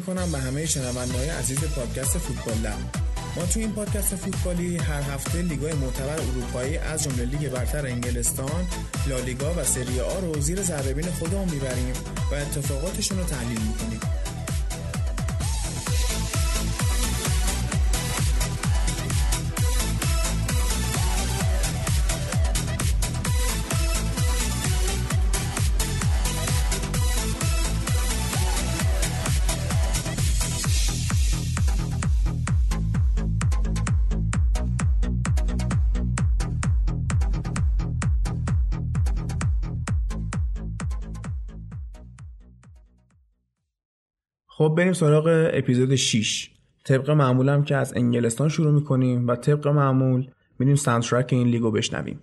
می‌کنم به همه شنوندههای عزیز پادکست فوتبال لب ما تو این پادکست فوتبالی هر هفته لیگای معتبر اروپایی از جمله لیگ برتر انگلستان، لالیگا و سری آ رو زیر ذره خودمون می‌بریم و اتفاقاتشون رو تحلیل می‌کنیم. خب بریم سراغ اپیزود 6 طبق معمولم که از انگلستان شروع می‌کنیم و طبق معمول میریم سانترک این لیگو بشنویم.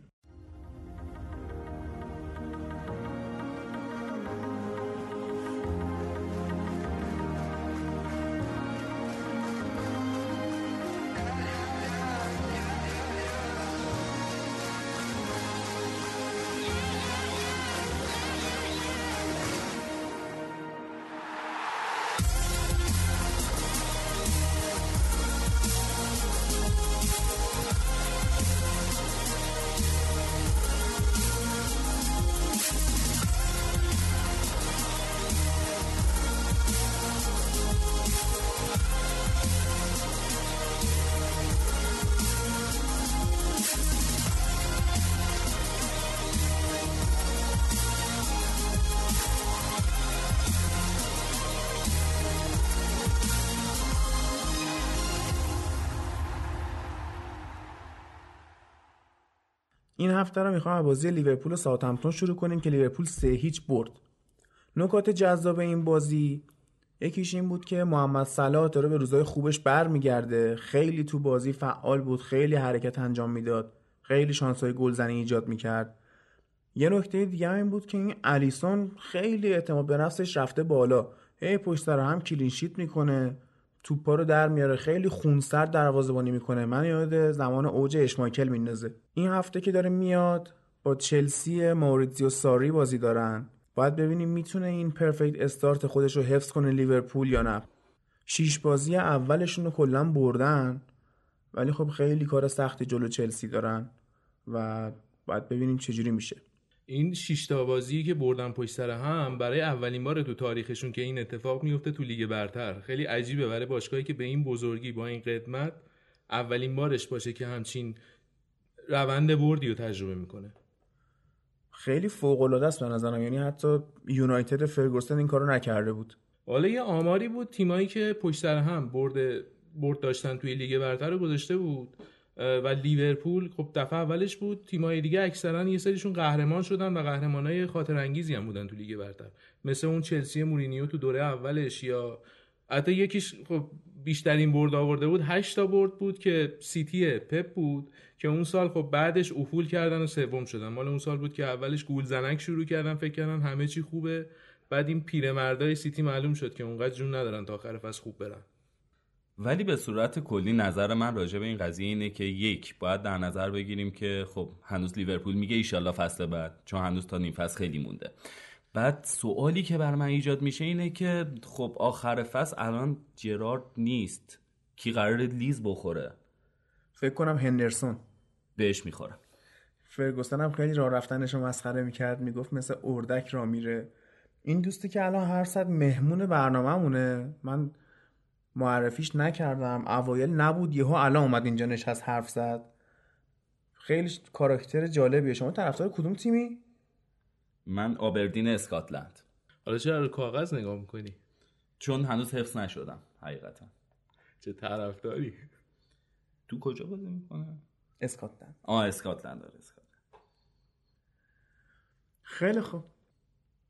هفته رو می‌خوام بازی لیورپول و ساوثهمپتون شروع کنیم که لیورپول سه هیچ برد. نکات جذاب این بازی یکیش این بود که محمد صلاح داره به روزای خوبش برمیگرده. خیلی تو بازی فعال بود خیلی حرکت انجام می‌داد. خیلی شانسای گلزنی ایجاد می‌کرد. یه نکته دیگه این بود که این الیسون خیلی اعتماد به نفسش رفته بالا. هی پشت سر هم clean sheet می‌کنه. توپا رو در میاره. خیلی خونسرد دروازه‌بانی می‌کنه. من یاد زمان اوج اشمایکل میندازه. این هفته که داره میاد با چلسی موریتزیو ساری بازی دارن. باید ببینیم می‌تونه این پرفکت استارت خودش رو حفظ کنه لیورپول یا نه. شیش بازی اولشون رو کلا بردن. ولی خب خیلی کار سختی جلو چلسی دارن و باید ببینیم چجوری میشه. این شش تا بازی که بردن پشت سر هم برای اولین بار تو تاریخشون که این اتفاق میفته تو لیگ برتر. خیلی عجیبه. برای باشگاهی که به این بزرگی با این قدمت اولین بارش باشه که همچین روند بردی رو تجربه می‌کنه. خیلی فوق العاده است به نظرم. یعنی حتی یونایتد فرگوسن این کارو نکرده بود. حالا یه آماری بود تیمایی که پشت سر هم برد برد داشتن توی لیگ برتر رو گذاشته بود. و لیورپول خب دفعه اولش بود. تیمای دیگه اکثرا یه سریشون قهرمان شدن و قهرمانای خاطر انگیزی هم بودن تو لیگ برتر. مثل اون چلسی مورینیو تو دوره اولش یا حتی یکیش خب بیشترین برد آورده بود 8 تا برد بود که سیتی پپ بود که اون سال خب بعدش افول کردن و سوم شدن. مال اون سال بود که اولش گول زنک شروع کردن فکر کردن همه چی خوبه. بعد این پیرمردای سیتی معلوم شد که اونقدر جون ندارن تا آخر فصل خوب برن. ولی به صورت کلی نظر من راجع به این قضیه اینه که یک باید در نظر بگیریم که خب هنوز لیورپول میگه ایشالله فصل بعد چون هنوز تا نیم فصل خیلی مونده. بعد سوالی که بر من ایجاد میشه اینه که خب آخر فصل الان جرارد نیست. کی قرار لیز بخوره؟ فکر کنم هندرسون. بهش می‌خوره. فرگوسن هم خیلی راه رفتنش رو مسخره می‌کرد می‌گفت مثل اردک را میره. این دوستی که الان هر صد مهمون برنامه مونه من معرفیش نکردم. اوایل نبود. یهو الان اومد اینجا نشست حرف زد. خیلی کاراکتر جالبیه. شما طرفدار کدوم تیمی؟ من آبردین اسکاتلند. حالا چرا رو کاغذ نگاه می‌کنی؟ چون هنوز حفظ نشدم حقیقتا. چه طرفداری؟ تو کجا بازی می‌کنه؟ اسکاتلند. آه اسکاتلند داره اسکاتلند. خیلی خوب.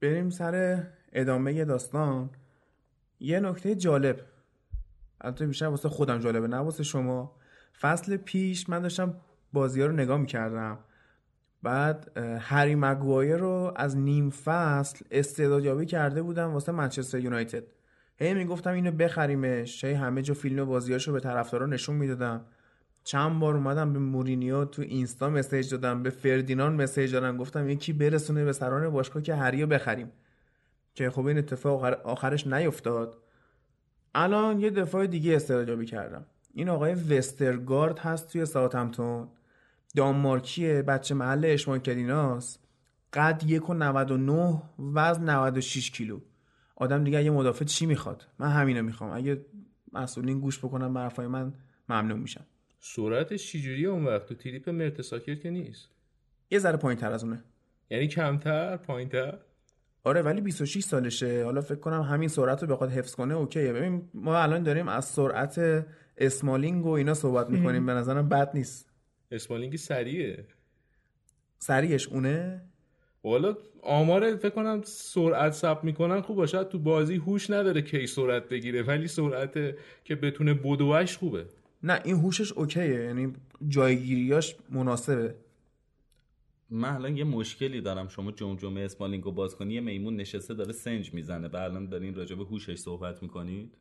بریم سر ادامه داستان. یه نکته جالب. البته بیشتر واسه خودم جالبه نه واسه شما. فصل پیش من داشتم بازی ها رو نگاه می‌کردم. بعد هری مگوایر رو از نیم فصل استعدادیابی کرده بودم واسه منچستر یونایتد. هی می‌گفتم اینو بخریمش. هی همه جا فیلم بازیاشو به طرفدارا نشون می‌دادم. چند بار اومدم به مورینیو تو اینستا مسیج دادم به فردینان مسیج دادم. گفتم یکی برسونه به سران باشگاه که هریو بخریم. که خب این اتفاق آخرش نیفتاد. الان یه دفاع دیگه استرجابی کردم این آقای وسترگارد هست توی ساوثهمپتون. دانمارکیه بچه محل اشمانکدیناست قد یک و 99 وزن 96 کیلو. آدم دیگه یه مدافع چی می‌خواد؟ من همینو می‌خوام. اگه مسئولین گوش بکنم به حرفای من ممنون میشم. سرعتش چجوری اون وقت؟ تو تریپ مرتساکر که نیست. یه ذره پایین تر از اونه. یعنی کمتر؟ پایین تر آره ولی 26 سالشه. حالا فکر کنم همین سرعت رو بخواد حفظ کنه اوکیه. ببین ما الان داریم از سرعت اسمالینگ و اینا صحبت می‌کنیم. به نظرم بد نیست. اسمالینگ سریعه. سریعش اونه؟ والا آمار فکر کنم سرعت ثبت می‌کنن خوب باشه تو بازی هوش نداره کی سرعت بگیره ولی سرعت که بتونه بدوش خوبه. نه این هوشش اوکیه. یعنی جایگیریاش مناسبه. من الان یه مشکلی دارم. شما جمجمه اسمالینگ رو باز کنی یه میمون نشسته داره سنج می‌زنه. و الان دارین راجع به هوشش صحبت می‌کنید؟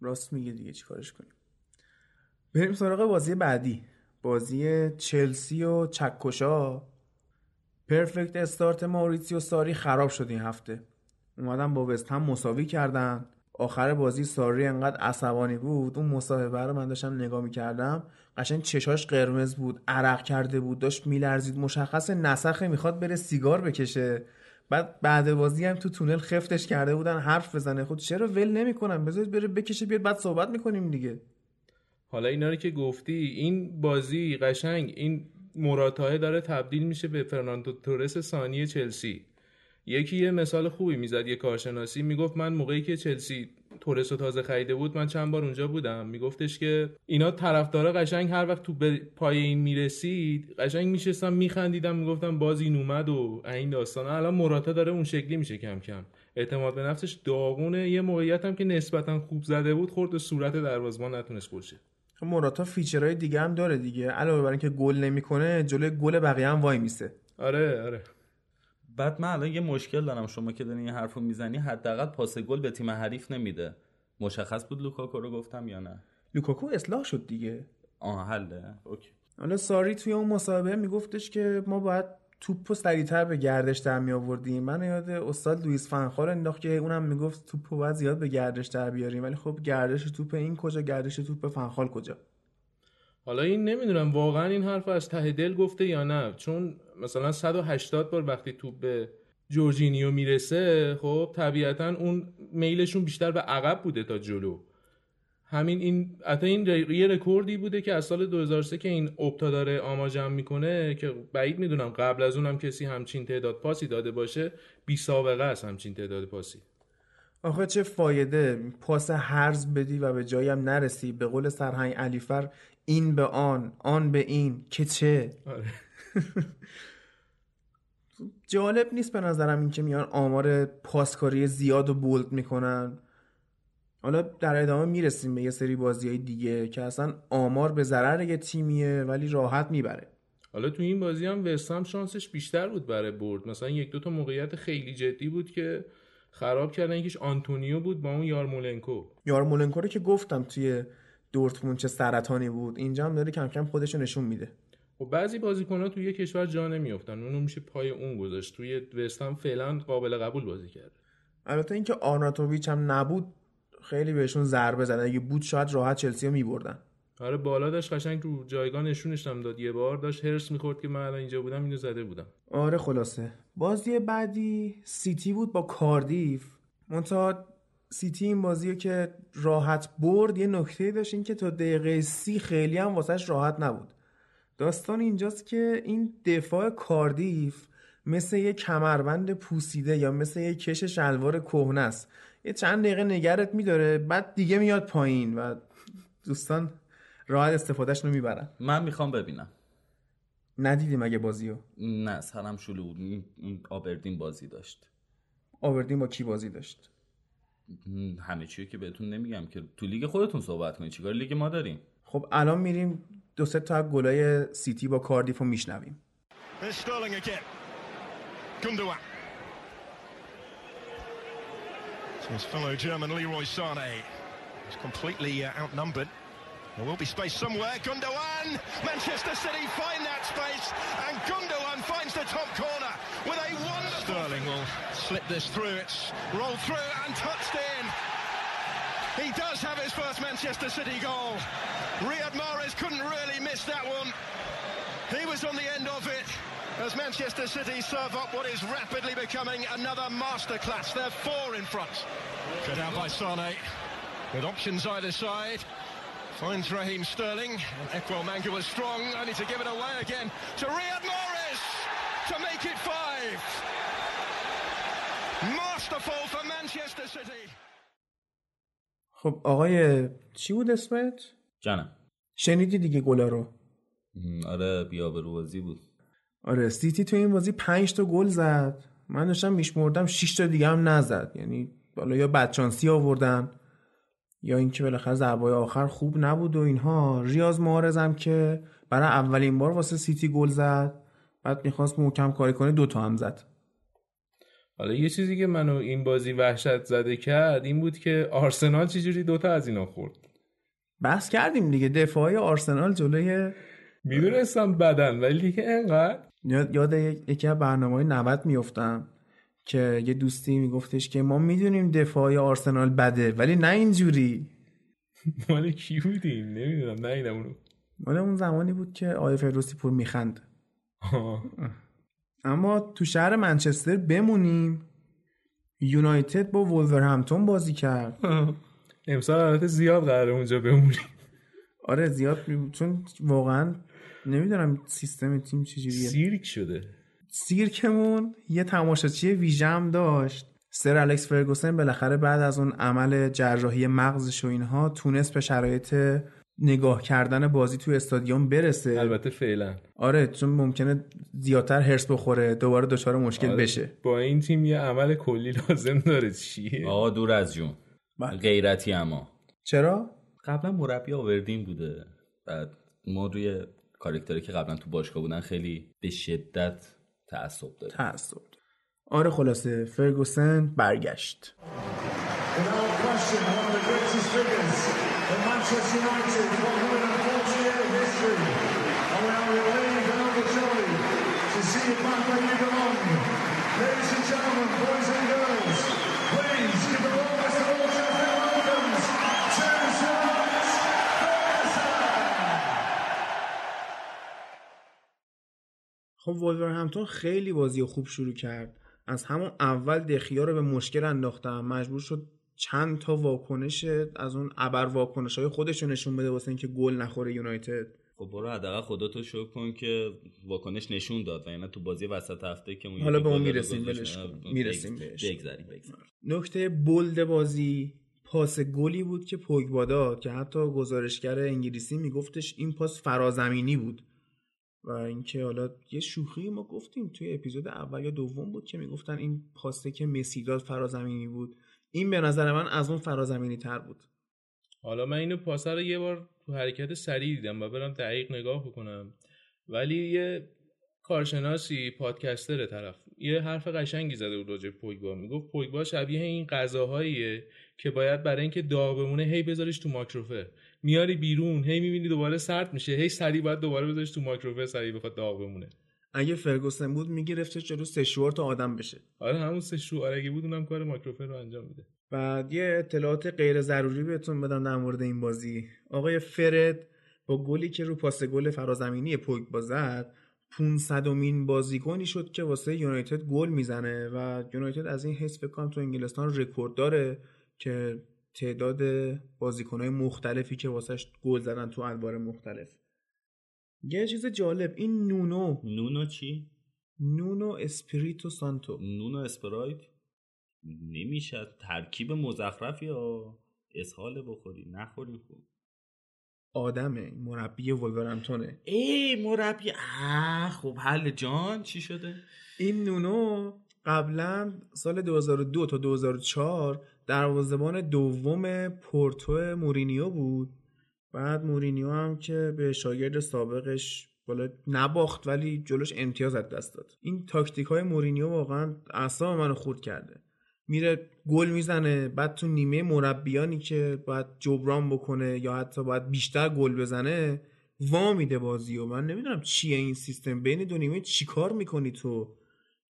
راست میگه دیگه چیکارش کنیم؟ بریم سراغ بازی بعدی. بازی چلسی و چکشا پرفکت استارت ماوریتسیو ساری خراب شد این هفته. اومدن با وست هم مساوی کردن. آخر بازی ساری انقدر عصبانی بود. اون مصاحبه رو من داشتم نگاه می‌کردم. قشنگ چشاش قرمز بود عرق کرده بود داشت میلرزید. مشخص نسخه می‌خواد بره سیگار بکشه. بعد بعد بازی هم تو تونل خفتش کرده بودن حرف بزنه. خود چرا ول نمی‌کنن بذارید بره بکشه بیاد بعد صحبت می‌کنیم دیگه. حالا اینا رو که گفتی این بازی قشنگ این مراتاه داره تبدیل میشه به فرناندو تورس ثانی چلسی. یکی یه مثال خوبی می‌زد یه کارشناسی می‌گفت من موقعی که چلسی تورس رو تازه خریده بود من چند بار اونجا بودم. میگفتش که اینا طرفدارا قشنگ هر وقت تو پای این می‌رسید قشنگ میشستم میخندیدم می‌گفتم باز این اومد و این داستان. الان مراتا داره اون شکلی میشه کم کم. اعتماد به نفسش داغونه. یه موقعیت هم که نسبتا خوب زده بود خورد تو صورت دروازه‌بان نتونست گل شه مراتا feature های دیگه هم داره دیگه. علاوه بر اینکه گل نمی‌کنه جلوی گل بقیه هم وایمیسه. آره آره. بعد من الان یه مشکل دارم. شما که دارین این حرفو می‌زنی حداقل پاس گل به تیم حریف نمیده. مشخص بود لوکاکو رو گفتم یا نه؟ لوکاکو اصلاح شد دیگه. آه حله. OK. حالا ساری توی اون مسابقه میگفتش که ما باید توپ سریعتر به گردش در می آوردیم من یاد استاد لوئیس فنخال انداخت که اونم می‌گفت توپ باید زیاد به گردش در بیاریم. ولی خب گردش توپ این کجا گردش توپ فنخال کجا؟ حالا این نمی‌دونم واقعا این حرف از ته دل گفته یا نه. چون مثلا 180 بار وقتی توپ به جورجینیو می‌رسه خب طبیعتا اون میلشون بیشتر به عقب بوده تا جلو. همین این حتی این یه رکوردی بوده که از سال 2003 که این اپتا داره آمار جمع می‌کنه که بعید می‌دونم قبل از اونم کسی همچین تعداد پاسی داده باشه بی سابقه است همچین تعداد پاسی. آخه چه فایده پاس هرز بدی و به جایی هم نرسی به قول سرهنگ علیفر این به آن آن به این که چه؟ آره. جالب نیست به نظرم این که میان آمار پاسکاری زیاد و بولد می‌کنن. حالا در ادامه می‌رسیم به یه سری بازی های دیگه که اصلا آمار به ضرر یه تیمیه ولی راحت می‌بره. حالا تو این بازی هم وستام شانسش بیشتر بود برای برد. مثلا یک دو تا موقعیت خیلی جدی بود که خراب کردن. یکیش آنتونیو بود با اون یارمولنکو. یارمولنکو رو که گفتم توی دورتموند چه سرطانی بود. اینجا هم داره کم کم خودش نشون میده. و خب بعضی بازیکن‌ها توی یه کشور جا نمیافتن. اونو میشه پای اون گذاشت. توی وستام فعلا قابل قبول بازی کرد. البته اینکه آرناتوویچ هم نبود خیلی بهشون ضربه زد. اگه بود شاید راحت چلسی رو میبردن. آره بالا داشت قشنگ رو جایگاه نشونش هم داد. یه بار داشت هرس می‌خورد که من الان اینجا بودم اینو زده بودم. آره خلاصه. بازی بعدی سیتی بود با کاردیف. منتها سیتی این بازی که راحت برد یه نکته داشت این که تا دقیقه سی خیلی هم واسهش راحت نبود. داستان اینجاست که این دفاع کاردیف مثل یه کمربند پوسیده یا مثل یه کش شلوار کهنه است. یه چند دقیقه نگرت میداره بعد دیگه میاد پایین و دوستان راحت استفادهش رو می‌برن. من می‌خوام ببینم. ندیدی مگه بازیو. نه سرم شلو بود. آبردین بازی داشت. آبردین با کی بازی داشت؟ همه چیه که بهتون نمیگم که تو لیگ خودتون صحبت کنید. چیکار لیگ ما داریم؟ خب الان میریم دو سه تا گلای سیتی با کاردیف رو میشنویم So his fellow German Leroy Sané is completely uh, outnumbered. There will be space somewhere. Gundogan! Manchester City find that space, and Gundogan finds the top corner with a wonderful... Sterling will slip this through. It's rolled through and touched in. He does have his first Manchester City goal. Riyad Mahrez couldn't really miss that one. He was on the end of it as Manchester City serve up what is rapidly becoming another masterclass. They're four in front. Cut out by Sane with options either side. Finds Raheem Sterling. Equal Manga was strong, only to give it away again to Riyad Mahrez to make it five. Masterful for Manchester City. خب آقای چی بود اسمت؟ جانم. شنیدی دیگه گلا رو؟ آره بیا به بازی بود. آره سیتی تو این بازی 5 تا گل زد. من داشتم میشمردم 6 تا دیگه هم نزد. یعنی بالا یا بدشانسی آوردن یا اینکه بالاخره ضربه آخر خوب نبود و اینها. ریاض معارضم که برای اولین بار واسه سیتی گل زد. بعد می‌خواست محکم کاری کنه دو تا هم زد. حالا یه چیزی که منو این بازی وحشت زده کرد این بود که آرسنال چجوری دوتا از اینا خورد. بحث کردیم دیگه دفاعی آرسنال جلوی می‌دونستم بدن ولی دیگه انقدر. یاد یکی از برنامه 90 میفتم که یه دوستی میگفتش که ما می‌دونیم دفاعی آرسنال بده ولی نه اینجوری. مال کی بودیم؟ نمی‌دونم نه اونو. مال اون زمانی بود که آقای فردوسی پور میخند. اما تو شهر منچستر بمونیم. یونایتد با وولورهمپتون بازی کرد. امسال البته زیاد قراره اونجا بمونیم. آره زیاد چون واقعا نمی‌دونم سیستم تیم چجوریه سیرک شده. سیرکمون یه تماشاچی ویژه هم داشت. سر الکس فرگوسن بالاخره بعد از اون عمل جراحی مغزش و اینها تونست به شرایط نگاه کردن بازی توی استادیوم برسه. البته فعلا. آره چون ممکنه زیادتر هرس بخوره دوباره دچار مشکل آره، بشه. با این تیم یه عمل کلی لازم داره چیه آقا دور از جون. بله. غیرتی اما. چرا؟ قبلا مربی آوردین بوده. بعد ما روی کارکتری که قبلا تو باشگاه بودن خیلی به شدت تعصب داریم. تعصب. آره خلاصه. فرگوسن برگشت. The greatest figures in Manchester United, 140 year history. And we are relieved and overjoyed to see you back where you belong. Ladies and gentlemen, boys and girls, please give the warmest of all Sheffield welcomes to Sir خب وولورهمپتون خیلی بازی خوب شروع کرد از همون اول دخیا رو به مشکل انداختم مجبور شد چند تا واکنش از اون ابر واکنش های خودش رو نشون بده واسه اینکه گل نخوره یونایتد. خب برو حداقل خودتو شکر کن که واکنش نشون داد و یعنی تو بازی وسط هفته که اون حالا به اون می‌رسیم،. بگذ- می‌رسیم بهش. بگذریم. نکته بولد بازی پاس گلی بود که پوگبا داد که حتی گزارشگر انگلیسی میگفتش این پاس فرازمینی بود. و اینکه حالا یه شوخی ما گفتیم توی اپیزود اول یا دوم بود که می‌گفتن این پاسه که مسی داد فرازمینی بود. این به نظر من از اون فرازمینی تر بود. حالا من اینو پاسه رو یه بار تو حرکت سریع دیدم و برم دقیق نگاه بکنم. ولی یه کارشناسی پادکستر طرف یه حرف قشنگی زده بود راجع پوگبا. می‌گفت پوگبا شبیه این غذاهاییه که باید برای اینکه داغ بمونه هی بذاریش تو ماکروفر میاری بیرون هی می‌بینی دوباره سرد میشه هی سریع باید دوباره بذاریش تو ماکروفر سریع بخواد داغ بمونه. اگه فرگوسن بود میگرفتش جلو سشوار تا آدم بشه. آره همون سه شوارگی بود اونم کار ماکروفر رو انجام میده. بعد یه اطلاعات غیر ضروری بهتون بدم در مورد این بازی. آقای فرد با گلی که رو پاس گل فرازمینی پوگبا زد 500 مین بازیکنی شد که واسه یونایتد گل می‌زنه و یونایتد از این حیث فکر کنم تو انگلستان رکورد داره که تعداد بازیکنهای مختلفی که واسهش گل زدن تو ادوار مختلف. یه چیز جالب این نونو. نونو چی؟ نونو اسپریتو سانتو. نونو اسپرایت نمیشه. ترکیب مزخرفی یا اسهال بخوری نخوری خوب. آدمه مربی ولورهمپتونه ای مربی. آه خب حل جان چی شده؟ این نونو قبلا سال 2002 تا 2004 دروازه‌بان دوم پورتو مورینیو بود. بعد مورینیو هم که به شاگرد سابقش بالا نباخت ولی جلوش امتیاز از دست داد. این تاکتیک های مورینیو واقعا اعصاب منو خورد کرده. میره گل می‌زنه بعد تو نیمه مربیانی که باید جبران بکنه یا حتی باید بیشتر گل بزنه وا میده بازی و من نمی‌دونم چیه این سیستم. بین دو نیمه چیکار می‌کنی تو؟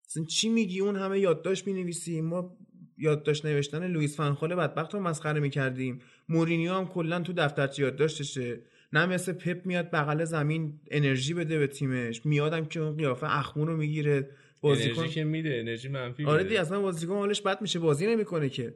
اصلا چی میگی؟ اون همه یادداشت می‌نویسی. ما یادداشت نوشتن لوئیس فنخال بدبخت رو مسخره می‌کردیم. مورینیو هم کلا تو دفترچه یادداشتشه. نه مثل پپ میاد بغل زمین انرژی بده به تیمش. میادم که اون قیافه اخمون رو می‌گیره. بازیکن انرژی که میده انرژی منفی آره. دی اصلا بازیکن حالش بد میشه بازی نمی‌کنه که.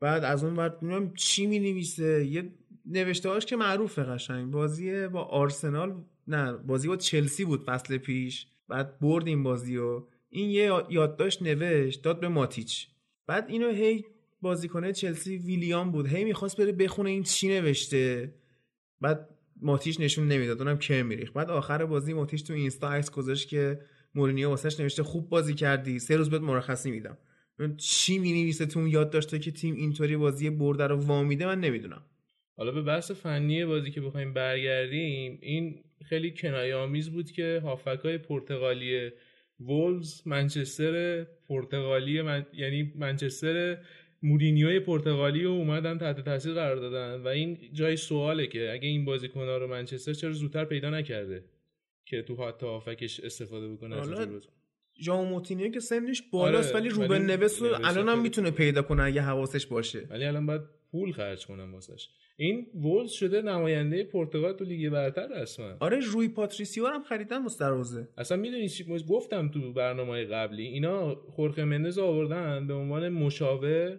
بعد از اون بعد میگم چی می نویسه یه نوشته هاش که معروفه قشنگ. بازی با آرسنال نه بازی با چلسی بود فصل پیش. بعد برد این بازی و این یه یادداشت نوشت داد به ماتیچ. بعد اینو هی بازیکنه چلسی ویلیام بود. هی می‌خواست بره بخونه این چی نوشته. بعد ماتیش نشون نمی‌داد. اونم که میریخت. بعد آخر بازی ماتیش تو اینستا عکس گذاشت که مورینیو واسش نوشته خوب بازی کردی. سه روز بهت مرخصی میدم. چی می‌نویسه تو یاد داشته که تیم اینطوری بازی برده رو وامیده من نمی‌دونم. حالا به بحث فنی بازی که بخوایم برگردیم این خیلی کنایه آمیز بود که هافک های پرتغالی وولز منچستر پرتغالی من... یعنی منچستر مورینیوی پرتغالی رو اومدن تحت تاثیر قرار دادن و این جای سواله که اگه این بازیکن‌ها رو منچستر چرا زودتر پیدا نکرده که تو حتی هافبکش استفاده بکنه حالا. ژائو موتینیو که سنش بالاست آره، ولی ولی روبن نوس رو الان هم می‌تونه پیدا کنه اگه حواسش باشه. ولی الان باید پول خرج کنم واسش. این وولز شده نماینده پرتغال تو لیگ برتر رسما. آره روی پاتریسیو هم خریدن مستروزه اصلا می‌دونی چی گفتم تو برنامه قبلی اینا خورخه مندز آوردن به عنوان مشاور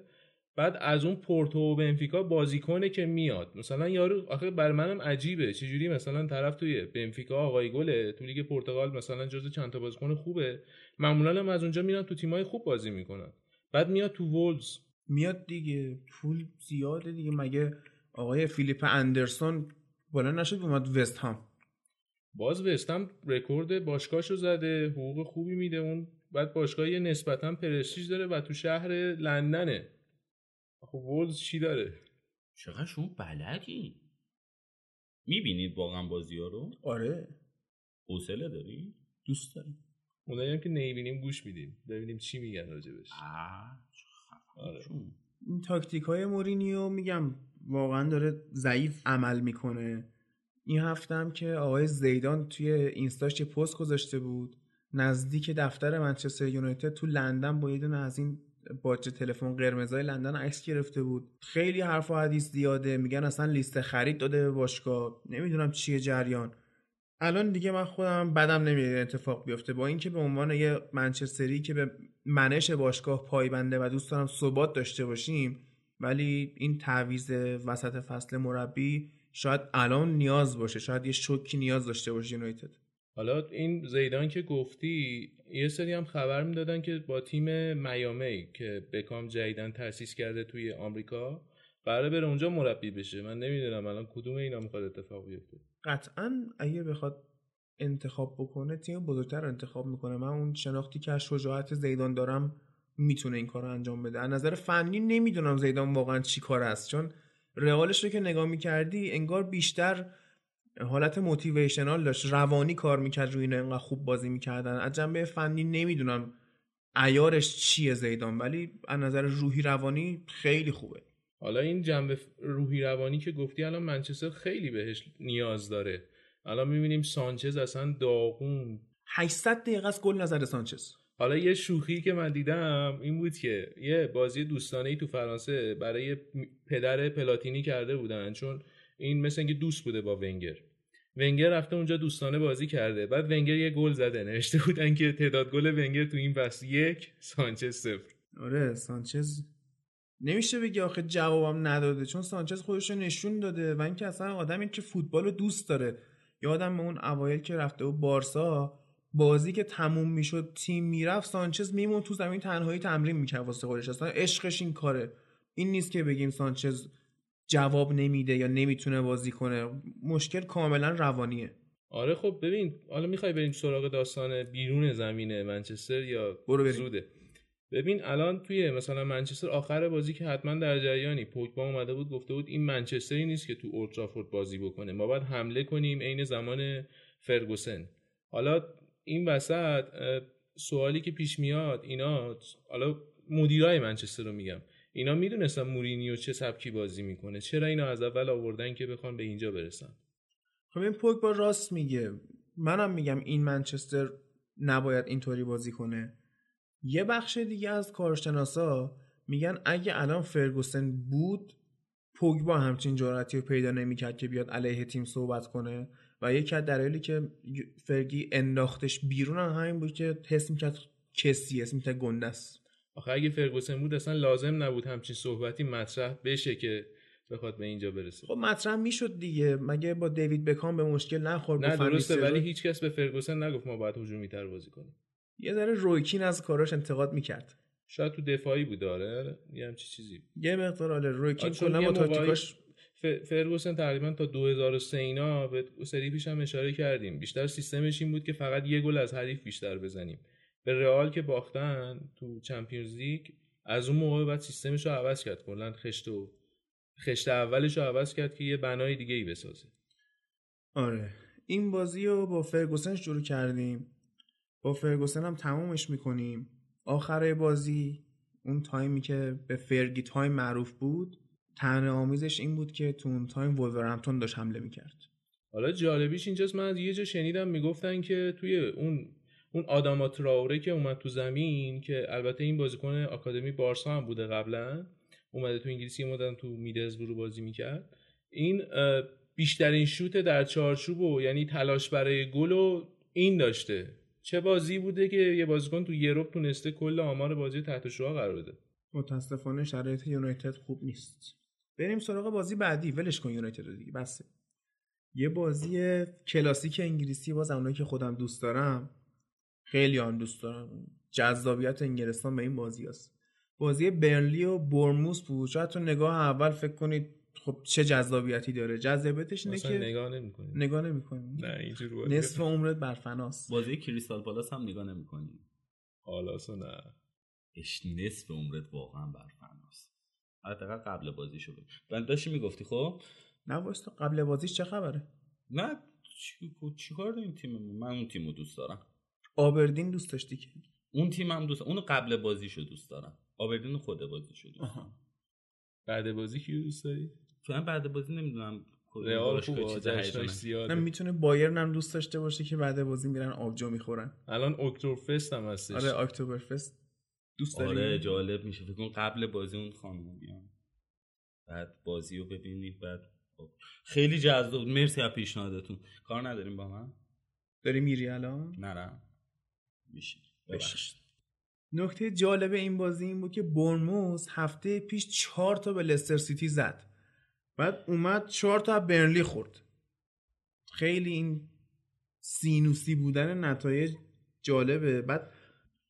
بعد از اون پورتو و بنفیکا بازیکنه که میاد. مثلا یارو آخه برای منم عجیبه. چجوری مثلا طرف توی بنفیکا آقای گله تو لیگ پرتغال مثلا جزو چند تا بازیکن خوبه معمولا هم از اونجا میرن تو تیمای خوب بازی می‌کنن. بعد میاد تو وولز. میاد دیگه. پول زیاده دیگه. مگه آقای فیلیپ اندرسون بالا نشد اومد وست هم؟ باز وستم رکورد باشگاهشو زده حقوق خوبی میده. اون بعد باشگاه یه نسبتا پرستیژ داره و تو شهر لندنه. خب وولز چی داره؟ چقدر شما بلدی؟ می‌بینید واقعا بازی ها رو؟ آره. حوصله داری؟ دوست داریم اونایی هم که نمی‌بینیم گوش میدیم. ببینیم چی میگن راجبش. آره. این تاکتیک های مورینیو میگم واقعا داره ضعیف عمل می‌کنه. این هفته هم که آقای زیدان توی اینستاش یه پست گذاشته بود نزدیک دفتر منچستر یونایتد تو لندن با یه دونه از این باج تلفن قرمزای لندن عکس گرفته بود. خیلی حرف و حدیث زیاده. میگن اصلا لیست خرید داده به باشگاه. نمی‌دونم چیه جریان. الان دیگه من خودم بدم نمیاد اتفاق بیفته. با اینکه به عنوان یه منچستری که به منش باشگاه پایبنده و دوست دارم ثبات داشته باشیم ولی این تعویض وسط فصل مربی شاید الان نیاز باشه. شاید یه شوکی نیاز داشته باشه یونایتد. حالا این زیدان که گفتی یه سری هم خبر می‌دادن که با تیم میامی که بکام جدیدن تأسیس کرده توی آمریکا قراره بره اونجا مربی بشه. من نمی‌دونم الان کدوم اینا می‌خواد اتفاق بیفته. قطعا اگه بخواد انتخاب بکنه تیم بزرگتر انتخاب می‌کنه. من اون شناختی که از شجاعت زیدان دارم می‌تونه این کار انجام بده. از نظر فنی نمی‌دونم زیدان واقعا چی کار است. چون رئالش رو که نگاه می‌کردی انگار بیشتر حالت موتیویشنال داشت روانی کار می‌کرد روی اینا انقدر خوب بازی می‌کردن. از جنبه فنی نمی‌دونم ایارش چیه زیدان ولی از نظر روحی روانی خیلی خوبه. حالا این جنبه روحی روانی که گفتی الان منچستر خیلی بهش نیاز داره. الان می‌بینیم سانچز اصلا داغون. 800 دقیقه از گل نظر سانچز. حالا یه شوخی که من دیدم این بود که یه بازی دوستانه ای تو فرانسه برای پدر پلاتینی کرده بودن چون این مثل اینکه دوست بوده با ونگر. ونگر رفته اونجا دوستانه بازی کرده. بعد ونگر یه گل زده. نوشته بودن که تعداد گل ونگر تو این فصل یک سانچز صفر. آره سانچز. نمیشه بگی آخه جوابم نداده. چون سانچز خودش رو نشون داده و اینکه اصلا آدمی که فوتبال رو دوست داره. یادم به اون اوایل که رفته و بارسا بازی که تموم می‌شد تیم می‌رفت سانچز میمون تو زمین تنهایی تمرین می‌کرد واسه خودش. اصلا عشقش این کاره. این نیست که بگیم سانچز جواب نمیده یا نمی‌تونه بازی کنه. مشکل کاملا روانیه. آره خب ببین حالا می‌خوای بریم سراغ داستان بیرون زمین منچستر یا برو بریم. زوده؟ ببین الان توی مثلا منچستر آخر بازی که حتما در جریانی پوگبا اومده بود گفته بود این منچستری نیست که تو اولترافورد بازی بکنه. ما باید حمله کنیم عین زمان فرگوسن. حالا این وسط سوالی که پیش میاد اینا حالا مدیرای منچستر رو میگم. اینا می‌دونستن مورینیو چه سبکی بازی می‌کنه. چرا اینا از اول آوردن که بخوان به اینجا برسن؟ خب این پوگبا راست میگه. منم میگم این منچستر نباید اینطوری بازی کنه. یه بخش دیگه از کارشناسا میگن اگه الان فرگوسن بود پوگبا همچین جرأتی رو پیدا نمی‌کرد که بیاد علیه تیم صحبت کنه و یکی از دلایلی که فرگی انداختش بیرون هم همین بود که حس می‌کرد کسی می‌کرد گنده آخه اگه فرگوسن بود اصلا لازم نبود همچین صحبتی مطرح بشه که بخواد به اینجا برسه. خب مطرح می‌شد دیگه. مگه با دیوید بکام به مشکل نخورد؟ نه درسته ولی؟ هیچکس به فرگوسن نگفت ما باید هجومی تر بازی کنیم. یه ذره رویکین از کاراش انتقاد می‌کرد. شاید تو دفاعی بود داره یه همچی چیزی. یه مقدار آره رویکین کلا با تاکتیکاش فرگوسن تقریبا تا 2003 اینا به سری پیش هم اشاره کردیم. بیشتر سیستمش این بود که فقط یه گل از حریف بیشتر بزنیم. به رئال که باختن تو چمپیونز لیگ از اون موقع بعد سیستمش رو عوض کرد کلا خشت و خشت اولش رو عوض کرد که یه بنای دیگه ای بسازه. آره. این بازی رو با فرگوسن شروع کردیم. با فرگوسن هم تمومش می‌کنیم. آخر بازی اون تایمی که به Fergie time معروف بود طعنه آمیزش این بود که تو اون تایم وولورهمپتون داشت حمله می‌کرد. حالا جالبیش اینجاست من از یه جا شنیدم می‌گفتن که توی اون اون آداما تراوره که اومد تو زمین که البته این بازیکن آکادمی بارسا هم بوده قبلا اومده تو انگلیس یه مدت تو میدلزبرو بازی می‌کرد. این بیشترین شوت در چارچوب و یعنی تلاش برای گل و این داشته. چه بازی بوده که یه بازیکن تو یوروپ تونسته کل آمار بازی تحت شعاع قرار بده. متاسفانه شرایط یونایتد خوب نیست. بریم سراغ بازی بعدی. ولش کن یونایتد رو دیگه بسه یه بازی کلاسیک انگلیسی باز اونایی که خودم دوست دارم. خیلی آن دوست دارم. جذابیت انگلستان به این بازی هست. بازی برنلی و برموس بود. شاید تو نگاه اول فکر کنید خب چه جذابیتی داره. جذابیتش اینه که نگاه نمی‌کنی. نگاه نمی‌کنی. نه اینجور بازی نصف عمرت بر فناست. بازی کریستال پالاس هم نگاه نمی‌کنی. حالا اصلا نه. اش نصف عمرت واقعا برفناست حداقل قبل بازیشو بگو. بعد داشتی می‌گفتی خب؟ نه واسه قبل بازیش چه خبره؟ نه چی, چی کار داریم تیممون؟ من اون تیمو دوست دارم. آبردین دوست داشتی که؟ اون تیم هم دوست اونو قبل بازیشو دوست دارم. آبردین خود بازیشو دوست دارم. بعد بازی کیو دوست داری؟ تو هم بعد بازی نمی‌دونم رئال زیاده. نه می‌تونه بایرن هم دوست داشته باشه که بعد بازی میرن آبجو می‌خورن. الان اکتبر فست هم هستش. آره اکتبر فست دوست داری؟ آره جالب میشه. فکر کن قبل بازی اون خانم بیان. بعد بازی رو ببینید بعد خب. خیلی جذاب. مرسی از پیشنهادتون. کار نداریم با من؟ داری میری الان؟ نرم. میشه ببخشید. نکته جالب این بازی این بود که برموز هفته پیش چهار تا به لستر سیتی زد. بعد اومد چهار تا از برنلی خورد. خیلی این سینوسی بودن نتایج جالبه. بعد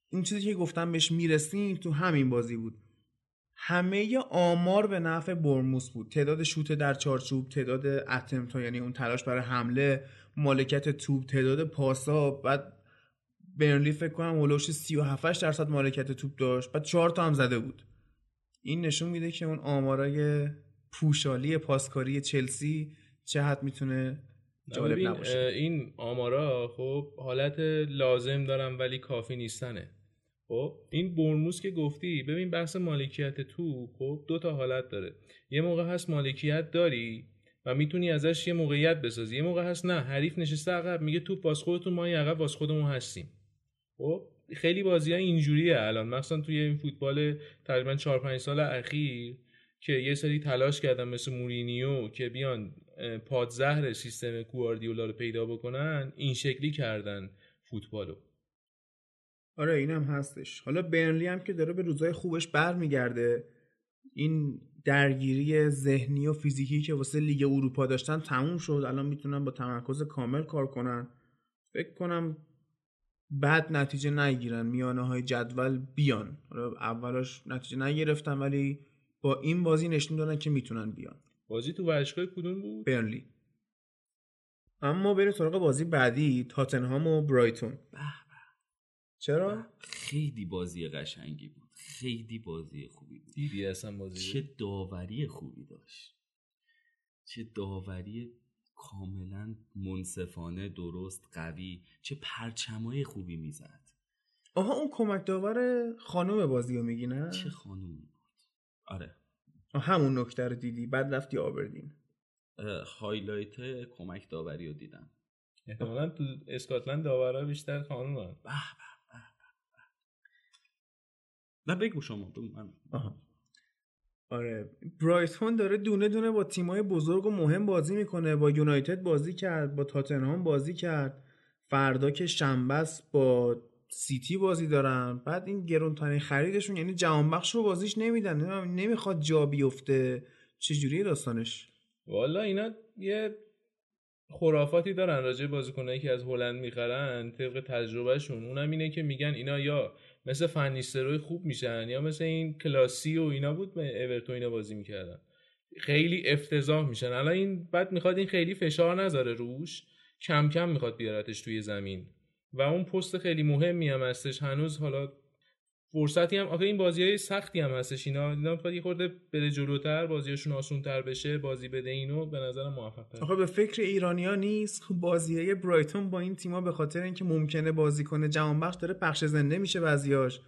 این چیزی که گفتم بهش می‌رسیم تو همین بازی بود. همه آمار به نفع برموس بود. تعداد شوت در چارچوب تعداد اتمت یعنی اون تلاش برای حمله مالکیت توپ تعداد پاسا بعد برنلی فکر کنم هولوش 37 درصد مالکیت توپ داشت. بعد چهار تا هم زده بود. این نشون میده که اون آمارای پوشالی پاسکاری چلسی چه حد می‌تونه جالب نباشه. این آمارا خب حالت لازم دارن ولی کافی نیستنه. خب این برموس که گفتی ببین بحث مالکیت تو خب دو تا حالت داره. یه موقع هست مالکیت داری و می‌تونی ازش یه موقعیت بسازی. یه موقع هست نه حریف نشسته عقب میگه توپ باز خودتون ما این عقب باز خودمون هستیم. خب خیلی بازی ها اینجوریه الان. مثلا توی این فوتبال تقریبا 4 5 سال اخیر که یه سری تلاش کردن مثل مورینیو که بیان پادزهر سیستم گواردیولا رو پیدا بکنن این شکلی کردن فوتبالو. آره اینم هستش. حالا برنلی هم که داره به روزای خوبش برمیگرده. این درگیری ذهنی و فیزیکی که واسه لیگ اروپا داشتن تموم شد. الان می‌تونن با تمرکز کامل کار کنن. فکر کنم بعد نتیجه نگیرن میانه های جدول بیان. حالا اولاش نتیجه نگرفتن ولی با این بازی نشون دادن که می‌تونن بیان. بازی تو ورزشگاه کدوم بود؟ برنلی. اما بریم سراغ بازی بعدی تاتنهام و برایتون. چرا؟ خیلی بازی قشنگی بود. خیلی بازی خوبی بود. دیدی اصلا بازی چه داوری خوبی داشت. چه داوری کاملا منصفانه درست قوی. چه پرچمای خوبی می‌زد. آها اون کمک داور خانم بازی رو میگی نه؟ چه خانومی بود؟ آره. همون نکته رو دیدی. بعد رفتی آبردین هایلایت کمک داوری رو دیدم. احتمالا تو اسکاتلند داورا بیشتر خانوم به به به به به. نه بگو شما بگو من. آها. آره. برایتون داره دونه دونه با تیمای بزرگ و مهم بازی می‌کنه. با یونایتد بازی کرد با تاتنهام بازی کرد. فردا که شنبه با سیتی بازی دارن. بعد این گرونترین خریدشون یعنی جهانبخش رو بازیش نمیدن. نمی‌خواد جا بیفته. چجوری داستانش؟ والا اینا یه خرافاتی دارن راجع بازیکنایی که از هلند می‌خرن طبق تجربهشون. اونم اینه که میگن اینا یا مثل فنیستروی خوب میشن یا مثل این کلاسی و اینا بود به اورتون اینا بازی می‌کردن. خیلی افتضاح میشن. الان این بعد می‌خواد این خیلی فشار نذاره روش کم کم می‌خواد بیارتش توی زمین. و اون پست خیلی مهمی هم هستش. هنوز حالا فرصتی هم آخه این بازی های سختی هم هستش. اینا اینا یه خورده بره جلوتر بازیاشون آسون تر بشه بازی بده اینو به نظر موفق تر آخه به فکر ایرانیا نیست. خب بازی های برایتون با این تیما به خاطر اینکه ممکنه بازی کنه جهانبخش داره پخش زنده میشه بعضیاش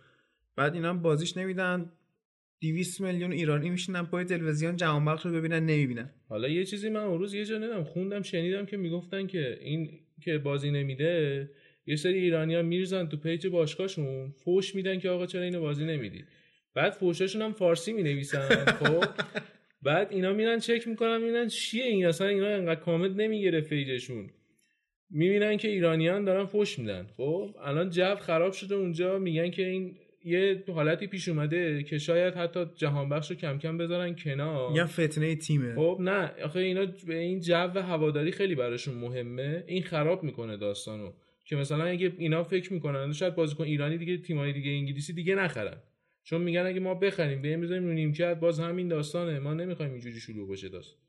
بعد اینا بازیش نمیدن. 200 میلیون ایرانی میشینن پای تلویزیون جهانبخش رو ببینن نمی‌بینن. حالا یه چیزی من اون روز یه جا ندم خوندم شنیدم که می‌گفتن که این که بازی نمیده. یه سری ایرانی ها میرزن تو پیج باشگاهشون فوش میدن که آقا چرا اینو بازی نمیدی؟ بعد فوشاشون هم فارسی می‌نویسن خب؟ بعد اینا میرن چک می‌کنن می‌بینن چیه این؟ اصلا اینا انقدر کامنت نمی‌گیره پیجشون. می‌بینن که ایرانیان دارن فوش میدن خب؟ الان جو خراب شده اونجا میگن که این یه حالتی پیش اومده که شاید حتی جهان بخش رو کم کم بذارن کنار. یا فتنه تیمه. خب؟ نه آخه اینا به این جو هواداری خیلی براشون مهمه. این خراب می‌کنه داستانو. که مثلا اگه اینا فکر می‌کنن شاید بازیکن ایرانی دیگه تیمای دیگه انگلیسی دیگه نخرن. چون میگن اگه ما بخریم به بزنیم رو نیمکت باز همین داستانه. ما نمی‌خوایم اینجوری شروع بشه داستان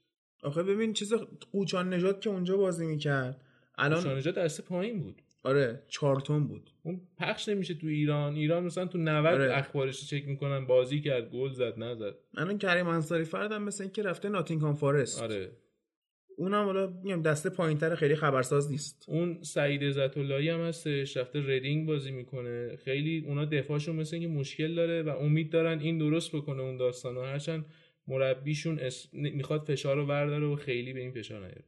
آخه ببین چیز قوچان نجات که اونجا بازی می‌کرد. الان شانجا دسته پایین بود. آره چارتون بود. اون پخش نمیشه تو ایران. ایران مثلا تو 90 آره. اخبارش چک می‌کنن بازی کرد گل زد نزد. الان کریم انصاری فردم مثل اینکه رفته ناتینگهام فارست. آره. اونم حالا میگم دسته پایینتر خیلی خبرساز نیست. اون سعید عزت اللهی هم هستش رفته ریدینگ بازی می‌کنه. خیلی اونا دفاعشون مثل اینکه مشکل داره و امید دارن این درست بکنه اون داستانو هرچند مربیشون اس... می‌خواد فشار رو برداره و خیلی به این فشار نیاره.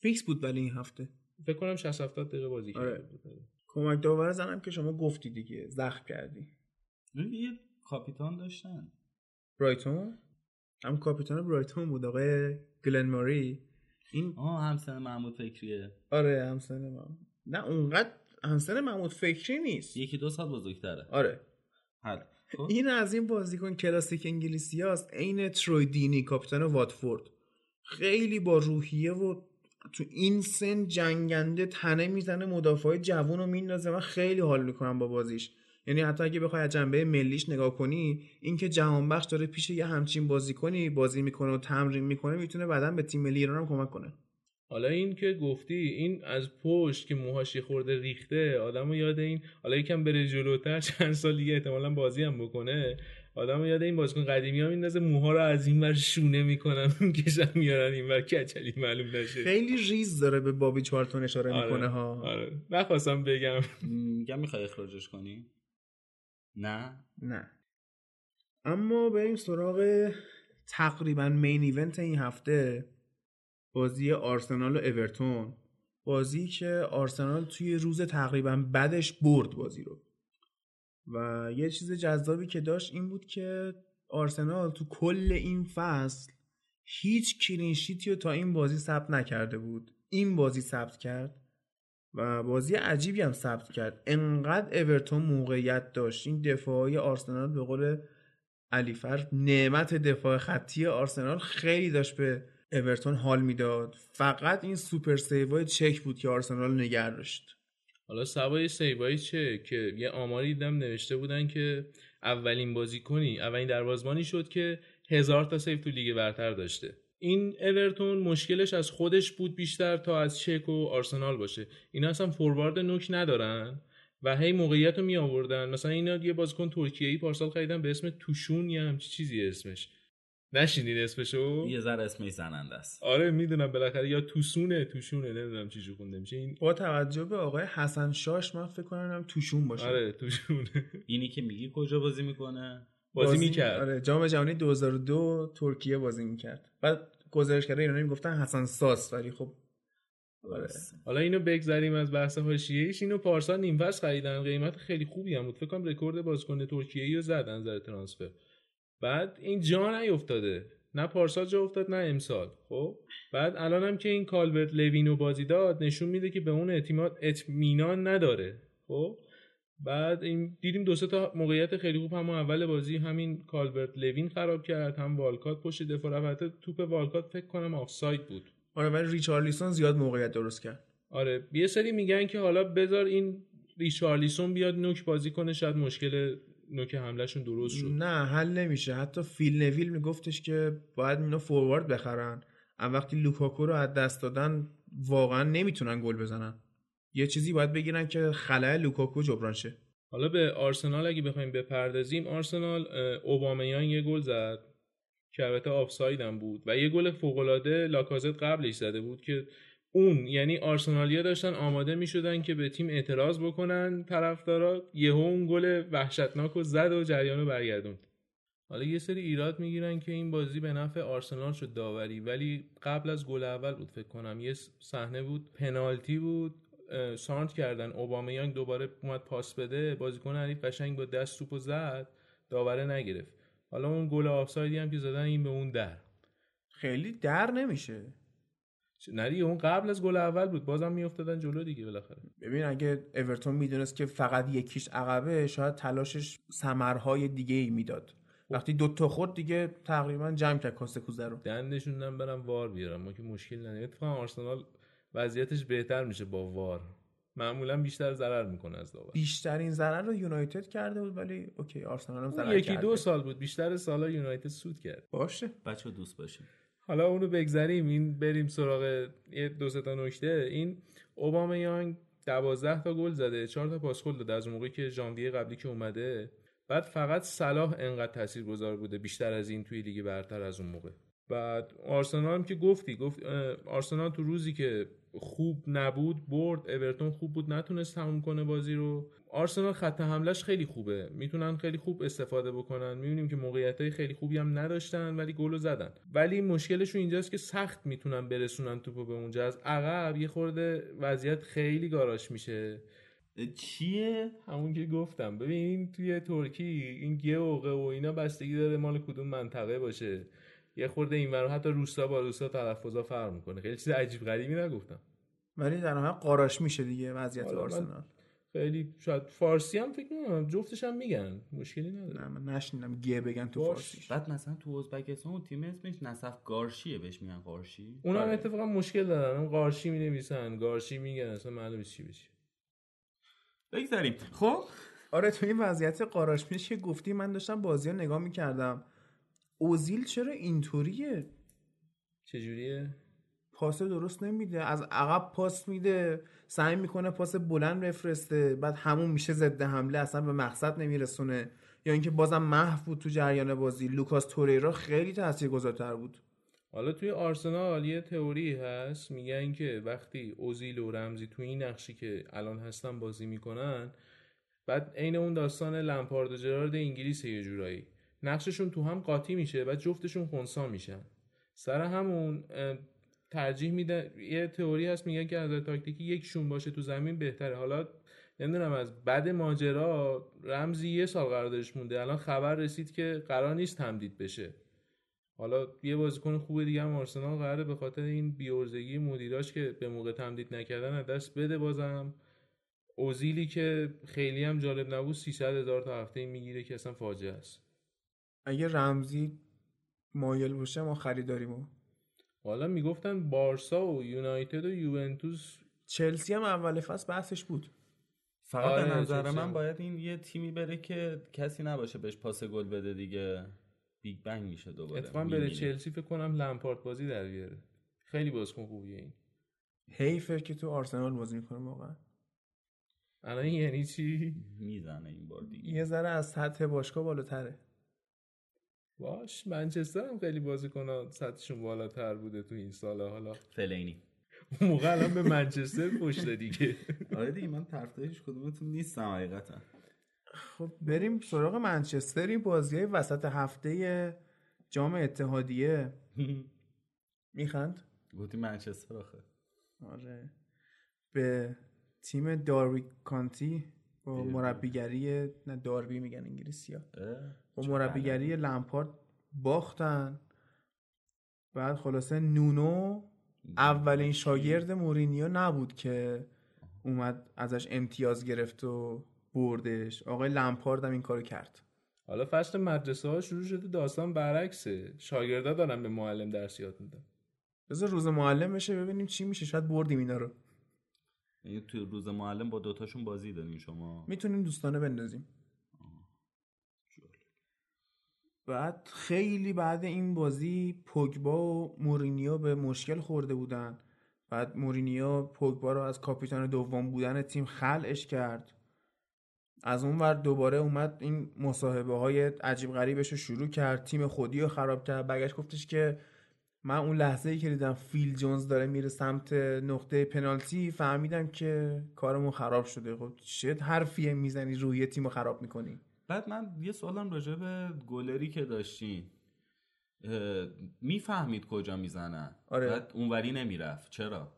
فیکس بود ولی این هفته. فکر کنم 60 70 دقیقه بازی آره. کرده بود. کمک داور زنم که شما گفتی دیگه. زخم کردی. یه کاپیتان داشتن. برایتون؟ هم کاپیتان برایتون بود آقای گلن ماری. این آه همسن محمود فکریه. آره همسن من نه اونقدر همسن محمود فکری نیست. یکی دو سال بزرگتره. آره. حل. خب. این از این بازیکن کلاسیک انگلیسی هاست. عین تروی دینی کاپیتان واتفورد. خیلی با روحیه و تو این سن جنگنده تنه می‌زنه مدافع جوون رو میندازه. من خیلی حال می‌کنم با بازیش. یعنی حتی اگه بخوای از جنبه ملیش نگاه کنی اینکه جهان بخش داره پیش یه همچین بازیکنی بازی می‌کنه و تمرین می‌کنه می‌تونه بعدا به تیم ملی ایران هم کمک کنه. حالا این که گفتی این از پشت که موهاش یه خورده ریخته آدمو یاد این حالا یکم بره جلوتر چند سال دیگه احتمالا بازی هم بکنه آدمو یاد این بازیکن قدیمی ها میندازه موها رو از این ور شونه می‌کنن می‌کشن میارن این ور کچلی معلوم نشه. خیلی ریز داره به بابی چارتون اشاره آره، می‌کنه ها. آره. نخواستم بگم. میگم می‌خوای اخراجش کنی؟ نه. نه. اما بریم سراغ تقریبا مین ایونت این هفته بازی آرسنال و اورتون. بازی که آرسنال توی روز تقریبا بعدش برد بازی رو. و یه چیز جذابی که داشت این بود که آرسنال تو کل این فصل هیچ clean sheet ی رو تا این بازی ثبت نکرده بود. این بازی ثبت کرد. و بازی عجیبی هم ثبت کرد. انقدر اورتون موقعیت داشت. این دفاعی آرسنال به قول علیفر نعمت دفاع خطی آرسنال خیلی داشت به اورتون حال می‌داد. فقط این super save ای چک بود که آرسنال نگه داشت. حالا سوای save ای چک که یه آماری دیدم نوشته بودن که اولین بازیکنی اولین دروازبانی شد که هزار تا save تو لیگ برتر داشته. این اورتون مشکلش از خودش بود بیشتر تا از چک و آرسنال باشه. اینا اصلا فوروارد نوک ندارن و هی موقعیت رو می آوردن مثلا اینا یه بازیکن ترکیه ای پارسال خریدن به اسم توشون یا همچی چیزی اسمش. نشینید اسمشو؟ یه ذره اسمش زننده است. آره می‌دونم بالاخره. یا توسونه توشونه نمی‌دونم چی خونده میشه. این با توجه به آقای حسن شاش من فکر کنم توشون باشه. آره توشونه. اینی که میگی کجا بازی می‌کنه؟ بازی می‌کرد. آره جام جهانی 2002 ترکیه بازی می‌کرد. بعد گزارشگرای ایرانی می‌گفتن حسن ساس ولی خب آره. حالا اینو بگذریم از بحث حاشیه‌ایش. اینو پارسال نیم فصل خریدن. قیمت خیلی خوبی هم بود. فکر کنم رکورد بازیکن ترکیه‌ای رو زد از نظر ترانسفر. بعد این جا نیفتاده. نه پارسال جا افتاد نه امسال. خب؟ بعد الان هم که این کالورت لوینو بازی داد نشون میده که به اون اعتماد اطمینان نداره. خب؟ بعد این دیدیم دو سه تا موقعیت خیلی خوب هم اول بازی همین کالورت لوین خراب کرد هم والکات پشت دفاع رفت. توپ والکات فکر کنم آفساید بود. آره ولی ریچارلیسون زیاد موقعیت درست کرد. آره یه سری میگن که حالا بذار این ریچارلیسون بیاد نوک بازی کنه شاید مشکل نوک حملهشون درست شد. نه حل نمیشه. حتی فیل نویل میگفتش که باید اینو فوروارد بخرن. اما وقتی لوکاکو رو از دست دادن واقعا نمی‌تونن گل بزنن. یه چیزی باید بگیرن که خلای لوکاکو جبران شه. حالا به آرسنال اگه بخوایم بپردازیم آرسنال اوبامیان یه گل زد که البته آفساید بود و یه گل فوق‌العاده لاکازت قبلش زده بود که اون یعنی آرسنالیا داشتن آماده می‌شدن که به تیم اعتراض بکنن طرفدارا. یهو اون گل وحشتناک رو زد و جریان رو برگردوند. حالا یه سری ایراد می‌گیرن که این بازی به نفع آرسنال شد داوری ولی قبل از گل اول بود فکر کنم. یه صحنه بود پنالتی بود. سانت کردن. اوبامیانگ دوباره اومد پاس بده. بازیکن حریف قشنگ با دست توپو زد. داوره نگرفت. حالا اون گل آفسایدی هم که زدن این به اون در. خیلی در نمیشه. دیگه اون قبل از گل اول بود. بازم میافتادن جلو دیگه بالاخره. ببین اگه اورتون می‌دونست که فقط یکیش عقبه شاید تلاشش ثمرهای دیگه ای می‌داد. وقتی دو تا خورد دیگه تقریبا جمع کرد کاسه کوزه رو. دندشون برم وار بیارم. ما که مشکل نداره اتفاقا آرسنال وضعیتش بهتر میشه با وار. معمولا بیشتر ضرر می‌کنه از داور. بیشترین ضرر رو یونایتد کرده بود ولی اوکی آرسنال هم اون ضرر یکی کرده. دو سال بود. بیشتر سالا یونایتد سود کرد. باشه. بچه دوست باشیم حالا اونو بگذریم. این بریم سراغ یه دو سه تا نکته. این اوبامیانگ 12 تا گل زده 4 تا پاس گل داده از موقعی که ژانویه قبلی که اومده. بعد فقط صلاح انقدر تاثیرگذار بوده بیشتر از این توی لیگ برتر از اون موقع. بعد آرسنال هم که گفتی گفت آرسنال تو روزی که خوب نبود برد اورتون خوب بود نتونست تموم کنه بازی رو. آرسنال خط حملش خیلی خوبه. می‌تونن خیلی خوب استفاده بکنن. می‌بینیم که موقعیت های خیلی خوبی هم نداشتن ولی گل زدن. ولی مشکلشون اینجاست که سخت می‌تونن برسونن توپو به اونجا. از عقب یه خورده وضعیت خیلی گاراش میشه. چیه؟ همون که گفتم. ببین توی ترکی این گوقه و اینا بستگی داره مال کدوم منطقه باشه. یه خورده این ور حتی روستا با روستا تلفظا فرق می‌کنه. خیلی چیز عجیب غریبی نگفتم. ولی در نهایت قاراش میشه دیگه وضعیت من- آرسنال. خیلی شاید فارسی هم فکر نمی‌کنم. جفتش هم میگن. مشکلی نداره. نه من نشنیدم. گه بگن تو باش. فارسیش بعد مثلا تو ازبکستان اون تیم اسمش نصف گارشیه بهش میگن قارشی. اونا هم آره. اتفاقا مشکل دارن اون قارشی می نویسن گارشی میگن اصلا معلوم نیست چی بشه. بگذاریم. خب؟ آره تو این وضعیت قاراش میشه که گفتی من داشتم بازی ها نگاه می‌کردم. اوزیل چرا اینطوریه؟ چجوریه؟ پاس درست نمیده از عقب پاس میده سعی می‌کنه پاس بلند بفرسته بعد همون میشه ضد حمله اصلا به مقصد نمیرسونه. یا اینکه بازم محو بود تو جریان بازی. لوکاس توریرا خیلی تاثیرگذارتر بود. حالا توی آرسنال یه تئوری هست میگن که وقتی اوزیل و رمزی توی این نقشی که الان هستن بازی می‌کنن بعد عین اون داستان لمپارد و جرارد انگلیس یه جورایی. نقششون تو هم قاطی میشه و جفتشون خونسا میشن. سر همون ترجیح میده یه تئوری هست میگن که از تاکتیکی یکشون باشه تو زمین بهتره. حالا نمی‌دونم از بعد ماجرا رمزی یه سال قراردادش مونده. الان خبر رسید که قرار نیست تمدید بشه. حالا یه بازیکن خوب دیگه هم آرسنال قراره به خاطر این بیورزگی مدیراش که به موقع تمدید نکردن از دست بده بازم. اوزیلی که خیلی هم جالب نبود 300 هزار تا هفته می‌گیره که اصلا فاجعه است. اگه رمزی مایل باشه ما خریداریمو. حالا می‌گفتن بارسا و یونایتد و یوونتوس چلسی هم اول فصل بحثش بود. فقط آره، به نظر من. باید این یه تیمی بره که کسی نباشه بهش پاس گل بده دیگه. بیگ بنگ میشه دوباره. اتفاقا بره. چلسی فکر کنم لمپارت بازی در بیاره. خیلی بازیکن خوبیه این. حیفه که تو آرسنال بازی می‌کنه واقعا. الان یعنی چی؟ می‌زنه این بار دیگه. یه ذره از سطح باشگاه بالاتره. باش منچستر هم خیلی بازیکن سطحشون بالاتر بوده تو این سالا حالا فلینی. اون موقع الان به منچستر پشت دیگه. آره دیگه من طرفدارش کدومتون نیستم حقیقتا. خب بریم سراغ منچستر این بازی های وسط هفته جام اتحادیه. میخند؟ گفتی منچستر آخه. آره. به تیم دارویک کانتی با مربیگری نه داربی میگن انگلیسی ها با مربیگری لمپارد باختن. بعد خلاصه نونو اولین شاگرد مورینیو نبود که اومد ازش امتیاز گرفت و بردش. آقای لمپارد هم این کارو کرد. حالا فصل مدرسه ها شروع شده داستان برعکسه. شاگردا دارن به معلم درس یاد میدن. بذار روز معلم بشه ببینیم چی میشه. شاید بردیم اینا رو. یعنی تو روز معلم با دوتاشون بازی دارین شما؟ می‌تونیم دوستانه بندازیم. بعد خیلی بعد این بازی پوگبا و مورینیو به مشکل خورده بودن. بعد مورینیو پوگبا رو از کاپیتان دوم بودن تیم خلعش کرد. از اون ور دوباره اومد این مصاحبه های عجیب غریبش رو شروع کرد تیم خودی رو خراب کرد. برگشت گفتش که من اون لحظه ای که دیدم فیل جونز داره میره سمت نقطه پنالتی فهمیدم که کارمون خراب شده. خب چه حرفیه می‌زنی روی تیم رو خراب می‌کنی. بعد من یه سوالم راجع به گلری که داشتین. می‌فهمید کجا می‌زنن. آره. بعد اونوری نمی‌رفت. چرا؟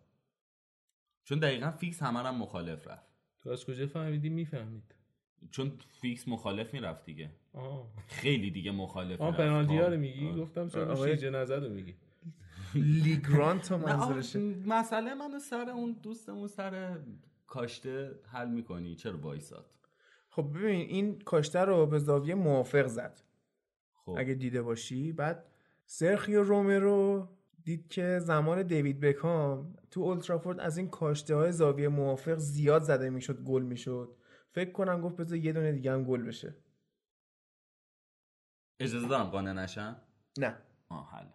چون دقیقا فیکس همه هم مخالف رفت. تو از کجا فهمیدی؟ می‌فهمید. چون فیکس مخالف می‌رفت دیگه. آه. خیلی دیگه مخالف آه. پنالتی ها رو آه. میگی؟ آه. گفتم چرا آقای- شیجه نظر رو میگی؟ لیگرانت آه، منظورشه. مسئله منو سر اون دوستمون سر کاشته حل می‌کنی. چرا وایساد؟ خب ببین این کاشته رو به زاویه موافق زد. خب. اگه دیده باشی. بعد سرخیو رومرو دید که زمان دیوید بکام تو اولترافورد از این کاشته های زاویه موافق زیاد زده می‌شد گل می‌شد. فکر کنم گفت بذار یه دونه دیگه هم گل بشه. اجازه دارم قانع نشم؟ نه. آه حل.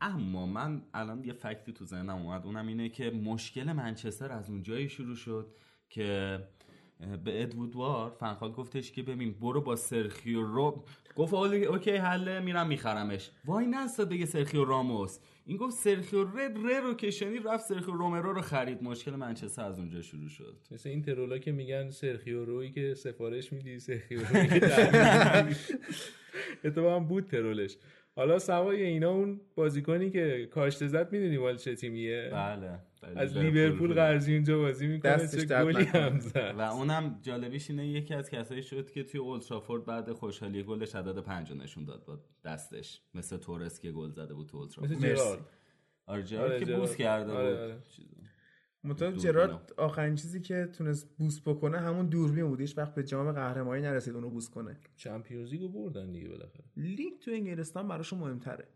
اما من الان یه فکتی تو ذهنم اومد. اونم اینه که مشکل منچستر از اون جایی شروع شد که به ادوودوار فنخال گفتش که ببین برو با سرخیو رو گفت اولی- اوکی حله میرم میخرمش. وای نستا بگه سرخیو راموس. این گفت سرخیو رد ر رو کشنی رفت سرخیو رومرو رو خرید. مشکل منچستر از اونجا شروع شد. مثل این ترولا که میگن سرخیو روی که سفارش میدی سرخیو روی. اتفاقا بود ترولش. حالا سوای اینا اون بازیکنی که کاشته زد می‌دونی مال چه تیمیه بله بله، از لیورپول. قرضی اونجا بازی می‌کنه چه گلی. هم زد و اونم جالبیش اینه یکی از کسایی شد که توی اولترافورد بعد خوشحالی گلش عدد پنج رو نشون داد با دستش مثل تورس که گل زده بود تو اولترافورد مثل جرار آره جرارد آره، که جرارد. بوس کرده آره، بود آره. چیزو. مطمئن. جرارد آخرین چیزی که تونست بوس بکنه همون دوربین بود. هیچ وقت به جام قهرمانی نرسید اونو بوس کنه. چمپیونز لیگو بردن دیگه بالاخره. لیگ تو انگلستان براشون مهمتره.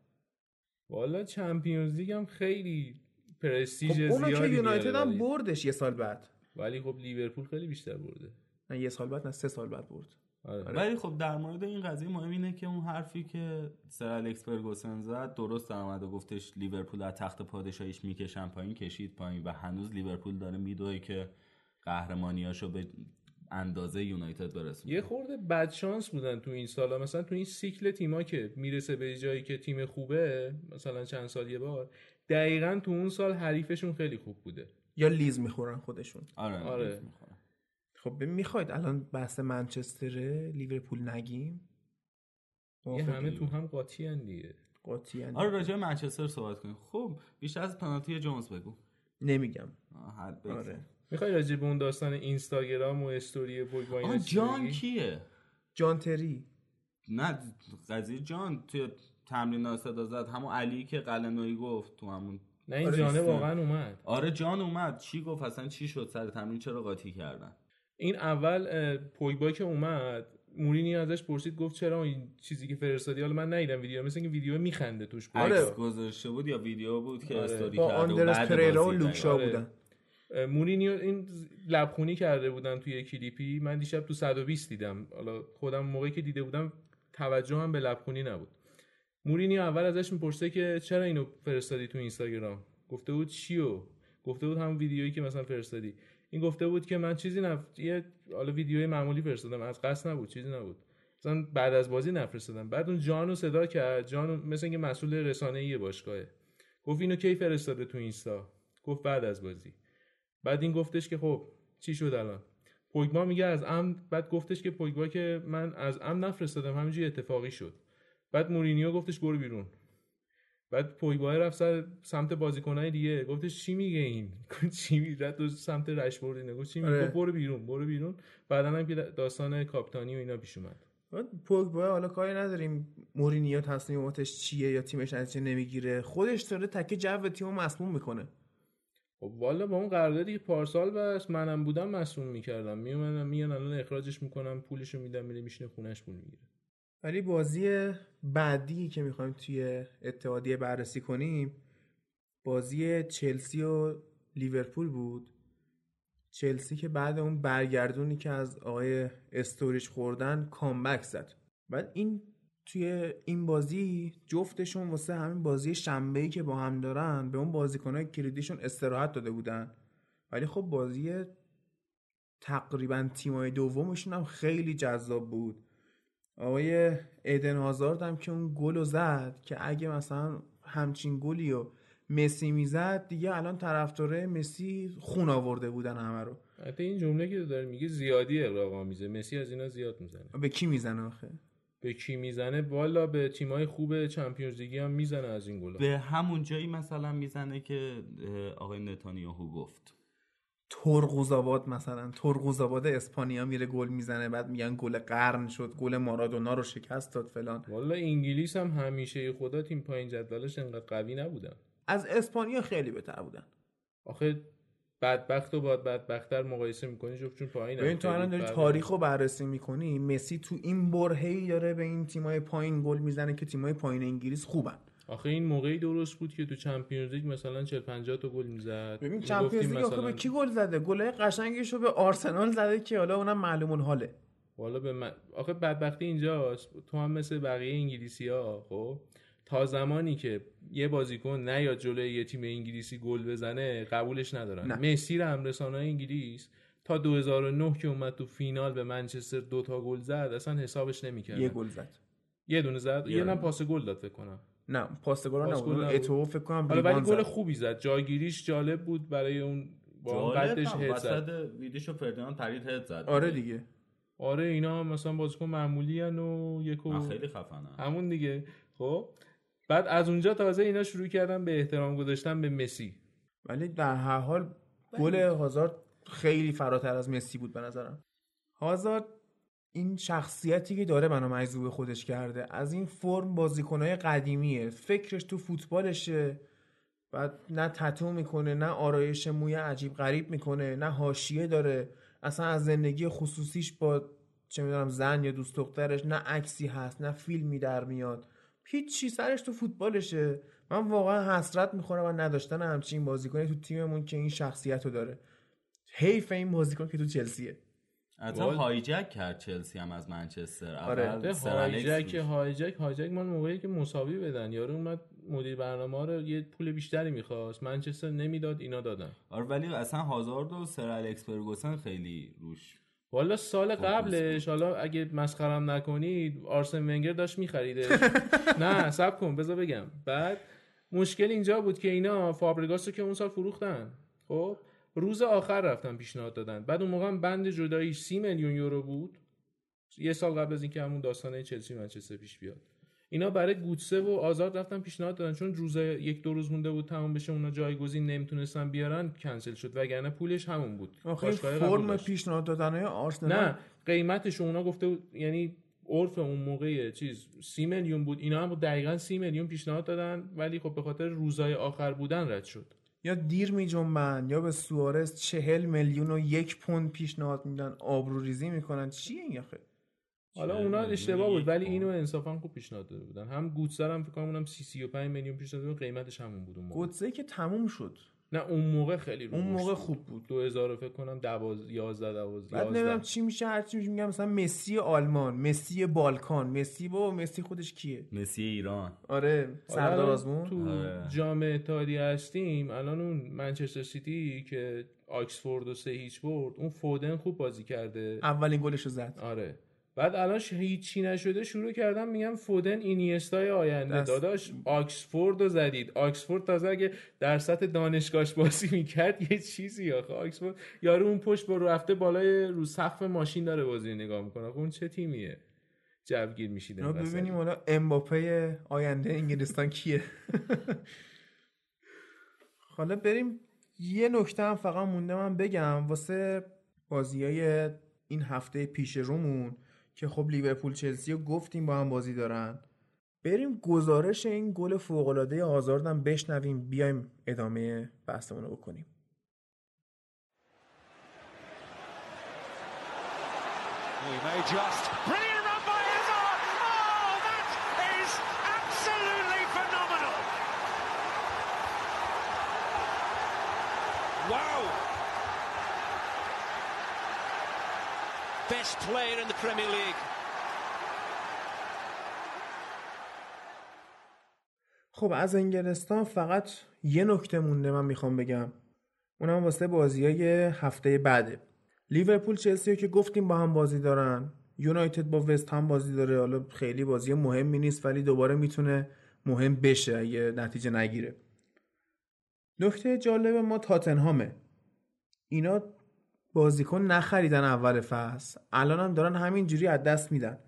والا چمپیونز لیگ هم خیلی پرستیژ خب اونو که زیادی یونایتد هم بردش یه سال بعد. ولی خب لیورپول خیلی بیشتر برده. نه یه سال بعد نه سه سال بعد برد. آره. ولی خب در مورد این قضیه مهم اینه که اون حرفی که سر الکس فرگوسن زد درست در اومد و گفتش لیورپول از تخت پادشاهیش می‌کشن پایین کشید پایین و هنوز لیورپول داره میدوه که قهرمانیاشو به اندازه یونایتد برسونه یه خورده بد شانس بودن تو این سالا مثلا تو این سیکل تیما که می‌رسه به جایی که تیم خوبه مثلا چند سال یه بار دقیقا تو اون سال حریفشون خیلی خوب بوده یا لیز می‌خورن خودشون آره آره. لیز می‌خورن. خب می‌خواید الان بحث منچستره لیورپول نگیم؟ یه؟ همه تو هم قاطی دیگه. قاطی آره راجع منچستر صحبت کنیم. خب بیشتر از پنالتی جونز بگو. نمیگم. آره. می‌خوای راجع به اون داستان اینستاگرام و استوری پوگبا چیزی جان؟ کیه؟ جان تری. نه قضیه جان توی تمرین صدا زد. همون علی که قلنوی گفت تو همون نه این آره، جانه. واقعا اومد. آره جان اومد. چی گفت؟ اصلا چی شد؟ سر تمرین چرا قاطی کردن؟ این اول پوگبا که اومد مورینی ازش پرسید گفت چرا این چیزی که فرستادی؟ حالا من ندیدم ویدیو مثل اینکه ویدیو میخنده توش آره. عکس گذاشته بود یا ویدیو بود که آره. استوری با آندرس بعد پریرا و لوکشا آره. بودن مورینیو این لبخونی کرده بودن توی کلیپی. من دیشب تو 120 دیدم. حالا خودم موقعی که دیده بودم توجه هم به لبخونی نبود. مورینیو اول ازش می‌پرسه که چرا اینو فرستادی تو اینستاگرام؟ گفته بود چیو؟ گفته بود همون ویدیویی که مثلا فرستادی. این گفته بود که من چیزی نف... یه حالا ویدیوی معمولی فرستادم از قصد نبود چیزی نبود. مثلا بعد از بازی نفرستادم. بعد اون جانو صدا کرد جانو مثل اینکه مسئول رسانه‌ای باشگاهه گفت اینو کی فرستاده تو اینستا؟ گفت بعد از بازی. بعد این گفتش که خب چی شد الان؟ پوگبا میگه از ام بعد گفتش که پوگبا که من از ام نفرستادم همینجوری اتفاقی شد. بعد مورینیو گفتش برو بیرون. بعد پویبا رفت سر سمت بازیکنای دیگه. گفتش چی میگه این؟ چی میگه تو سمت رشفورد اینا گفت چی میگه آره. برو بیرون برو بیرون. بعدا هم که داستان کاپتانی و اینا پیش اومد. پوگبا حالا کاری نداریم مورینیو تصمیماتش چیه یا تیمش نتیجه نمی‌گیره. خودش داره تکه جو تیمو مسموم می‌کنه. خب والا با اون قراردادی که پارسال بس منم بودم مسئول می‌کردم. میومدم میان الان اخراجش می‌کنم پولشو میدم میره میشینه خونش پول می‌گیره. ولی بازی بعدی که می‌خوایم توی اتحادیه بررسی کنیم بازی چلسی و لیورپول بود. چلسی که بعد اون برگردونی که از آقای استوریج خوردن کامبک زد. بعد این توی این بازی جفتشون واسه همین بازی شنبه که با هم دارن به اون بازیکنهای کلیدیشون استراحت داده بودن. ولی خب بازی تقریبا تیمای دومشون هم خیلی جذاب بود. آقای ایدن هازارد هم که اون گل رو زد که اگه مثلا همچین گلی و مسی می‌زد دیگه الان طرفدارای مسی خون آورده بودن همه رو. حتی این جمله که داره میگه زیادی اغراق آمیزه. مسی از اینا زیاد می‌زنه. به کی می‌زنه آخه؟ به کی می‌زنه؟ والا به تیمای خوب چمپیونز لیگی هم می‌زنه از این گلا به همون جایی مثلا می‌زنه که آقای نتانیاهو گفت. ترقوزآباد مثلا. ترقوزآباد اسپانیا میره گل می‌زنه بعد میگن گل قرن شد گل مارادونا رو شکست داد فلان. والا انگلیس هم همیشه خدا تیم پایین جدولش انقدر قوی نبودن. از اسپانیا خیلی بهتر بودن. آخه بدبخت و باد بدبختتر مقایسه می‌کنی جفتشون پایین ببین تو الان داری تاریخ رو بررسی می‌کنی مسی تو این برهه‌ای داره به این تیمای پایین گل می‌زنه که تیمای پایین انگلیس خوبن. آخه این موقعی درست بود که تو چمپیونز لیگ مثلا 40 50 تا گل می‌زد. ببین چمپیونز لیگ آخه به کی گل زده؟ گلای قشنگش رو به آرسنال زده که حالا اونم معلوم الحاله والا به من... آخه بدبختی اینجاست. تو هم مثل بقیه انگلیسی ها خب؟ تا زمانی که یه بازیکن نیاد جلوی یه تیم انگلیسی گل بزنه قبولش ندارن. نه. مسی هم رسانه‌های انگلیس تا 2009 که اومد تو فینال به منچستر دو تا گل زد اصلا حسابش نمی‌کردن یه گل زد. یه دونه زد. یه. نه پاس گل داد فکر کنم. نه پاس گل نبود. اتو فکر کنم ولی گل. خوبی زد. جایگیریش جالب بود برای اون با قدش. هد زد. وسط ویدیشو فردیناند پرید هد زد. آره دیگه. آره اینا مثلا بازیکن معمولی هن و یک و من خیلی خفنم همون دیگه. خب بعد از اونجا تازه اینا شروع کردن به احترام گذاشتن به مسی. ولی در هر حال گل هازارد خیلی فراتر از مسی بود به نظرم. هازارد این شخصیتی که داره منو مجذوب خودش کرده از این فرم بازیکنهای قدیمیه. فکرش تو فوتبالشه. بعد نه تتو می‌کنه نه آرایش موی عجیب غریب می‌کنه نه حاشیه داره. اصلا از زندگی خصوصیش با چه می‌دونم زن یا دوست دخترش نه عکسی هست نه فیلمی در میاد. هیچ سرش تو فوتبالشه. من واقعا حسرت می‌خورم و نداشتن همچین بازیکنی تو تیممون که این شخصیت رو داره. حیف این بازیکن که تو چلسیه. اصلا هایجک کرد چلسی هم از منچستر. آره. هایجک. هایجک هایجک من موقعی که مساوی بدن. یارو اومد مدیر برنامه رو یه پول بیشتری می‌خواست. منچستر نمی‌داد اینا دادن. آره ولی اصلا هازارد و سر الکس فرگوسن خیلی روش. والا سال قبلش حالا اگه مسخرم نکنید آرسن ونگر داشت میخریده نه سب کن بذار بگم. بعد مشکل اینجا بود که اینا فابرگاس رو که اون سال فروختن. خب؟ روز آخر رفتن پیشنهاد دادن. بعد اون موقع هم بند جداییش سی میلیون یورو بود. یه سال قبل از اینکه همون داستانه چلسی منچستر پیش بیاد. اینا برای گوتسه و آزاد رفتن پیشنهاد دادن. چون روز یک دو روز مونده بود تمام بشه اونا جایگزین نمی‌تونستن بیارن کنسل شد. وگرنه پولش همون بود. آخه فرم. پیشنهاد دادن آرسنال نه قیمتش اونا گفته بود یعنی عرف اون موقع چیز سی میلیون بود. اینا هم دقیقا سی میلیون پیشنهاد دادن ولی خب به خاطر روزای آخر بودن رد شد. یا دیر می جنبن یا به سوارز چهل میلیون و یک پوند پیشنهاد میدن آبروریزی می‌کنن. چیه این آخه؟ حالا اونا اشتباه بود ولی. اینو انصافا خوب پیشنهاد داده بودن. هم گوتسر هم فکر کنم اونم 30 35 میلیون پیشنهاد قیمتش همون بود اون موقع. گوتزه که تموم شد. نه اون موقع خیلی رو اون موقع بود. خوب بود. 2000 فکر کنم 12 11 12 بعد نمی‌دونم چی میشه هر چی میشه میگم مثلا مسی آلمان مسی بالکان مسی با مسی خودش کیه؟ مسی ایران. آره حالا سردار الان آزمون. تو آره. جام اتحادیه هستیم الان اون منچستر سیتی که آکسفورد و سه هیچ برد اون فودن خوب بازی کرده. اولین گلش رو زد. آره. بعد الان هیچی نشده شروع کردم میگم فودن اینیستای آینده. دست- داداش آکسفورد رو زدید. آکسفورد تازه اگه در سطح دانشگاهش بازی می‌کرد یه چیزی آخه. آکسفورد یارو اون پشت با رفته بالای رو سقف ماشین داره بازی نگاه می‌کنه. آخه اون چه تیمیه؟ جوگیر میشید ببینیم حالا امباپه آینده انگلستان کیه. حالا بریم. یه نکته هم فقط مونده من بگم. واسه بازی های این هفته پیش رومون که خب لیورپول چلسی رو گفتیم با هم بازی دارن. بریم گزارش این گل فوق‌العاده آزاردم بشنویم. بیایم ادامه بحثمون رو بکنیم. May just. Brilliant. Best player in the Premier League. خب از انگلستان فقط یه نکته مونده من می‌خوام بگم. اونم واسه بازی های هفته بعده. لیورپول چلسی که گفتیم با هم بازی دارن. یونایتد با وست هم بازی داره. حالا خیلی بازی مهمی نیست ولی دوباره می‌تونه مهم بشه اگه نتیجه نگیره. نکته جالب ما تاتنهامه. اینا بازیکن نخریدن اول فصل. الان هم دارن همینجوری از دست میدن.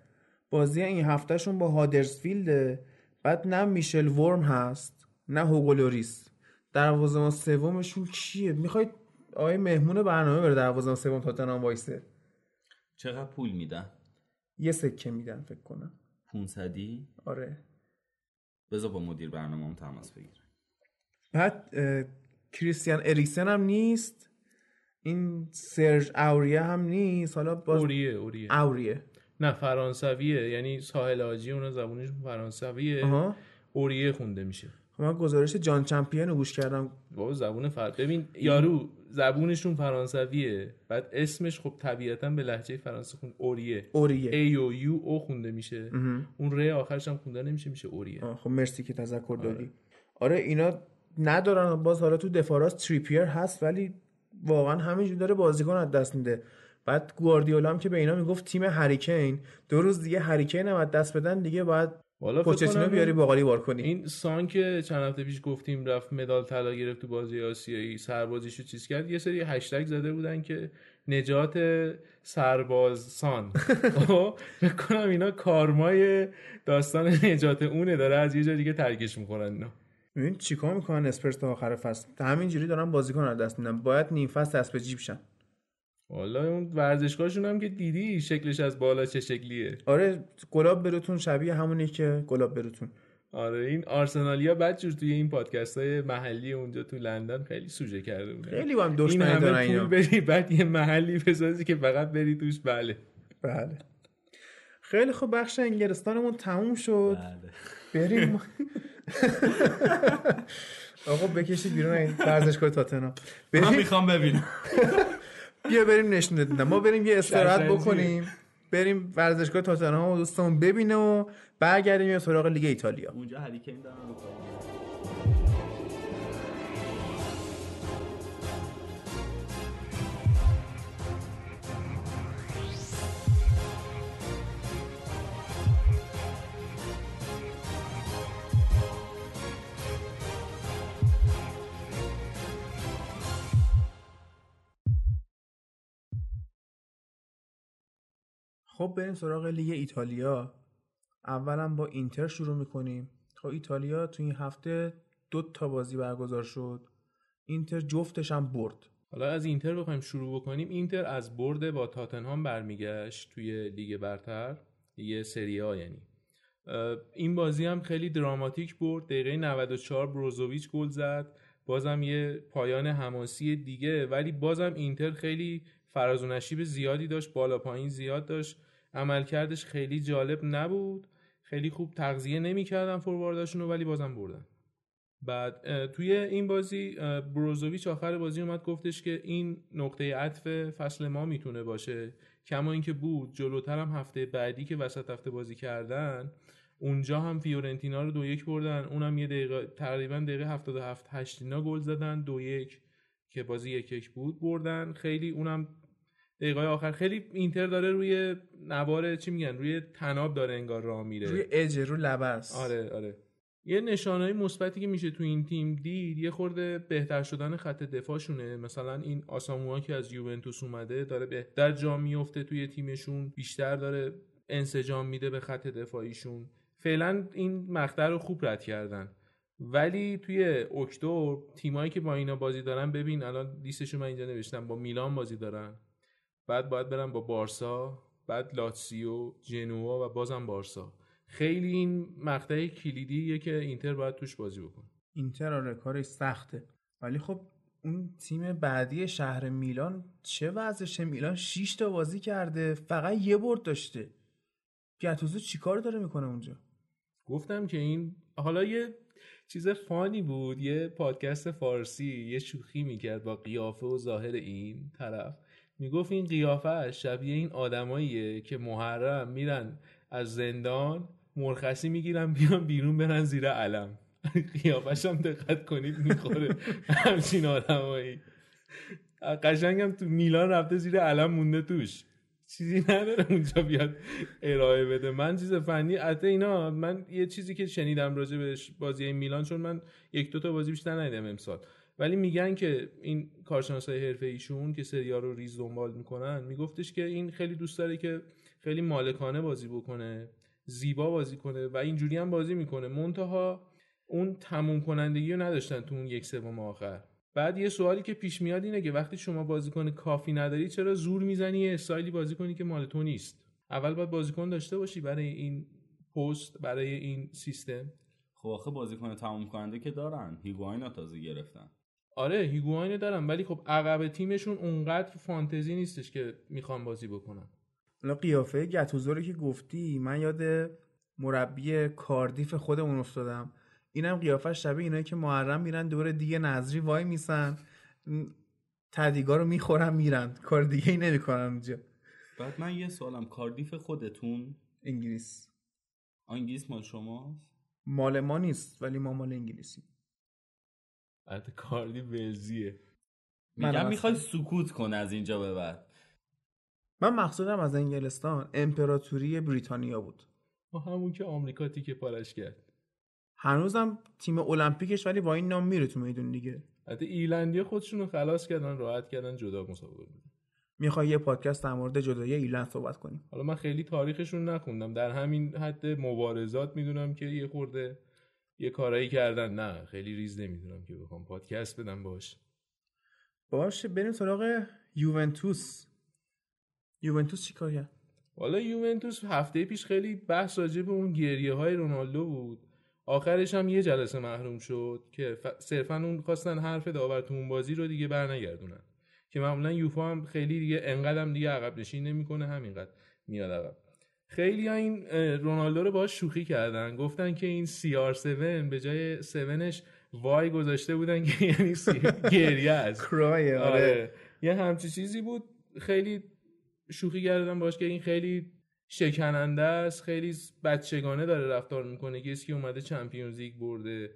بازی این هفتهشون با هادرسفیلده بعد نه میشل ورم هست نه هوگولوریس دروازه‌بان سومشون کیه؟ می‌خواید آقای مهمون برنامه بره دروازه‌بان سوم تاتنهام وایسه. چقدر پول میدن؟ یه سکه میدن فکر کنم. 500 آره. بذار با مدیر برنامه هم تماس بگیر بعد کریستیان اریکسن هم نیست. این سرژ اوریه هم نیست. حالا باز اوریه اوریه. اوریه. نه فرانسویه. یعنی ساحل آجی اون زبونش فرانسویه. آها. اوریه خونده میشه. خب من گزارش جان چمپیون رو گوش کردم. بابا زبون فر... ببین یارو زبونشون فرانسویه. بعد اسمش خب طبیعتا به لهجه فرانسه خون اوریه. اوریه. ای و یو او خونده میشه. اون ر آخرش هم خونده نمیشه میشه اوریه. خب مرسی که تذکر دادی. آره اینا ندارن. باز حالا تو دفاراس تریپیر هست ولی واقعا همینجوری داره بازیکن از دست میده. بعد گواردیولا هم که به اینا می‌گفت تیم هریکین دو روز دیگه هریکین هم از دست بدن دیگه باید والا پوچتینو بیاری باقالی بار کنی. این سان که چند هفته پیش گفتیم رفت مدال طلا گرفت تو بازی آسیایی سربازیشو چیز کرد یه سری هشتگ زده بودن که نجات سرباز سان. خب فکر کنم اینا کارمای داستان نجات اونه داره از یه جا دیگه ترکش می‌کنن اینا. ببین چیکار می‌کنن اسپرس تا آخر فصل؟ همینجوری دارن بازیکن از دست میدن. باید نیم فصل دست به جیب شن. والا اون ورزشگاهشون هم که دیدی شکلش از بالا چه شکلیه. آره گلاب بروتون شبیه همونی که گلاب بروتون آره این آرسنالیا بعد جور توی این پادکست های محلی اونجا تو لندن خیلی سوژه کرده بودن خیلی با هم این دشمنی دارن همه پول اینا بری بعد یه محلی بسازی که فقط بری توش. بله. بله. خیلی خوب بخش انگلستانمون تموم شد. بله. بریم. آقا بکشید بیرون این ورزشگاه تاتنهام. من بریم. می‌خوام ببینم. بیا بریم نشون بدیم ما بریم یه استراحت. بکنیم. بریم ورزشگاه تاتنهام و دوستمون ببینه و برگردیم یه سراغ لیگ ایتالیا. اونجا هریکین دارن خب بریم سراغ لیگ ایتالیا. اولا با اینتر شروع می‌کنیم. خب ایتالیا تو این هفته دو تا بازی برگزار شد. اینتر جفتش هم برد. حالا از اینتر بخوایم شروع بکنیم. اینتر از برد با تاتنهام برمیگشت توی لیگ برتر لیگ سری آ یعنی. این بازی هم خیلی دراماتیک برد. دقیقه 94 بروزوویچ گل زد. بازم یه پایان حماسی دیگه ولی بازم اینتر خیلی فراز و نشیب زیادی داشت بالا پایین زیاد داشت. عملکردش خیلی جالب نبود. خیلی خوب تغذیه نمی‌کردن فوروارداشون رو ولی بازم بردن. بعد توی این بازی بروزوویچ آخر بازی اومد گفتش که این نقطه عطف فصل ما می‌تونه باشه. کما اینکه بود جلوتر هم هفته بعدی که وسط هفته بازی کردن اونجا هم فیورنتینا رو دو یک بردن. اونم یه دقیقه تقریبا دقیقه 77 8 اینا گل زدن دو یک که بازی یک یک بود بردن. خیلی اونم دقیقه آخر. خیلی اینتر داره روی نوار چی میگن؟ روی تناب داره انگار راه میره. روی اج رو لبه است آره آره. یه نشانهای مثبتی که میشه تو این تیم دید یه خورده بهتر شدن خط دفاعشونه. مثلا این آساموا که از یوونتوس اومده داره بهتر جا میفته توی تیمشون. بیشتر داره انسجام میده به خط دفاعیشون. فعلا این مقطع رو خوب رد کردن. ولی توی اکتبر تیمایی که با اینا بازی دارن ببین الان لیستشو من اینجا نوشتم با میلان بازی دارن. بعد باید برن با بارسا بعد لاتسیو جنوا و بازم بارسا. خیلی این مقطع کلیدیه که اینتر باید توش بازی بکنه. اینتر آره کارش سخته. ولی خب اون تیم بعدی شهر میلان چه وضعشه؟ میلان 6 تا بازی کرده فقط یه برد داشته. گتوزو چیکار داره می‌کنه اونجا؟ گفتم که این حالا یه چیز فانی بود یه پادکست فارسی یه شوخی می‌کرد با قیافه و ظاهر این طرف. می‌گفت این قیافه شبیه این آدماییه که محرم میرن از زندان مرخصی می‌گیرن بیان بیرون برن زیر علم. قیافش هم دقت کنید می‌خوره. همچین آدمایی. قشنگم تو میلان رفته زیر علم مونده توش. چیزی نداره اونجا بیاد ارائه بده. من چیز فنی حتی اینا من یه چیزی که شنیدم راجع بهش بازی میلان چون من یک دو تا بازی بیشتر ندیدم امسال. ولی میگن که این کارشناسای حرفه ایشون که سریا رو ریز دنبال می‌کنن میگفتش که این خیلی دوست داره که خیلی مالکانه بازی بکنه زیبا بازی کنه و اینجوری هم بازی می‌کنه. منتها اون تموم کنندگی رو نداشتن تو اون یک سوم آخر. بعد یه سوالی که پیش میاد اینه که وقتی شما بازیکن کافی نداری چرا زور می‌زنی یه استایلی بازی کنی که مال تو نیست؟ اول باید بازیکن داشته باشی برای این پست برای این سیستم. خب آخه بازیکن تموم کننده که دارن. هیگواین تازه گرفتن. آره هیگواین دارن ولی خب عقب تیمشون اونقدر فانتزی نیستش که می‌خوان بازی بکنن. حالا قیافه گتوزو رو که گفتی من یاد مربی کاردیف خودمون افتادم. اینم قیافه شبیه اینایی که محرم میرن دور دیگه نظری وای میسن. تدیگا رو می‌خورن میرن. کار دیگه ای نمی‌کنن اونجا. بعد من یه سوالم. کاردیف خودتون؟ انگلیس. انگلیس مال شماست؟ مال ما نیست ولی ما مال انگلیسی بعد کاردی ولزیه من میگم می‌خوای سکوت کن از اینجا به بعد. من مقصودم از انگلستان. امپراتوری بریتانیا بود. ما همون که آمریکا تیکه پارش کرد. هنوزم تیم المپیکش ولی با این نام میره تو میدون دیگه. حتی ایرلندی خودشون رو خلاص کردن راحت کردن جدا مسابقه بودن می‌خوای یه پادکست در مورد جدایی ایرلند صحبت کنیم. حالا من خیلی تاریخشون نخوندم. در همین حد مبارزات می‌دونم که یه خورده یه کارایی کردن. نه خیلی ریز نمی‌دونم که بخوام پادکست بدم باش باشه بریم سراغ یوونتوس. یوونتوس چیکار کرد حالا یوونتوس هفته پیش خیلی بحث راجع به اون گریه های رونالدو بود. آخرش هم یه جلسه محروم شد که ف... صرفا اون خواستن حرف داور تو اون بازی رو دیگه برنگردونن. که معمولا یوفا هم خیلی دیگه انقدر هم دیگه عقب نشین نمی‌کنه همینقدر میاد عقب. خیلی ها این رونالدو رو باش شوخی کردن. گفتن که این سی آر 7 به جای 7ش وای گذاشته بودن که یعنی. گریه است. کرای آره. یه همچی چیزی بود. خیلی شوخی کردم باش که این خیلی شکننده است. خیلی بچگانه داره رفتار می‌کنه. کسی که اومده چمپیونز لیگ برده.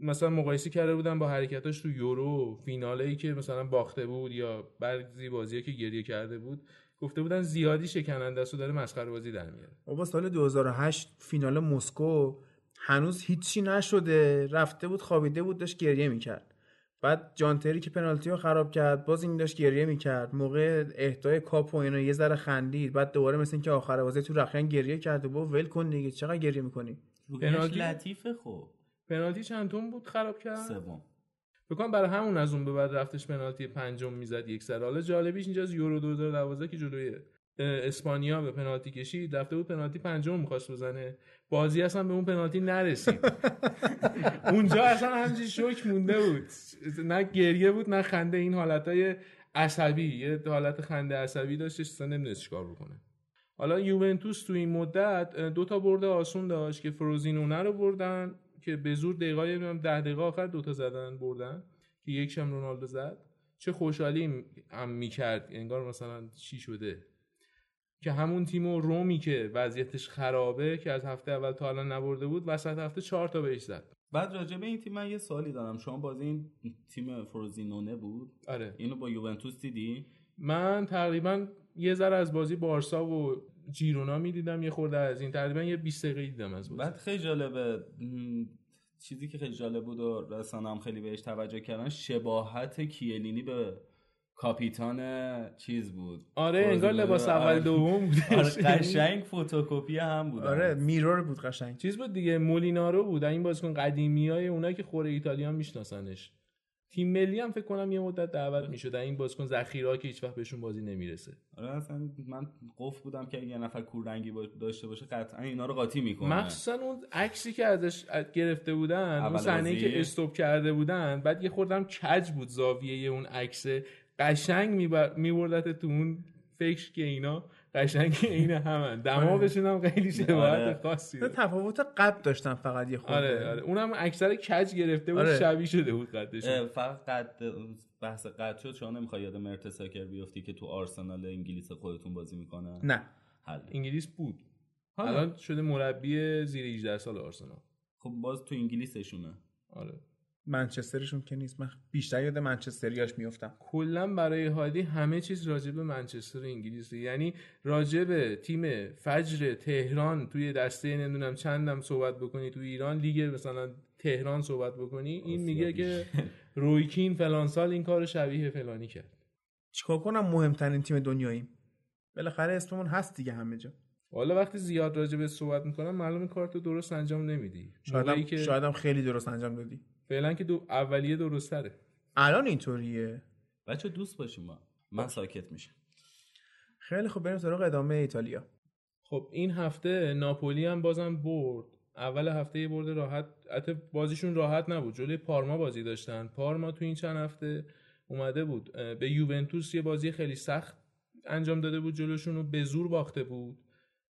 مثلا مقایسه کرده بودن با حرکتاش تو یورو. فیناله ای که مثلا باخته بود یا بعضی بازی که گریه کرده بود. گفته بودن زیادی شکننده است و داره مسخره بازی در میاره. بابا سال 2008 فینال مسکو هنوز هیچی نشده. رفته بود خوابیده بود داشت گریه می‌کرد. بعد جانتری که پنالتی رو خراب کرد باز این داشت گریه می‌کرد. موقع اهدای کاپ و اینا یه ذره خندید بعد دوباره مثل اینکه آخر بازی تو رخیان گریه کرد و با ول کن دیگه چقدر گریه می‌کنی؟ پنالتی؟ لطیفه خب. پنالتی چند تون بود خراب کرد؟ سوم. بکنم برای همون از اون به بعد رفتش پنالتی پنجم می‌زد یک سر. حالا جالبیش اینجا از یورو 2012 که جلوی اسپانیا به پنالتی کشید رفته بود پنالتی پنجم می‌خواست بزنه. بازی اصلا به اون پنالتی نرسید. اونجا اصلا همچین شوک مونده بود. نه گریه بود نه خنده. این حالتهای عصبی. یه حالت خنده عصبی داشتش اصلا نمی‌دونست چیکار بکنه. حالا یوونتوس تو این مدت دو تا برده آسون داشت که فروزینونه رو بردن. که به زور دقیقه نمی‌دونم ده دقیقه آخر دوتا زدن بردن که یکش هم رونالدو زد. چه خوشحالی هم می‌کرد انگار مثلا چی شده. که همون تیم و رومی که وضعیتش خرابه که از هفته اول تا الان نبرده بود وسط هفته چهار تا بهش زد. بعد راجع به این تیم من یه سوالی دارم. شما بازی این تیم فروزینونه بود؟ آره. اینو با یوونتوس دیدی؟ من تقریبا یه ذره از بازی بارسا و جیرونا می‌دیدم یه خورده از این تقریبا یه 20 دقیقه دیدم از بازی. بعد خیلی جالبه چیزی که خیلی جالب بود و رسانه هم خیلی بهش توجه کردن شباهت کیلینی به کاپیتان چیز بود. آره انگار لباس اول دوم بود. آره قشنگ فتوکپی هم بود. آره میرور بود قشنگ. چیز بود دیگه مولینارو بود. این بازیکن قدیمی های اونایی که خوره ایتالیا میشناسنش. تیم ملی هم فکر کنم یه مدت دعوت می‌شد. این بازیکن ذخیره که هیچ وقت بهشون بازی نمی‌رسه. آره اصلا من قفل بودم که یه نفر کوررنگی داشته باشه قطعا اینا رو قاطی می‌کنه. مخصوصا اون عکسی که ازش گرفته بودن اون صحنه که استوب کرده بودن بعد یه خوردم کج بود زاویه اون عکس. قشنگ میبردت تو اون فکر که اینا. قشنگ عین همن دماغشون هم خیلی شباهت آره. خاصی نه تفاوت قد داشتن فقط یه خورده. آره آره. اونم اکثر کج گرفته بود آره. شبیه شده بود قدش. فقط قد بحث قد شد. شما نمی‌خوای یاد مرتساکر بیفتی که تو آرسنال انگلیس خودتون بازی می‌کنه؟ نه. حل. انگلیس بود. حالا. الان شده مربی زیر 18 سال آرسنال. خب باز تو انگلیسشونه. آره. منچسترشون که نیست. من بیشتر یاد منچستریاش میفتم کلا برای هادی همه چیز راجع به منچستر انگلیسه یعنی راجع به تیم فجر تهران توی دسته نمی‌دونم چندم صحبت بکنی. تو ایران لیگ مثلا تهران صحبت بکنی. این میگه که رویکین فلان سال این کار شبیه فلانی کرد. چیکار کنم؟ مهمترین تیم دنیاییم. بالاخره اسممون هست دیگه همه جا. حالا وقتی زیاد راجع به صحبت می‌کنم معلومه کارتو درست انجام نمیدی. موقعی که شایدم خیلی درست انجام دادی. فعلا که دو اولیه درست تره الان اینطوریه؟ بچه دوست باشیم ما. من ساکت میشم. خیلی خوب بریم سراغ ادامه ایتالیا. خب این هفته ناپولی هم بازم برد. اول هفته یه برد راحت حتی بازیشون راحت نبود. جلوی پارما بازی داشتن. پارما تو این چند هفته اومده بود. به یوونتوس یه بازی خیلی سخت انجام داده بود جلوشون رو به زور باخته بود.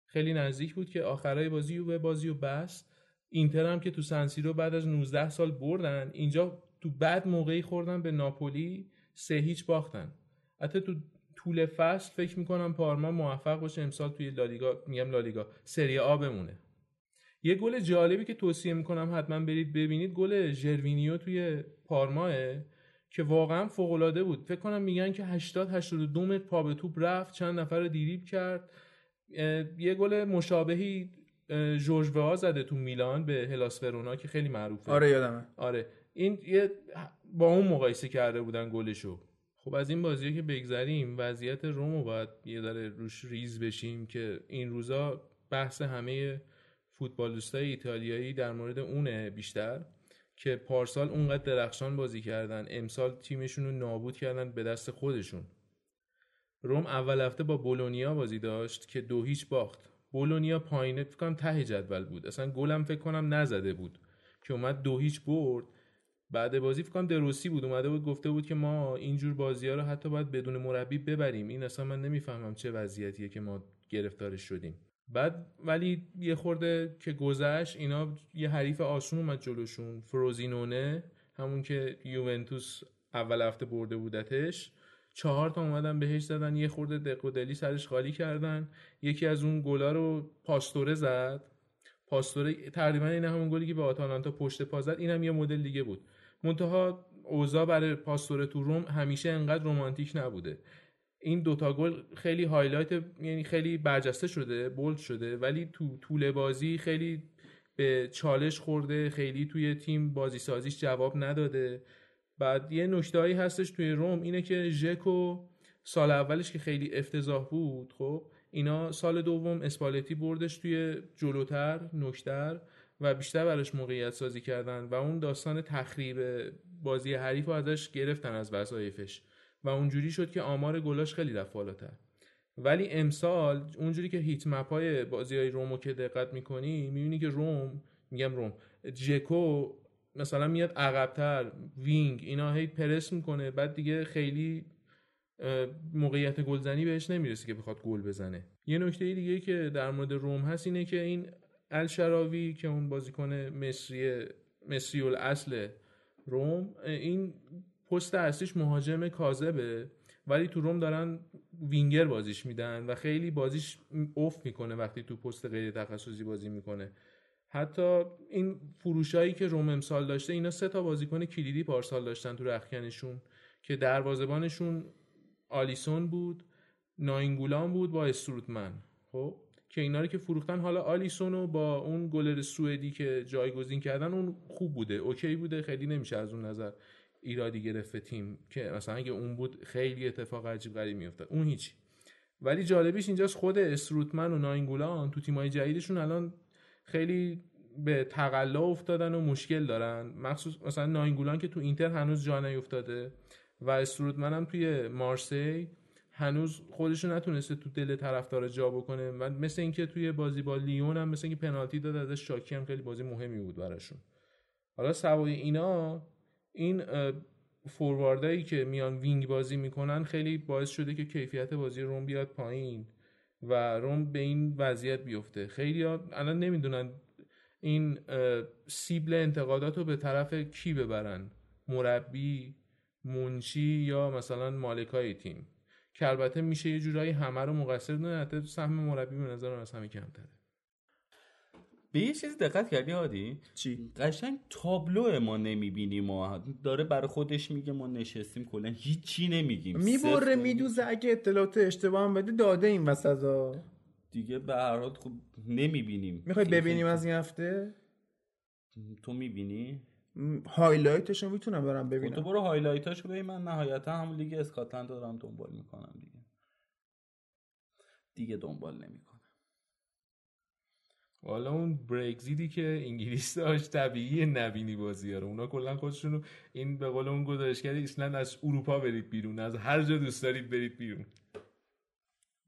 خیلی نزدیک بود که آخرای بازی و بازی و بس. اینتر هم که تو سنسیرو بعد از 19 سال بردن اینجا تو بعد موقعی خوردن به ناپولی سه هیچ باختن. حتی تو طول فصل فکر می‌کنم پارما موفق باشه امسال توی لالیگا میگم لالیگا سری آ بمونه. یه گل جالبی که توصیه می‌کنم حتما برید ببینید گل ژروینیو توی پارماه که واقعا فوق العاده بود. فکر کنم میگن که 80 82 متر پا به توپ رفت چند نفر رو دریبل کرد. یه گل مشابهی جورج وه‌آ زده تو میلان به هلاس ورونا که خیلی معروفه. آره یادمه. آره. این یه با اون مقایسه کرده بودن گلشو. خب از این بازی که بگذریم وضعیت رومو باید یه ذره روش ریز بشیم که این روزا بحث همه فوتبالیستای ایتالیایی در مورد اونه بیشتر که پارسال اونقدر درخشان بازی کردن. امسال تیمشون رو نابود کردن به دست خودشون. روم اول هفته با بولونیا بازی داشت که دو هیچ باخت. بولونیا پایینه فکر کنم ته جدول بود. اصلا گلم فکر کنم نزده بود. که اومد دو هیچ برد. بعد بازی فکر کنم دروسی بود. اومده بود گفته بود که ما اینجور بازی ها رو حتی باید بدون مربی ببریم. این اصلا من نمی‌فهمم چه وضعیتیه که ما گرفتارش شدیم. بعد ولی یه خورده که گذشت اینا یه حریف آسون اومد جلوشون. فروزینونه همون که یوونتوس اول هفته برده بودتش. چهار تا اومدن بهش زدن یه خورده دق و دلی سرش خالی کردن. یکی از اون گلا رو پاستوره زد. پاستوره تقریبا این همون گلی که به آتالانتا پشت پا زد اینم یه مدل دیگه بود. منتها اوضاع برای پاستوره تو روم همیشه انقدر رمانتیک نبوده. این دوتا گل خیلی highlight یعنی خیلی برجسته شده bold شده ولی تو طول بازی خیلی به چالش خورده خیلی توی تیم بازی سازیش جواب نداده. بعد یه نکته‌ای هستش توی روم اینه که ژکو سال اولش که خیلی افتضاح بود خب اینا سال دوم اسپالتی بردش توی جلوتر نکتر و بیشتر براش موقعیت سازی کردن و اون داستان تخریب بازی حریف رو ازش گرفتن از وظایفش و اونجوری شد که آمار گلاش خیلی رفت بالاتر. ولی امسال اونجوری که heat map های بازی های رومو که دقت می‌کنی می‌بینی که روم میگم روم جکو مثلا میاد عقبتر wing اینا هی پرس می‌کنه بعد دیگه خیلی موقعیت گلزنی بهش نمی‌رسه که بخواد گل بزنه. یه نکته دیگه که در مورد روم هست اینه که این الشراوی که اون بازیکن مصری مصری الاصل روم این پست اصلیش مهاجم کاذبه ولی تو روم دارن وینگر بازیش میدن و خیلی بازیش اوف می‌کنه وقتی تو پست غیر تخصصی بازی می‌کنه. حتی این فروشایی که روم امسال داشته اینا سه تا بازیکن کلیدی پارسال داشتن تو رخکنشون که دروازه‌بانشون آلیسون بود ناینگولان بود با استروتمن خب؟ که اینا رو که فروختن حالا آلیسون رو با اون گلر سوئدی که جایگزین کردن اون خوب بوده اوکی بوده خیلی نمیشه از اون نظر ایرادی گرفت تیم که مثلا اگه اون بود خیلی اتفاق عجیب غریب میافتاد اون هیچی. ولی جالبیش اینجاست خود اسروتمن و ناینگولان تو تیمای جدیدشون الان خیلی به تقلا افتادن و مشکل دارن. مخصوص مثلا ناینگولان که تو اینتر هنوز جا نیفتاده و استرودمن هم توی مارسی هنوز خودشو نتونسته تو دل طرفدار جا بکنه و مثل اینکه توی بازی با لیون هم مثل اینکه پنالتی داد ازش شاکی هم خیلی بازی مهمی بود براشون. حالا سوای اینا این فورواردایی که میان وینگ بازی می‌کنن خیلی باعث شده که کیفیت بازی روم بیاد پایین. و روم به این وضعیت بیفته. خیلی الان نمی‌دونن این سیبل انتقادات رو به طرف کی ببرن. مربی منشی یا مثلا مالکای تیم. که البته میشه یه جورایی همه رو مقصر دونه حتی سهم مربی به نظر از همه کمتره. به یه چیزی دقت کردی هادی چی؟ قشنگ تابلو ما نمی‌بینیم ما داره برای خودش میگه ما نشستیم کلا هیچی نمیگیم. می‌بره میدوزه اگه اطلاعات اشتباه هم بده داده این وسط دیگه به هر حال خب نمی‌بینیم. می‌خوای ببینیم از این هفته؟ تو می‌بینی؟ highlight ش رو می‌تونم برم ببینم تو برو highlight اشو ببین من نهایتا همون لیگ اسکاتلند دارم دنبال می‌کنم دیگه. دیگه دنبال نمی‌کنم. حالا اون برگزیتی که انگلیس داشت طبیعی نبینی بازی رو. اونا کلا خودشونو این به قول اون گزارشگر ایسلند از اروپا برید بیرون از هر جا دوست دارید برید بیرون.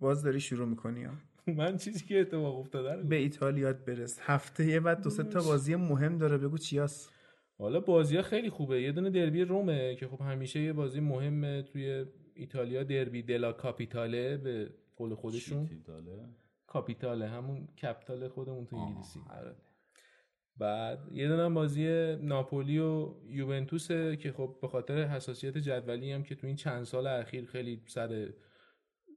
باز داری شروع می‌کنی ها. من چیزی که اتفاق افتاده به ایتالیات برس. هفته یه بعد دو سه تا بازی مهم داره بگو چیاس حالا بازی ها خیلی خوبه. یه دونه دربی رومه که خب همیشه یه بازی مهمه توی ایتالیا دربی دلا کاپیتاله به قول خودشون. کاپیتاله همون کپیتال خودمون تو انگلیسی. آره. بعد یه دونه بازی ناپولی و یوونتوسه که خب به خاطر حساسیت جدولی هم که تو این چند سال اخیر خیلی سر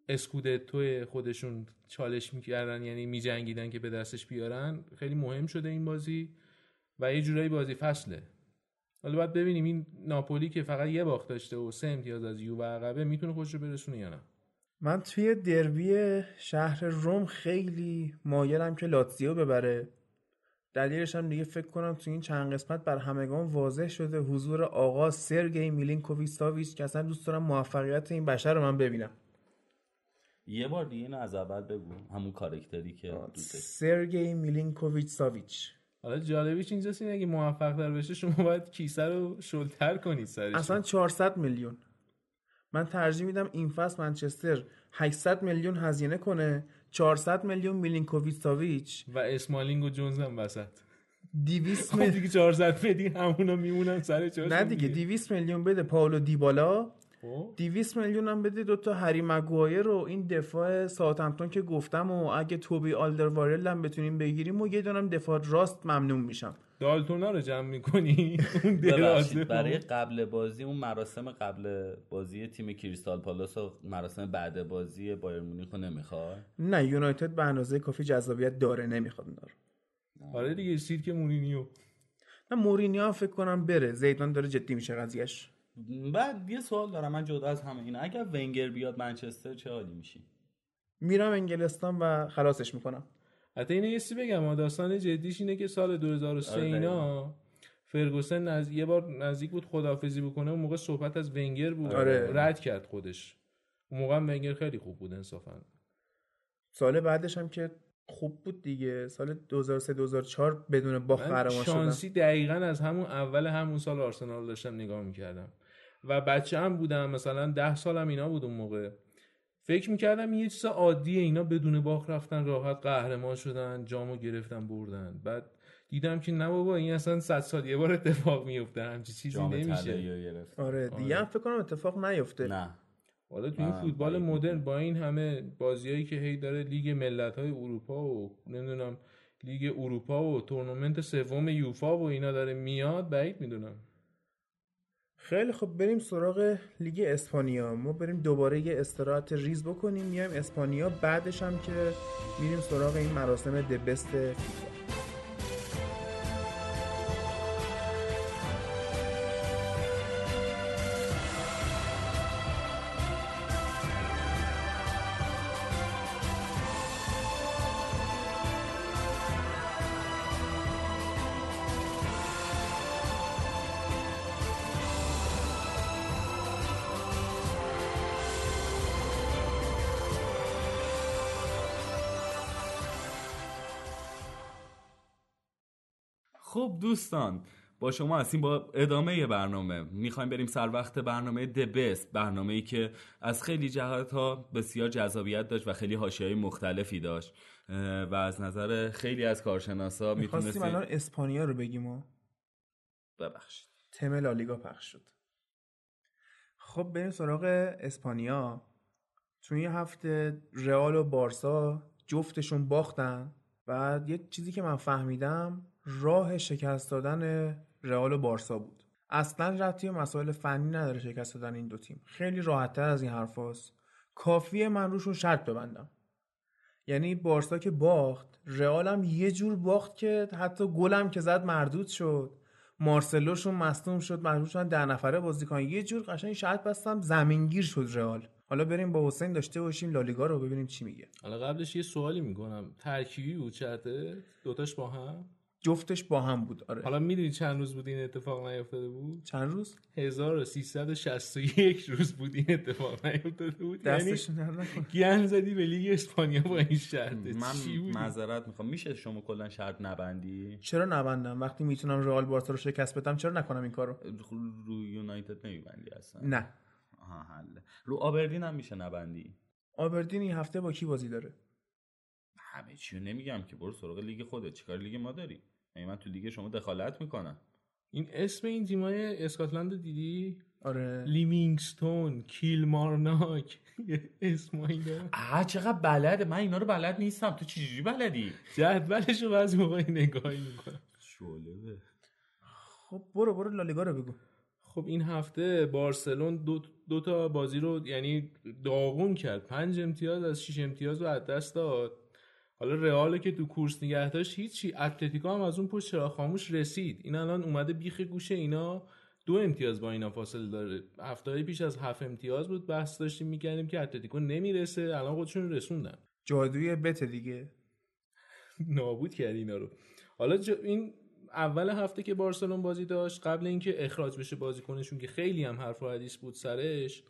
اسکودتو خودشون چالش می‌کردن یعنی میجنگیدن که به دستش بیارن خیلی مهم شده این بازی و یه جورایی بازی فصله. حالا باید ببینیم این ناپولی که فقط یه باخت داشته و سه امتیاز از یو عقبه می‌تونه خودش رو برسونه یا نه. من توی دربی شهر روم خیلی مایلم که لاتزیو ببره. دلیلش هم دیگه فکر کنم تو این چند قسمت بر همگان واضح شده. حضور آقا سرگی میلینکوویچ ساویچ که اصلا دوست دارم موفقیت این بشر رو من ببینم. یه بار دیگه اینو از اول بگو. همون کارکتری که دوست سرگی میلینکوویچ ساویچ حالا جالبیش اینجاست اینه اگه موفق در بشه شما باید کیسه رو شلتر کنید سرش. اصلا 400 میلیون. من ترجیح میدم این فصل منچستر 800 میلیون هزینه کنه 400 میلیون میلینکوویچ. ساویچ و اسمالینگ و جونز هم وسط. 200 میلیون دیگه 400 بدی همونا میمونن سر جاش نه دیگه 200 میلیون بده پاولو دیبالا. 200 میلیون هم بده دوتا هری مگوایر رو این دفاع ساوثهمپتون که گفتم و اگه توبی آلدرویرلد هم بتونیم بگیریم و یه دونم دفاع راست ممنون میشم. دالتونا رو جمع می‌کنی؟ برای قبل بازی اون مراسم قبل بازی تیم کریستال پالاس و مراسم بعد بازی بایر مونیخ رو نمی‌خواد نه یونایتد به اندازه کافی جذابیت داره نمی‌خواد داره. آره دیگه سید که مورینیو. نه مورینیو هم فکر کنم بره. زیدان داره جدی میشه قضیهش بعد یه سوال دارم من جدا از همه اینا. اگر ونگر بیاد منچستر چه حالی میشی؟ میرم انگلستان و خلاصش می‌کنم. حتی اینو یه بگم داستان جدیش اینه که سال 2003 آره اینا فرگوسن نز... یه بار نزدیک بود خدافزی بکنه اون موقع صحبت از ونگر بود. آره. رد کرد خودش. اون موقع ونگر خیلی خوب بود انصافا. سال بعدش هم که خوب بود دیگه. سال 2003 2004 بدون باخت قهرمان شدن. شانسی دقیقا از همون اول همون سال آرسنال داشتم نگاه می‌کردم. و بچه هم بودم مثلا ده سالم اینا بود اون موقع. فکر می‌کردم یه چیز عادیه اینا بدون باخ رفتن راحت قهرمان شدن جامو گرفتن بردن. بعد دیدم که نه بابا این اصلا صد سال یه بار اتفاق میفته همچی چیزی نمیشه. آره دیگه هم فکر کنم اتفاق نیفته. نه. حالا تو این فوتبال مدرن با این همه بازیایی که هی داره لیگ ملت های اروپا و نمی‌دونم لیگ اروپا و تورنمنت سوم یوفا و اینا داره میاد بعید می‌دونم. خیلی خب بریم سراغ لیگ اسپانیا. ما بریم دوباره یه استراحت ریز بکنیم میایم اسپانیا. بعدش هم که میریم سراغ این مراسم the best فیفا. خب دوستان با شما هستیم با ادامه برنامه. می‌خوایم بریم سر وقت برنامه دبست برنامه ای که از خیلی جهات ها بسیار جذابیت داشت و خیلی حاشیه مختلفی داشت. و از نظر خیلی از کارشناسا می‌تونستیم الان اسپانیا رو بگیم و ببخشید. تم لالیگا پخش شد. خب بریم سراغ اسپانیا. تو این هفته رئال و بارسا جفتشون باختن. بعد یه چیزی که من فهمیدم راه شکست دادن رئال و بارسا بود. اصلا ربطی به مسائل فنی نداره شکست دادن این دو تیم. خیلی راحتتر از این حرفاست کافیه من روشون شرط ببندم. یعنی بارسا که باخت رئال هم یه جور باخت که حتی گلم که زد مردود شد. مارسلوشون مصدوم شد مجبور شدن ده نفره بازی کنن. یه جور قشنگ شرط بستم زمینگیر شد رئال. حالا بریم با حسین داشته باشیم لالیگا رو ببینیم چی میگه. حالا قبلش یه سوالی می‌کنم. ترکیبی بود شرطه دوتاش با هم؟ جفتش با هم بود آره. حالا می‌دونی چند روز بود این اتفاق نیفتاده بود؟ چند روز؟ 1361 روز بود این اتفاق نیفتاده بود. یعنی در نکن. گن زدی به لیگ اسپانیا با این شرطه من معذرت می‌خوام. میشه شما کلا شرط نبندی؟ چرا نبندم؟ وقتی می‌تونم رئال بارسا رو شکست بدم چرا نکنم این کارو؟ رو یونایتد نمیبندی اصلا. نه. آها حله. رو آبردین هم میشه نبندی؟ آبردین این هفته با کی بازی داره؟ همه چیو نمیگم که برو سراغ لیگ خودت. چیکار لیگ ما داری؟ یعنی من تو لیگ شما دخالت می‌کنم. این اسم این تیمای اسکاتلند رو دیدی؟ آره. لیوینگستون کیلمارناک. اسمایی آه چقدر بلده. من اینا رو بلد نیستم. تو چجوری بلدی؟ جدولش رو بعضی موقعی نگاهی می‌کنم. شعله خب برو برو لالیگا رو بگو. خب این هفته بارسلون دو, دو تا بازی رو یعنی داغون کرد. پنج امتیاز از شش امتیاز رو از دست داد. حالا رئال که تو کورس نگه داشت هیچی. اتلتیکو هم از اون پشت چرا خاموش رسید. این الان اومده بیخ گوشه اینا. دو امتیاز با اینا فاصله داره. هفته پیش از هفت امتیاز بود بحث داشتیم می‌کردیم که اتلتیکو نمی‌رسه. الان خودشون رسوندن. جادوی بت دیگه. نابود کرد اینا رو. حالا جا این اول هفته که بارسلون بازی داشت قبل اینکه اخراج بشه بازیکنشون که خیلی هم حرف و حدیث بود سرش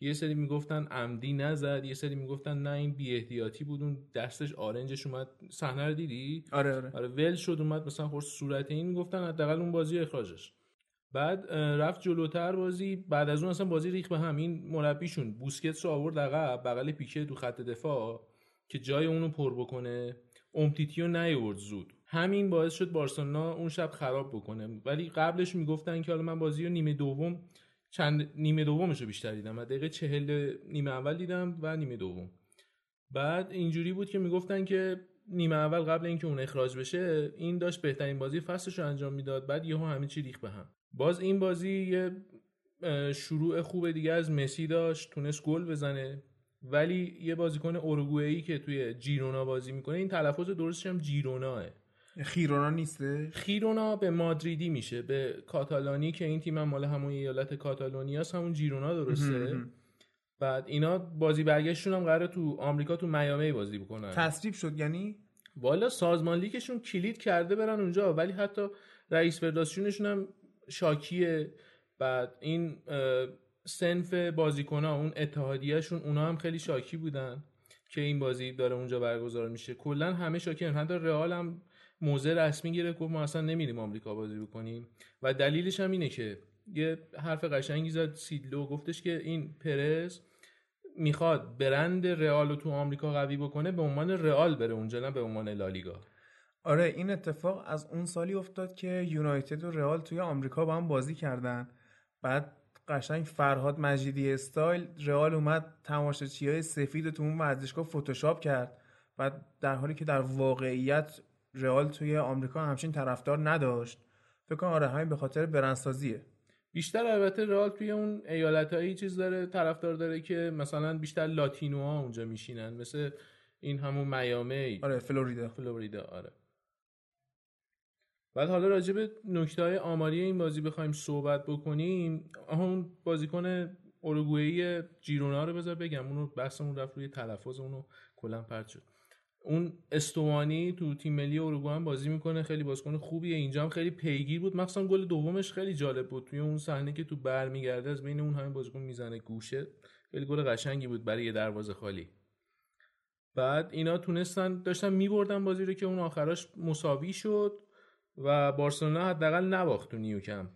یه سری می‌گفتن عمدی نزد یه سری می‌گفتن نه این بی احتیاطی بود اون دستش آرنجش اومد صحنه رو دیدی؟ آره آره. آره ول شد اومد مثلا خورد صورت این می‌گفتن حداقل اون بازی اخراجش. بعد رفت جلوتر بازی بعد از اون اصلا بازی ریخ به هم این مربیشون. بوسکتس رو آورد عقب بغل پیکه تو خط دفاع که جای اونو پر بکنه. امتیتیو نیورد زود. همین باعث شد بارسلونا اون شب خراب بکنه. ولی قبلش می‌گفتن که حالا من بازی رو نیمه دوم چند نیمه دومش رو بیشتر دیدم. و دقیقه چهل نیمه اول دیدم و نیمه دوم. بعد اینجوری بود که می‌گفتن که نیمه اول قبل اینکه اون اخراج بشه این داشت بهترین بازی فصلش رو انجام می‌داد. بعد یهو همه چی ریخ به هم. باز این بازی یه شروع خوب دیگه از مسی داشت تونست گل بزنه. ولی یه بازیکن اوروگوئه‌ای که توی جیرونا بازی می‌کنه این تلفظ درستش هم جیروناه. خیرونا نیسته خیرونا به مادریدی میشه به کاتالانی که این تیم هم مال همون ایالت کاتالونیاست همون جیرونا درسته؟ بعد اینا بازی برگشتشون هم قراره تو آمریکا تو میامی بازی بکنن. تصریب شد یعنی؟ والا سازمان لیگشون کلید کرده برن اونجا ولی حتی رئیس فدراسیونشون هم شاکیه. بعد این سنف بازیکنها اون اتحادیهشون اونا هم خیلی شاکی بودن که این بازی داره اونجا برگزار میشه. کلا همه شاکی هستن. حتی رئال هم موزه رسمی گرفت گفت ما اصلا نمیریم آمریکا بازی بکنیم. و دلیلش هم اینه که یه حرف قشنگی زد سیدلو گفتش که این پرز می‌خواد برند رئال رو تو آمریکا قوی بکنه به عنوان رئال بره اونجا نه به عنوان لالیگا. آره این اتفاق از اون سالی افتاد که یونایتد و رئال توی آمریکا با هم بازی کردن. بعد قشنگ فرهاد مجیدی استایل رئال اومد تماشاچی های سفید تو اون ورزشگاه فتوشاپ کرد. بعد در حالی که در واقعیت رئال توی آمریکا همچین طرفدار نداشت. فکر کنم آره همین به خاطر برندسازیه. بیشتر البته رئال توی اون ایالتایی چیز داره طرفدار داره که مثلا بیشتر لاتینوها اونجا میشینن مثل این همون میامی. آره فلوریدا. فلوریدا آره. بعد حالا راجع به نکته های آماری این بازی بخوایم صحبت بکنیم. اون بازیکن اوروگوئه‌ای جیرونا رو بذار بگم اونو بحثمون رفت روی تلفظ اونو کلا پرت شد. اون استوانی تو تیم ملی اروگوئه بازی می‌کنه خیلی بازیکن خوبیه. اینجا هم خیلی پیگیر بود. مخصوصا گل دومش خیلی جالب بود. توی اون صحنه که تو برمیگرده از بین اون همه بازیکن می‌زنه گوشه. خیلی گل قشنگی بود برای یه دروازه خالی. بعد اینا تونستن داشتن میبردن بازی رو که اون آخراش مساوی شد و بارسلونا حداقل نباخت تو نیوکم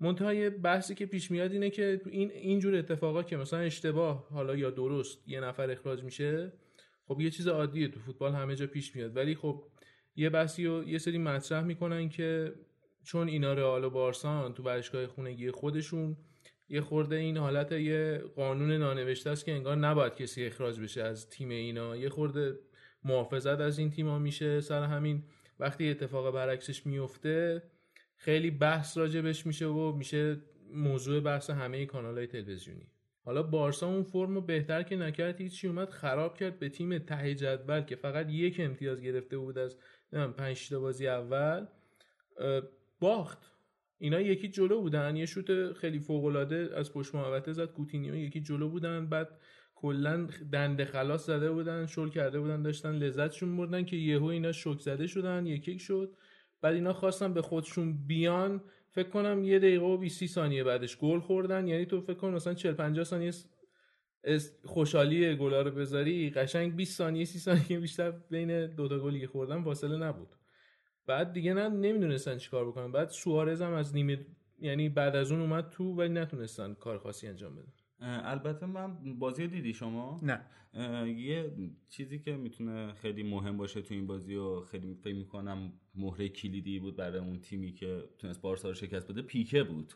منتها یه بحثی که پیش میاد اینه که این اینجور اتفاقا که مثلا اشتباه حالا یا درست یه نفر اخراج میشه خب یه چیز عادیه تو فوتبال همه جا پیش میاد. ولی خب یه بحثی رو یه سری مطرح می‌کنن که چون اینا رئال و بارسان تو ورزشگاه خونگی خودشون یه خورده این حالت یه قانون نانوشته است که انگار نباید کسی اخراج بشه از تیم اینا. یه خورده محافظت از این تیما میشه سر همین. وقتی اتفاق برعکسش میفته خیلی بحث راجبش میشه و میشه موضوع بحث همه کانال های تلویزیونی. حالا بارسا اون فرم رو بهتر که نکرد هیچی اومد خراب کرد به تیم ته جدول که فقط یک امتیاز گرفته بود از پنج تا بازی اول باخت. اینا یکی جلو بودن. یه شوت خیلی فوق العاده از پشت محوطه زد. کوتینیو یکی جلو بودن. بعد کلا دنده خلاص زده بودن. شل کرده بودن. داشتن لذتشون بردن که یهو اینا شوک زده شدن. یکی شد. بعد اینا خواستن به خودشون بیان. فکر کنم یه دقیقه و 20 ثانیه بعدش گل خوردن. یعنی تو فکر کن مثلا 40 50 ثانیه خوشحالی گلا رو بذاری قشنگ 20 ثانیه 30 ثانیه بیشتر بین دو تا گلی خوردن فاصله نبود. بعد دیگه نه نمی‌دونستن چیکار بکنن. بعد سوارز هم از نیمه یعنی بعد از اون اومد تو ولی نتونستن کار خاصی انجام بدن. البته من بازی دیدی شما؟ نه. یه چیزی که می‌تونه خیلی مهم باشه تو این بازی و خیلی فکر می‌کنم مهره کلیدی بود برای اون تیمی که تونست بارسا رو شکست بده پیکه بود.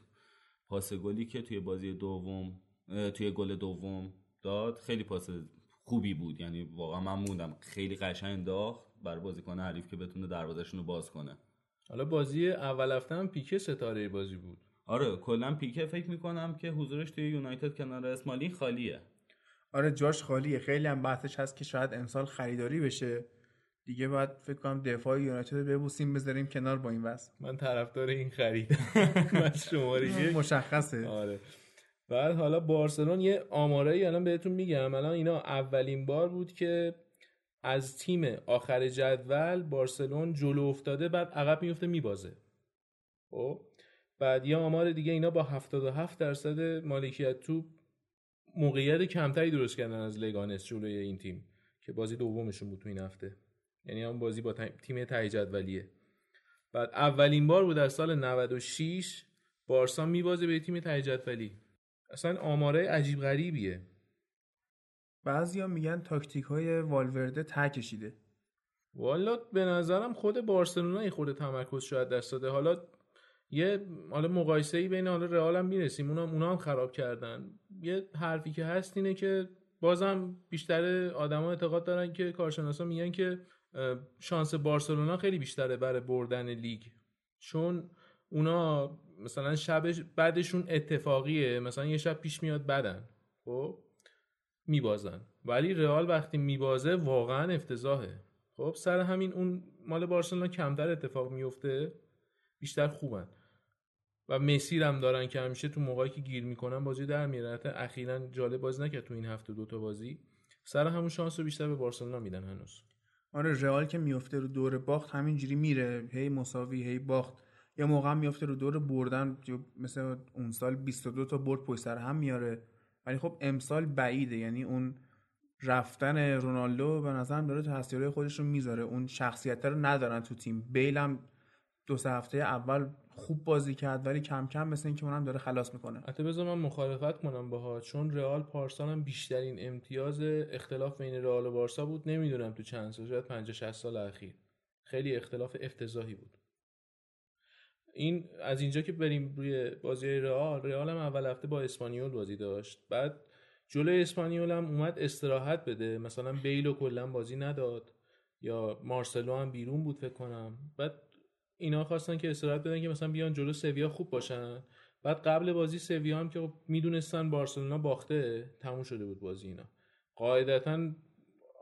پاس گلی که توی بازی دوم توی گل دوم داد خیلی پاس خوبی بود. یعنی واقعا من موندم. خیلی قشنگ انداخت بر بازیکن حریف که بتونه دروازه‌شون رو باز کنه. حالا بازی اول هفته هم پیکه ستاره بازی بود. آره کلا پیکه فکر می‌کنم که حضورش توی یونایتد کنار اسمالی خالیه. آره جاش خالیه. خیلی هم بحثش هست که شاید امسال خریداری بشه. دیگه باید فکر کنم دفاع یونایتد رو ببوسیم بذاریم کنار با این وضع. من طرفدار این خرید. من شماره مشخصه. آره. بعد حالا بارسلون یه آماره الان بهتون میگم. الان اینا اولین بار بود که از تیم آخر جدول بارسلون جلو افتاده بعد عقب میفته میبازه. خب؟ بعد یه آمار دیگه اینا با 77 درصد مالکیت تو موقعیت کمتری درست کردن از لگانس جلوی این تیم که بازی دومشون بود تو این هفته. یعنی هم بازی با تیم ته جدولیه. بعد اولین بار بود در سال 96 بارسا میبازه به تیم ته جدولی. اصلا آماره عجیب غریبیه. بعضیا میگن تاکتیک های والورده ته کشیده. والا به نظرم خود بارسلونا خورده تمرکز شاید دست داده حالا یه حالا مقایسه ای بین حالا رئال هم می‌رسیم اونا اونا هم خراب کردن. یه حرفی که هست اینه که بازم بیشتر آدما اعتقاد دارن که کارشناسا میگن که شانس بارسلونا خیلی بیشتره برای بردن لیگ. چون اونا مثلا شب بعدشون اتفاقیه مثلا یه شب پیش میاد بدن خب؟ میبازن. ولی رئال وقتی میبازه واقعا افتضاحه. خب؟ سر همین اون مال بارسلونا کمتر اتفاق میفته بیشتر خوبن. و مسیر هم دارن که همیشه تو موقعی که گیر می‌کنن بازی در میاره. اخیرا جالب بازی نکرد تو این هفته دوتا بازی. سر همون شانس رو بیشتر به بارسلونا میدن هنوز. آره رئال که میفته رو دور باخت همینجوری میره. هی مساوی هی باخت. یا موقع میفته رو دور بردن. مثل اون سال 22 تا برد پشت سر هم میاره. ولی خب امسال بعیده. یعنی اون رفتن رونالدو به نظرم داره تاثیرهای خودش رو می‌ذاره. اون شخصیت رو ندارن تو تیم. بیل هم دو سه هفته اول خوب بازی کرد ولی کم کم مثل اینکه اونم داره خلاص می‌کنه. حتی بذار من مخالفت کنم باها. چون رئال پارسال هم بیشترین امتیاز اختلاف بین رئال و بارسا بود. نمی‌دونم تو چند سال شاید 50 60 سال اخیر. خیلی اختلاف افتضاحی بود. این از اینجا که بریم روی بازی رئال رئال هم اول هفته با اسپانیول بازی داشت. بعد جلوی اسپانیول هم اومد استراحت بده. مثلا بیلو کلا بازی نداد. یا مارسلو هم بیرون بود فکر کنم. بعد اینا خواستن که استراحت بدن که مثلا بیان جلو سویا خوب باشن. بعد قبل بازی سویا هم که خب می‌دونستن بارسلونا باخته تموم شده بود بازی اینا. قاعدتا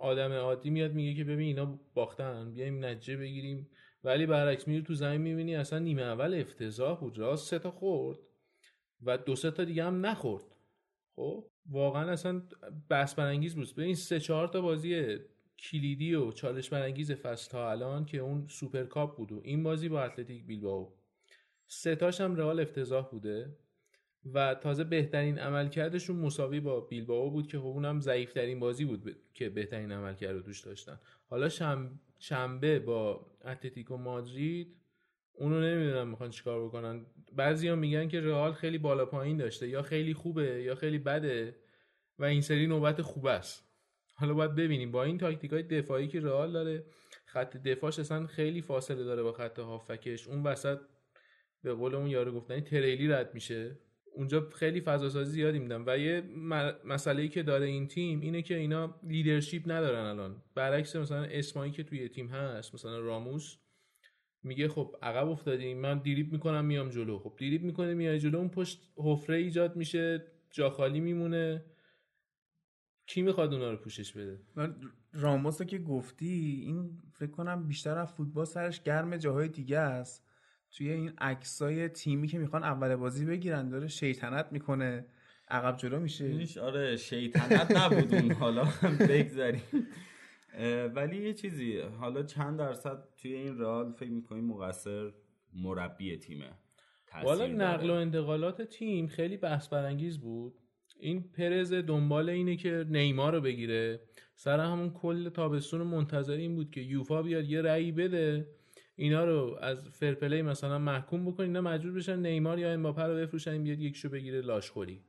آدم عادی میاد میگه که ببین اینا باختن بیایم نجه بگیریم. ولی برعکس میری تو زمین می‌بینی اصلا نیمه اول افتضاح بود. راست سه تا خورد و دو سه تا دیگه هم نخورد. خب؟ واقعا اصلا بحث برانگیز بود. به این سه چهار تا بازی کلیدی و چالش برانگیز فصل تا الان که اون سوپر کاپ بود و این بازی با اتلتیک بیلبائو. سه تاش هم رئال افتضاح بوده و تازه بهترین عملکردشون مساوی با بیلبائو بود که خب اونم ضعیفترین بازی بود که بهترین عملکرد رو توش داشتن. حالا شنبه با اتلتیکو مادرید اونو نمی‌دونم می‌خوان چیکار بکنن. بعضیا میگن که رئال خیلی بالا پایین داشته یا خیلی خوبه یا خیلی بده و این سری نوبت خوب است. حالا باید ببینیم. با این تاکتیک های دفاعی که رئال داره خط دفاعش اصلا خیلی فاصله داره با خط هافکش. اون وسط به قول اون یارو گفتنی تریلی رد میشه. اونجا خیلی فضا سازی زیادی میدن و یه مسئله که داره این تیم اینه که اینا لیدرشپ ندارن الان. برعکس مثلا اسمایی که توی تیم هست مثلا راموس میگه خب عقب افتادیم من دیریب می‌کنم میام جلو. خب دیریب می‌کنه میای جلو اون پشت حفره ایجاد میشه جا خالی میمونه. کی می‌خواد اونا رو پوشش بده؟ راموس که گفتی این فکر کنم بیشتر از فوتبال سرش گرم جاهای دیگه است. توی این عکسای تیمی که می‌خوان اول بازی بگیرن داره شیطنت می‌کنه. عقب جلو میشه. آره شیطنت نبود اون حالا بگذاریم. ولی یه چیزی حالا چند درصد توی این رال فکر می‌کنیم مقصر مربی تیمه؟ والا نقل و انتقالات تیم خیلی بحث برانگیز بود. این پرز دنبال اینه که نیمار رو بگیره. سر همون کل تابستون منتظر این بود که یوفا بیاد یه رأی بده. اینا رو از فرپلی مثلا محکوم بکنین اینا مجبور بشن نیمار یا امباپه رو بفروشن بیاد یکشو بگیره لاشخوری.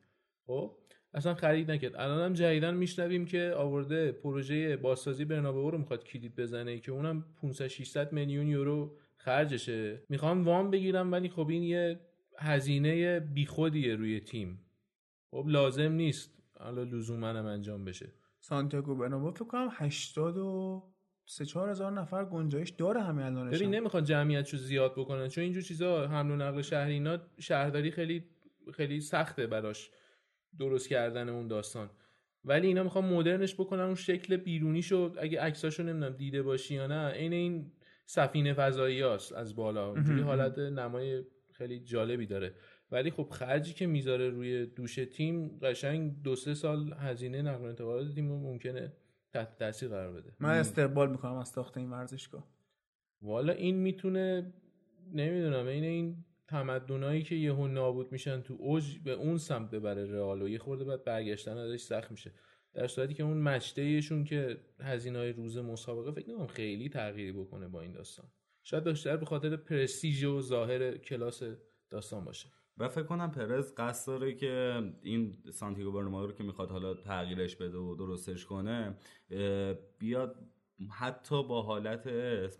خب؟ اصلا خرید نکرد. الان هم جدیدن میشنویم که آورده پروژه بازسازی برنابئو رو می‌خواد کلید بزنه که اونم 500 600 میلیون یورو خرجشه. می‌خوام وام بگیرم ولی خب این یه هزینه بیخودیه روی تیم. خب لازم نیست حالا لزوما هم انجام بشه. سانتیاگو برنابئو فکر کنم 80 و سه چهار هزار نفر گنجایش داره همه الانش ببین نمی‌خوان جمعیتشو زیاد بکنن چون اینجور چیزا حمل و نقل شهری اینا شهرداری خیلی خیلی سخته براش درست کردن اون داستان. ولی اینا می‌خوان مدرنش بکنن اون شکل بیرونیشو اگه عکساشو نمی‌دونم دیده باشی یا نه عین این سفینه فضایی هست از بالا. اونجوری حالت نمای خیلی جالبی داره. ولی خب خرجی که می‌ذاره روی دوش تیم قشنگ دو سه سال هزینه نقل و انتقالات تیم ممکنه تحت تاثیر قرار بده. من استقبال می‌کنم از ساخت این ورزشگاه. والا این می‌تونه نمی‌دونم این این تمدنایی که یهو نابود میشن تو اوج به اون سمت ببره رئال و یه خورده بعد برگشتن ازش سخت میشه. در صورتی که اون مچته که هزینه های روز مسابقه فکر نمی‌کنم خیلی تغییری بکنه با این داستان. شاید بیشتر به خاطر پرستیژ و ظاهر کلاس داستان باشه. و فکر کنم پرز قصد داره که این سانتیگو برنامه رو که می‌خواد حالا تغییرش بده و درستش کنه بیاد حتی با حالت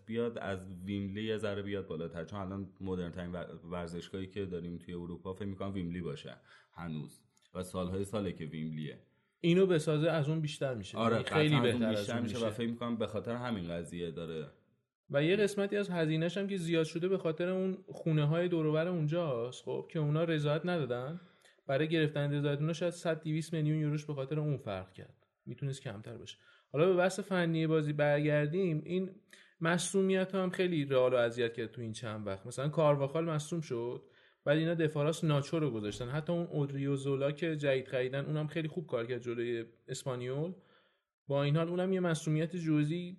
بیاد از ویملی یه ذره بیاد بالاتر. چون الان مدرن ترین ورزشگاهی که داریم توی اروپا فکر می‌کنم ویملی باشه هنوز و سالهای ساله که ویملیه اینو بسازه از اون بیشتر میشه. آره یعنی خیلی بهتر بیشتر میشه, میشه و فکر می‌کنم به خاطر همین قضیه داره و یه قسمتی از هزینهش هم که زیاد شده به خاطر اون خونه های دوروبر اونجاست. خب که اونا رضایت ندادن. برای گرفتن رضایت اونا شاید 100 200 میلیون یوروش به خاطر اون فرق کرد. می‌تونست کمتر باشه. حالا به بحث فنی بازی برگردیم. این مصومیت هم خیلی رئال اذیت کرد تو این چند وقت. مثلا کارواخال مصوم شد بعد اینا دفاراس ناچو رو گذاشتن. حتی اون اودریو زولا که جدید خریدن اونم خیلی خوب کار کرد جلوی اسپانیول. با این حال اونم یه مصومیت جزئی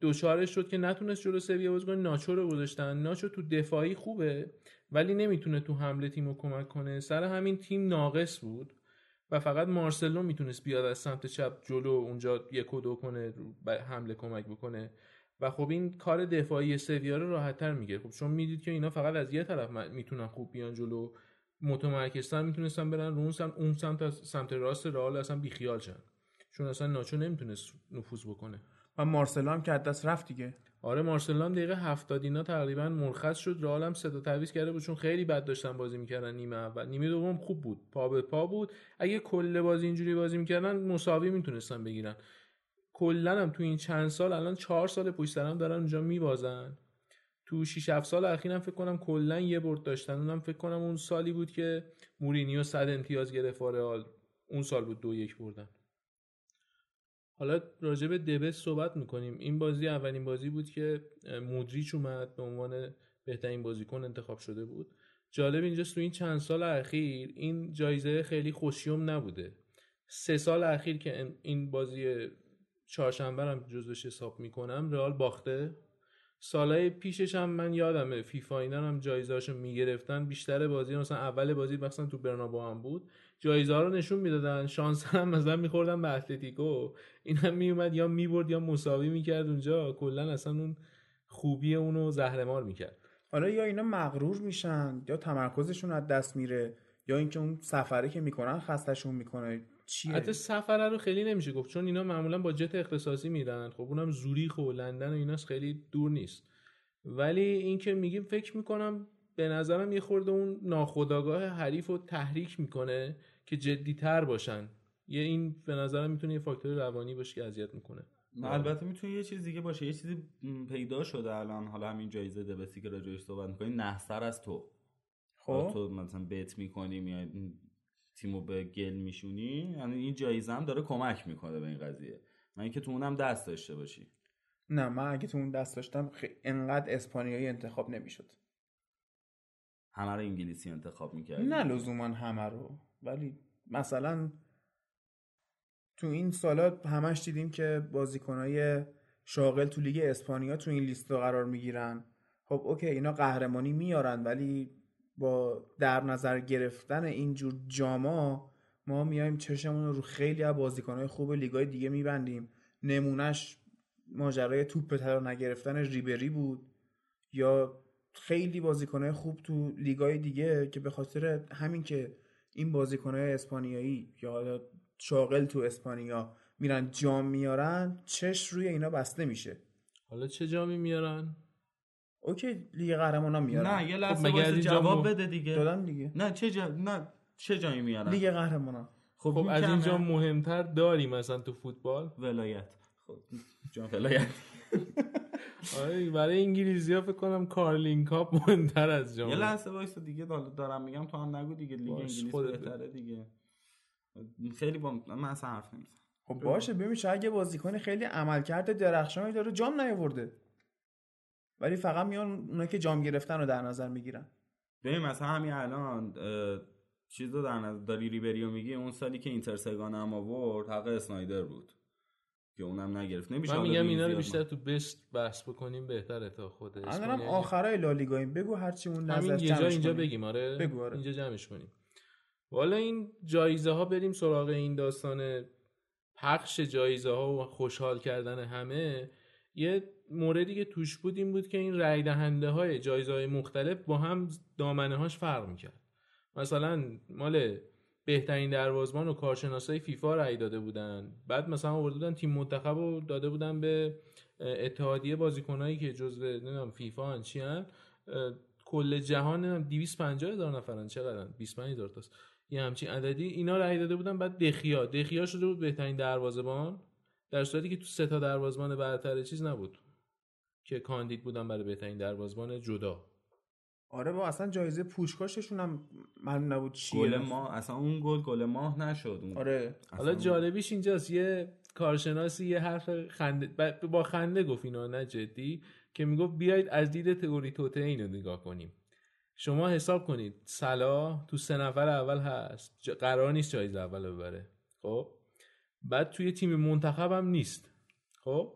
دوچارش شد که نتونست جلو سویا بازی کنه ناچو رو گذاشتن. ناچو تو دفاعی خوبه ولی نمی‌تونه تو حمله تیم رو کمک کنه. سر همین تیم ناقص بود و فقط مارسلو می‌تونست بیاد از سمت چپ جلو اونجا یک و دو کنه حمله کمک بکنه. و خب این کار دفاعی سویا رو راحتتر میگه خب چون می‌دید که اینا فقط از یه طرف می‌تونن خوب بیان جلو. متمرکزتر می‌تونستن برن رو اون سمت اون سمت سمت راست رئال اصلا بیخیال شن. چون اصلا ناچو نمی‌تونست نفوذ بکنه. و مارسلو هم که دست رفت دیگه. آره مارسلو هم دقیقه 70 اینا تقریبا مرخص شد. رئال هم صدا تعویض کرده بود چون خیلی بد داشتن بازی می‌کردن نیمه اول. نیمه دوم خوب بود. پا به پا بود. اگه کل بازی اینجوری بازی می‌کردن مساوی می‌تونستن بگیرن. کلا هم تو این چند سال الان چهار سال پشت سرم دارن اونجا میبازن. تو 6 7 سال اخیرم فکر کنم کلا یه برد داشتن. اونم فکر کنم اون سالی بود که مورینیو 100 امتیاز گرفت. رئال اون سال بود دو یک بردن. حالا راجع به دبس صحبت می‌کنیم. این بازی اولین بازی بود که مودریچ اومد به عنوان بهترین بازیکن انتخاب شده بود. جالب اینجاست تو این چند سال اخیر این جایزه خیلی خوشیوم نبوده. سه سال اخیر که این بازی چهارشنبه هم جزوش حساب می‌کنم رئال باخته. سالهای پیشش هم من یادمه فیفا اینا هم جایزهاشو می‌گرفتن. بیشتر بازی مثلا اول بازی مثلا تو برنابو هم بود. جایزه ها رو نشون می‌دادن. شانس هم مثلا میخوردن به اتلتیکو. این هم میومد یا می‌برد یا مساوی می‌کرد اونجا. کلا اصلا اون خوبی اونو زهرمار می‌کرد. حالا یا اینا مغرور میشن یا تمرکزشون از دست میره یا اینکه اون سفره که می‌کنن خستشون می‌کنه. چیه؟ حتی سفره رو خیلی نمیشه گفت چون اینا معمولا با جت اختصاصی میرن خب اونم زوریخ و لندن و ایناش خیلی دور نیست. ولی این که میگیم فکر می‌کنم به نظرم یه خورده اون ناخداگاه حریف رو تحریک می‌کنه که جدیتر باشن. یه این به نظرم می‌تونه یه فاکتور روانی باشه که اذیت می‌کنه. البته می‌تونه یه چیز دیگه باشه. یه چیزی پیدا شده الان. حالا همین جایزه دبسی که راجعش صحبت می‌کنی نحسر از تو. خب؟ تو مثلا بت می‌کنی میای تیمو به گل میشونی یعنی این جایزه هم داره کمک می‌کنه به این قضیه. من اینکه تو اونم دست داشته باشی. نه من اگه تو اون دست داشتم خی... انقدر اسپانیایی انتخاب نمی‌شد. همه رو انگلیسی انتخاب می‌کردی؟ نه لزوما همه رو ولی مثلا تو این سالات همش دیدیم که بازیکنهای شاغل تو لیگ اسپانیا تو این لیست قرار می‌گیرن. خب اوکی اینا قهرمانی میارن ولی با در نظر گرفتن اینجور جاما ما میایم چشمون رو رو خیلی از بازیکنهای خوب لیگای دیگه میبندیم. نمونهش ماجرای توپ طلا نگرفتن ریبری بود یا خیلی بازیکنهای خوب تو لیگای دیگه که به خاطر همین که این بازیکنهای اسپانیایی یا حالا شاغل تو اسپانیا میرن جام میارن چش روی اینا بسته میشه. حالا چه جامی میارن؟ اوکی لیگ قهرمانان میارن. نه یه لحظه خب جواب بده دیگه. دادن دیگه. نه چه جا... نه چه جایی میارن؟ لیگ قهرمانان. خب, خب این از. اینجا مهمتر داری مثلا تو فوتبال. ولایت. خب جام ولایت. آره برای انگلیسی ها فکر کنم کارلین کاپ مهمتر از جام یه لحظه وایسا دیگه دارم میگم تو هم نگو دیگه لیگ باش، انگلیس بهتره دیگه. خیلی با من اصلا حرف نمی‌زنم. خب باشه ببین شاید یه بازیکن خیلی عملکرد درخشانی داره جام نیاورده. ولی فقط میان اونا که جام گرفتن رو در نظر می‌گیرن. ببین مثلا همین الان چیز رو در نظر داری ریبریو میگی اون سالی که اینتر سگان هم آورد حق اسنایدر بود. که اونم نگرفت نمیشه من میگم اینا رو بیشتر تو بست بحث بکنیم بهتره تا خود الانم اسپانیا. آخرای لالیگاییم بگو هرچی اون نظر یه جا جمعش اینجا کنیم. بگیم آره بگو آره. اینجا جمعش کنیم والا این جایزه ها بریم سراغ این داستان پخش جایزه ها و خوشحال کردن همه یه موردی که توش بود این بود که این رای دهنده های جایزه های مختلف با هم دامنه هاش فرق می‌کرد مثلا مال بهترین دروازبان و کارشناسای فیفا رای داده بودن. بعد مثلا آورده بودن تیم منتخب رو داده بودن به اتحادیه بازیکنایی که جزو نمی‌دونم فیفا هن چی هن. کل جهان نمی‌دونم 250 هزار نفرن. چقدرن؟ 25 هزار تاست. یه همچین عددی. اینا رای داده بودن. بعد دخیا دخیا شده بود بهترین دروازه‌بان. در صورتی که تو سه تا دروازه‌بان برتر چیز نبود. که کاندید بودن برای بهترین دروازه‌بان جدا. آره با اصلا جایزه پوشکاششون هم معلوم نبود چیه. گل ما اصلا اون گل گل ماه نشد. اون آره. حالا جالبیش اینجاست یه کارشناسی یه حرف خنده با خنده گفت اینا نه جدی که می‌گفت بیایید از دید تئوری توته اینو نگاه کنیم. شما حساب کنید صلاح تو سه نفر اول هست. قرار نیست جایزه اول رو ببره. خب؟ بعد توی تیم منتخب هم نیست. خب؟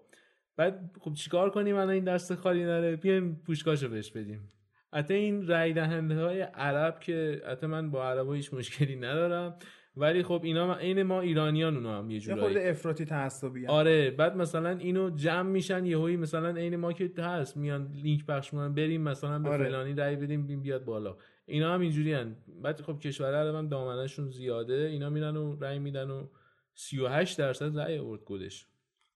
بعد خب چیکار کنیم الان این دست خالی نره؟ بیایم پوشکاشو بهش بدیم. حتی این رای دهنده های عرب که حتی من با عرب هیچ مشکلی ندارم ولی خب اینا عین ما ایرانیان اونا هم یه جورایی خورده افراطی تعصبی. آره بعد مثلا اینو جمع میشن یهویی مثلا عین ما که هست میان لینک پخش می‌کنن بریم مثلا به آره. فلانی رای بدیم بیم بیاد بالا اینا هم اینجوری هن. بعد خب کشور عرب هم دامنشون زیاده اینا میرن و رای میدن و 38 درصد رای آورد گلش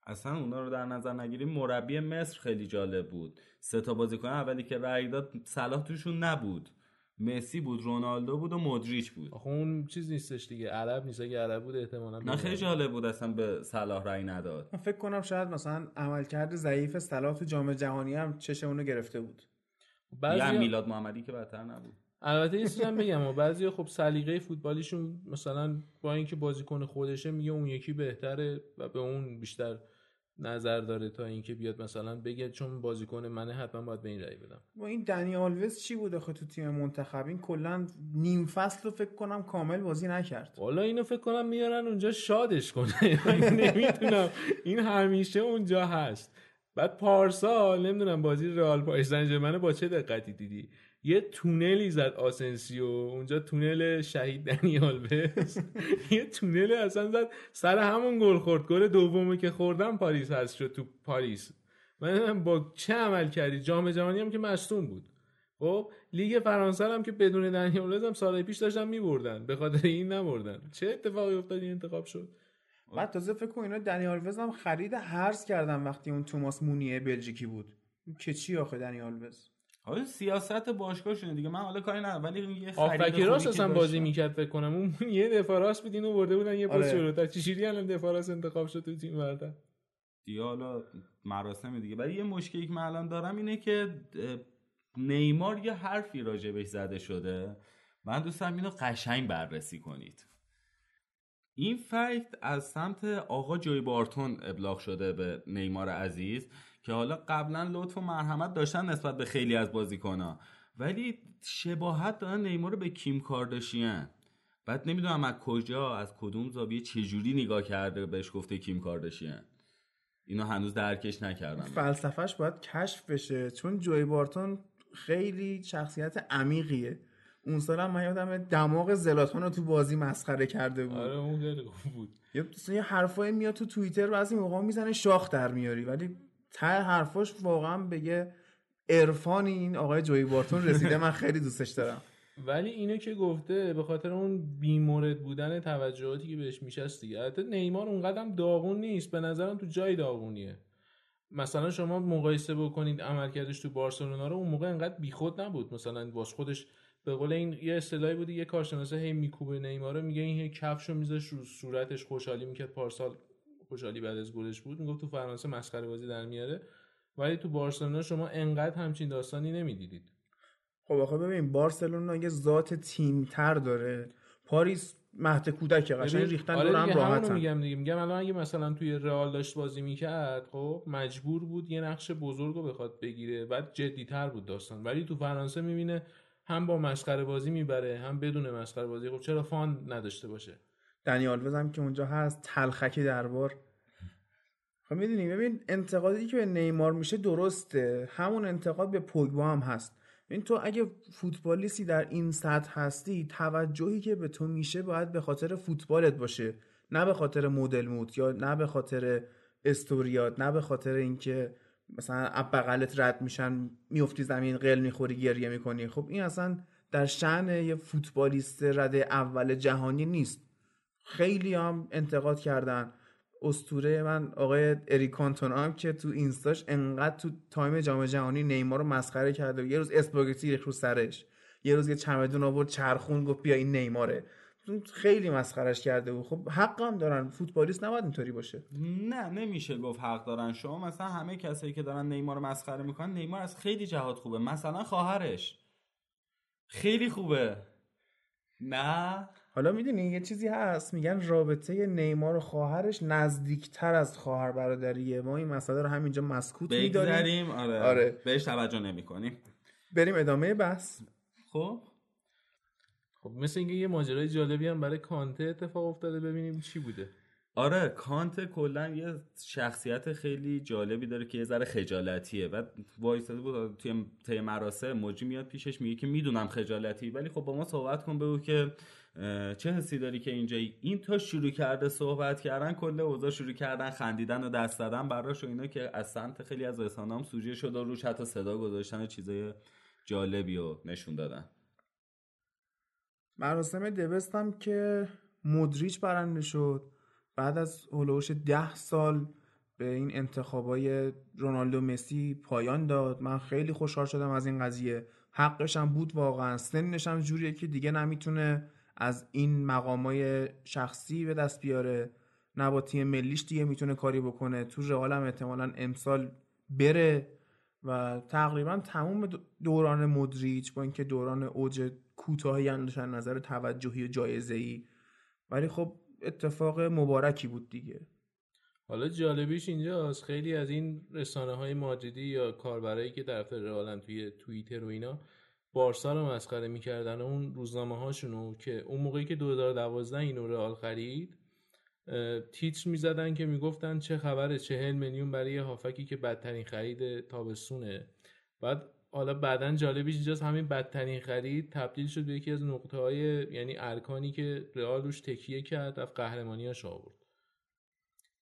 اصلا اونا رو در نظر نگیریم مربی مصر خیلی جالب بود. سه تا بازیکن اولی که رأی داد صلاح توشون نبود. مسی بود رونالدو بود و مودریچ بود. آخه اون چیز نیستش دیگه عرب نیست اگه عرب بود احتمالاً نه خیلی جالب بود اصلا به صلاح رأی نداد. من فکر کنم شاید مثلا عملکرد ضعیف صلاح تو جام جهانی هم چش اونو گرفته بود. بعضی یا میلاد محمدی که بدتر نبود. البته یه چیزی هم بگم و بعضی خب سلیقه فوتبالیشون مثلا با اینکه بازیکن خودشه میگه اون یکی بهتره و به اون بیشتر نظر داره تا اینکه بیاد مثلا بگه چون بازیکن منه حتما باید به این رأی بدم. با این دنی آلوز چی بود آخه تو تیم منتخب؟ این کلا نیم فصل رو فکر کنم کامل بازی نکرد. والا اینو فکر کنم میارن اونجا شادش کنه. من نمی‌تونم این همیشه اونجا هست. بعد پارسال نمی‌دونم بازی رئال پاریس با چه دقتی دیدی؟ یه تونلی زد آسنسیو. اونجا تونل شهید دنیا یه تونل اصلا زد سر همون گل خورد. گل دومه که خوردم پاریس هست شد تو پاریس. من با چه عمل کردی؟ جام جهانی هم که مصدوم بود. خب لیگ فرانسه هم که بدون دنیال هم سال پیش داشتن میبردن. به خاطر این نبردن. چه اتفاقی افتاد این انتخاب شد؟ بعد تازه فکر کن اینا دنیال وز هم خرید هرز کردن وقتی اون توماس مونیه بلژیکی بود. که چی آخه دنیال وز حالا سیاست باشگاهشونه دیگه. من حالا کاری ندارم ولی یه خرید راست که اصلا. بازی می‌کرد فکر کنم. اون یه دفاع راست بود اینو برده بودن یه پست آره. جلوتر چجوری الان دفاع راست انتخاب شد تو تیم برتر دیگه حالا مراسم دیگه. ولی یه مشکلی که من الان دارم اینه که نیمار یه حرفی راجبش زده شده. من دوستم اینو قشنگ بررسی کنید. این فکت از سمت آقا جوی بارتون ابلاغ شده به نیمار عزیز. که حالا قبلا لطف و مرحمت داشتن نسبت به خیلی از بازیکنها. ولی شباهت دارن نیمار رو به کیم کارداشیان. بعد نمی‌دونم از کجا از کدوم زاویه چجوری نگاه کرده بهش گفته کیم کارداشیان. اینو هنوز درکش نکردم. فلسفهش باید کشف بشه چون جوی بارتون خیلی شخصیت عمیقیه. اون سال هم من یادم دماغ زلاتان رو تو بازی مسخره کرده بود. آره اون بود. یه یه حرفایی میاد تو توییتر و از این موقع می‌زنه شاخ در میاری. ولی ته حرفاش واقعا به یه عرفانی این آقای جوی بارتون رسیده من خیلی دوستش دارم. ولی اینو که گفته به خاطر اون بیمورد بودن توجهاتی که بهش میشست دیگه. البته نیمار اونقدرم داغون نیست به نظرم تو جای داغونیه. مثلا شما مقایسه بکنید عملکردش تو بارسلونا رو اون موقع انقدر بیخود نبود. مثلا واس خودش به قول این یه اصطلاحی بودی یه کارشناسه هی میکوبه نیمار رو میگه این هی کفشو میذاش رو صورتش خوشحالی می‌کرد پارسال. خوشحالی بعد از گلش بود می‌گفت تو فرانسه مسخره بازی در میاره. ولی تو بارسلونا شما انقدر همچین داستانی نمی‌دیدید. خب آخه ببین بارسلونا یه ذات تیم تر داره. پاریس مهد کودک قشنگ ریختن آره هم راحتن. میگم دیگه. میگم الان اگه مثلا توی رئال داشت بازی می‌کرد خب مجبور بود یه نقش بزرگ رو بخواد بگیره. بعد جدیتر بود داستان. ولی تو فرانسه می‌بینه هم با مسخره بازی می‌بره هم بدون مسخره بازی. خب چرا فان نداشته باشه؟ دنیال وزم که اونجا هست. تلخکی دربار. خب می‌دونی ببین انتقادی که به نیمار میشه درسته. همون انتقاد به پوگبا هم هست. این تو اگه فوتبالیستی در این سطح هستی توجهی که به تو میشه باید به خاطر فوتبالت باشه. نه به خاطر مدل موت یا نه به خاطر استوریات نه به خاطر اینکه مثلا از بغلت رد میشن میفتی زمین قل می‌خوری گریه می‌کنی. خب این اصلا در شأن یه فوتبالیست رده اول جهانی نیست. خیلی هم انتقاد کردن. اسطوره من آقای اریک کانتونا هم که تو اینستاش انقدر تو تایم جام جهانی نیمار رو مسخره کرده و یه روز اسپاگتی رو سرش. یه روز یه چمدون آورد چرخوند گفت بیا این نیماره. خیلی مسخرش کرده بود. خب حق هم دارن. فوتبالیست نباید اینطوری باشه. نه نمیشه گفت حق دارن. شما مثلا همه کسایی که دارن نیمار رو مسخره می‌کنن نیمار از خیلی جهات خوبه. مثلا خواهرش. خیلی خوبه. نه؟ حالا می‌دونی یه چیزی هست. میگن رابطه نیمار و خواهرش نزدیکتر از خواهر برادریه ما این مسئله رو همینجا مسکوت میداریم. آره. آره. بهش توجه نمی‌کنیم. بریم ادامه بحث. خب؟ خب مثل اینکه یه ماجرای جالبی هم برای کانته اتفاق افتاده ببینیم چی بوده. آره کانت کلا یه شخصیت خیلی جالبی داره که یه ذره خجالتیه. و وایساده بود توی طی مراسم موجی میاد پیشش میگه که می‌دونم خجالتی ولی خب با ما صحبت کن بگو که چه حسی داری که اینجایی این تا شروع کرده صحبت کردن کل اوضاع شروع کردن خندیدن و دست دادن براش و اینا که از سمت خیلی از رسانه‌ام سوژه شده و روش حتی صدا گذاشتن و چیزای جالبی رو نشون دادن. مراسم دبست هم که مدریچ برنده شد. بعد از هلوش ده سال به این انتخابای رونالدو مسی پایان داد. من خیلی خوشحال شدم از این قضیه. حقش هم بود واقعا. سنش هم جوریه که دیگه نمی‌تونه از این مقامای شخصی به دست بیاره. نه با تیم ملیش دیگه می‌تونه کاری بکنه. تو رئال هم احتمالا امسال بره و تقریبا تمام دوران مدریچ با اینکه دوران اوج کوتاهی هم نظر توجهی و جایزه ای ولی خب اتفاق مبارکی بود دیگه. حالا جالبیش اینجاست خیلی از این رسانه های مادریدی یا کاربرایی که طرف رئالن توی توییتر و اینا بارسا رو مسخره می‌کردن اون روزنامه هاشونو که اون موقعی که 2012 اینو رئال خرید تیتر می‌زدن که می‌گفتن چه خبره چهل میلیون برای یه هافکی که بدترین خرید تابستونه. بعد حالا بعدا جالبیش اینجاست همین بدترین خرید تبدیل شد به یکی از نقطه های یعنی ارکانی که رئال روش تکیه کرد رفت قهرمانیاش آورد.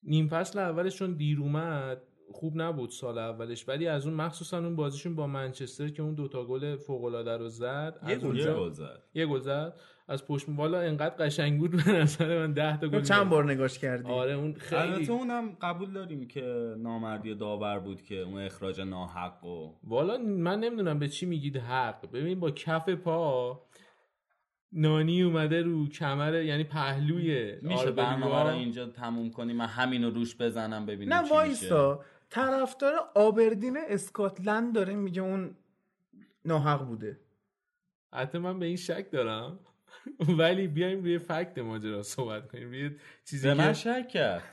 نیم فصل اولش چون دیر اومد خوب نبود سال اولش ولی از اون مخصوصا اون بازیشون با منچستر که اون دوتا گل فوق العاده رو زد یه از گل زد. یه گل زد. از پشت والا انقدر قشنگ بود به نظر من 10 تا گل چند. بار نگاش کردی؟ آره اون خیلی. البته اونم قبول داریم که نامردی داور بود که اون اخراج ناحق و والا من نمی‌دونم به چی میگید حق. ببین با کف پا نانی اومده رو کمر یعنی پهلوی میشه آربلیوا. برنامه رو اینجا تموم کنیم من همینو روش بزنم ببینیم نه میشه. وایسا طرفدار آبردین اسکاتلند داره میگه اون ناحق بوده. حتی من به این شک دارم ولی بیایم روی فکت ماجرا صحبت کنیم. روی چیزی به من که شک کرد.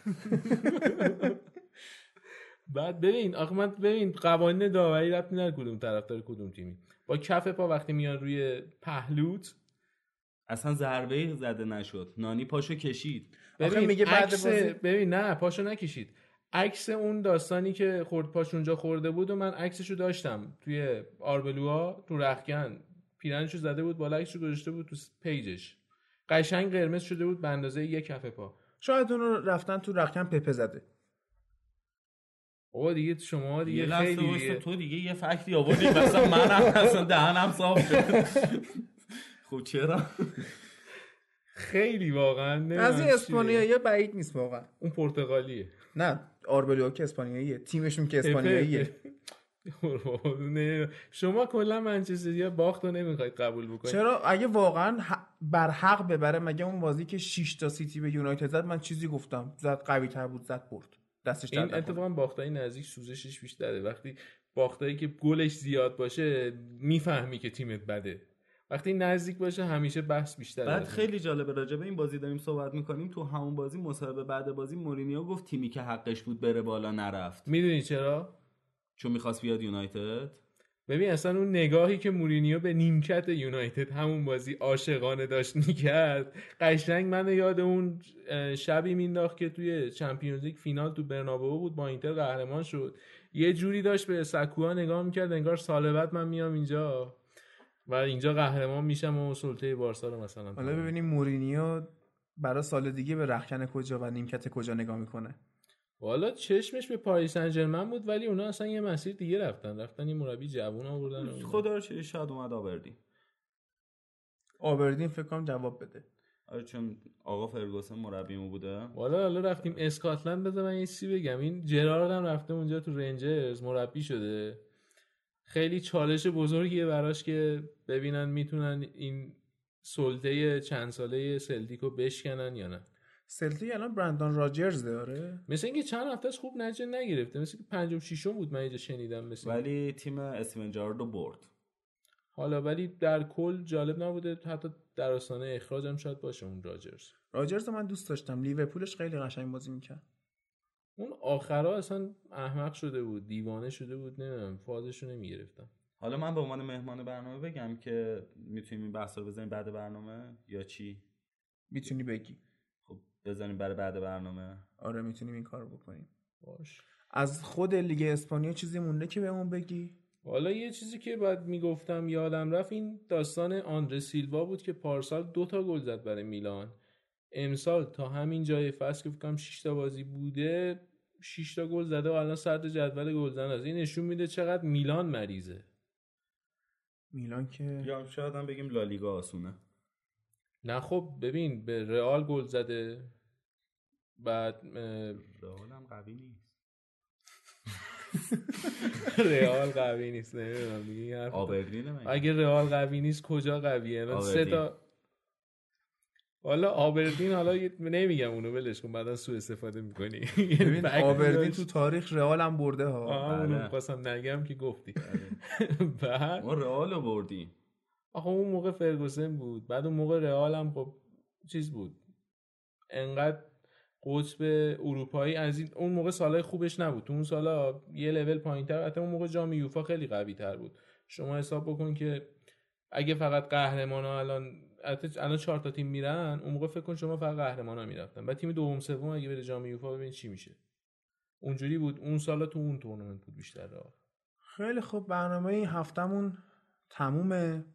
بعد ببین آخه من ببین قوانین داوری ربطی نداره کدوم طرفدار کدوم تیمی. با کف پا وقتی میان روی پهلوت اصلا ضربه زده نشد. نانی پاشو کشید. آخه ببین میگه بعد عکس- بازی- ببین نه پاشو نکشید. عکس اون داستانی که خورد پاش اونجا خورده بود و من عکسشو داشتم توی آربلوها تو رخکن پیرهنشو زده بود بالا عکسشو گذاشته بود تو پیجش. قشنگ قرمز شده بود به اندازه یک کف پا. شاید اون رو رفتن تو رخکن پپه زده. بابا دیگه شما یه دیگه لحظه خیلی دیگه تو دیگه یه fact ی آوردی مثلا منم اصلا دهنم صاف شد. خب چرا؟ خیلی واقعا از این چیه. اسپانیایی بعید نیست واقعا. اون پرتغالیه. نه آربلوا که اسپانیاییه. تیمشون که اسپانیاییه. نه شما کلا منچستر باخت رو نمی‌خواید قبول بکنید. چرا؟ اگه واقعا بر حق ببره مگه اون بازی که 6 تا سیتی به یونایتد زد من چیزی گفتم. زد قوی تر بود زد برد. دستش این. اتفاقا باختای نزدیک سوزشش بیشتره. وقتی باختایی که گلش زیاد باشه می‌فهمی که تیمت بده. وقتی نزدیک باشه همیشه بحث بیشتره. بعد خیلی جالبه راجع به این بازی داریم صحبت می‌کنیم. تو همون بازی مصاحبه بعد بازی مورینیو گفت تیمی که حقش بود بره بالا نرفت. می‌دونی چرا؟ چون می‌خواست بیاد یونایتد. ببین اصلا اون نگاهی که مورینیو به نیمکت یونایتد همون بازی عاشقانه داشت می‌کرد قشنگ من یاد اون شبی مینداخت که توی Champions League فینال تو برنابئو بود با اینتر قهرمان شد. یه جوری داشت به سکوها نگاه می‌کرد انگار سال بعد من میام اینجا. و اینجا قهرمان میشم و سلطه بارسا رو مثلا حالا ببینیم مورینیو برای سال دیگه به رخکن کجا و نیمکت کجا نگاه می‌کنه؟ والا چشمش به پاریس سن ژرمن بود ولی اونا اصلا یه مسیر دیگه رفتن. رفتن یه مربی جوون آوردن. خدا رو شکر شاید اومد آوردی آبردین فکر کنم جواب بده. آره چون آقا فرگوسن مربیمو بوده. والا حالا رفتیم اسکاتلند بذار من یه چیزی بگم. این جرارد هم رفته اونجا تو رنجرز مربی شده. خیلی چالش بزرگیه براش که ببینن می‌تونن این سلطه چند ساله سلتیکو بشکنن یا نه. سلتی الان برندان راجرز داره؟ مثل اینکه چند هفتهش خوب نتیجه نگرفته. مثل که پنجم ششم بود من اینجا شنیدم مثل ولی تیم استیون جاردو برد. حالا ولی در کل جالب نبوده. حتی در آستانه اخراج هم شاید باشه اون راجرز. راجرز رو من دوست داشتم. لیورپولش خیلی قشنگ بازی می‌کرد. اون آخرا اصلا احمق شده بود دیوانه شده بود نمی‌دونم فازشو نمی‌گرفتم. حالا من به عنوان مهمان برنامه بگم که می‌تونیم این بحث رو بزنیم بعد برنامه یا چی؟ می‌تونی بگی. خب بزنیم برای بعد برنامه. آره می‌تونیم این کار بکنیم. باش. از خود لیگ اسپانیا چیزی مونده که بهمون بگی؟ حالا یه چیزی که بعد می‌گفتم یادم رفت این داستان آندره سیلوا بود که پارسال دو تا گل زد برای میلان. امسال تا همین جای فصل که فکرم 6 تا بازی بوده 6 تا گل زده و الان صدر جدول گلزن است. این نشون میده چقدر میلان مریضه. میلان که یا شاید هم بگیم لالیگا آسونه. نه خب ببین به رئال گل زده بعد رئال هم قوی نیست. رئال قوی نیست نمی‌دونم دیگه اگه رئال قوی نیست کجا قویه؟ الان سه. تا حالا آبردین حالا یه- نمیگم اونو ولش کن بعدا سوء استفاده می‌کنی. ببین آبردین تو تاریخ رئال هم برده ها. اونو بله. خواستم نگم که گفتی. بعد؟ ما رئال رو بردیم. آخه اون موقع فرگوسن بود. بعد اون موقع رئال هم خب چیز بود. انقدر قطب اروپایی از این اون موقع سالهای خوبش نبود. تو اون سالا یه لول پایینتر حتی اون موقع جام یوفا خیلی قوی تر بود. شما حساب بکن که اگه فقط قهرمان ها الان البته الان چهار تا تیم میرن اون موقع فکر کن شما فقط قهرمانا می‌رفتن. بعد تیم دوم سوم اگه بره جام یوفا ببین چی میشه. اونجوری بود. اون سال تو اون تورنمنت بود بیشتر. راه خیلی خوب. برنامه این هفتمون تمومه.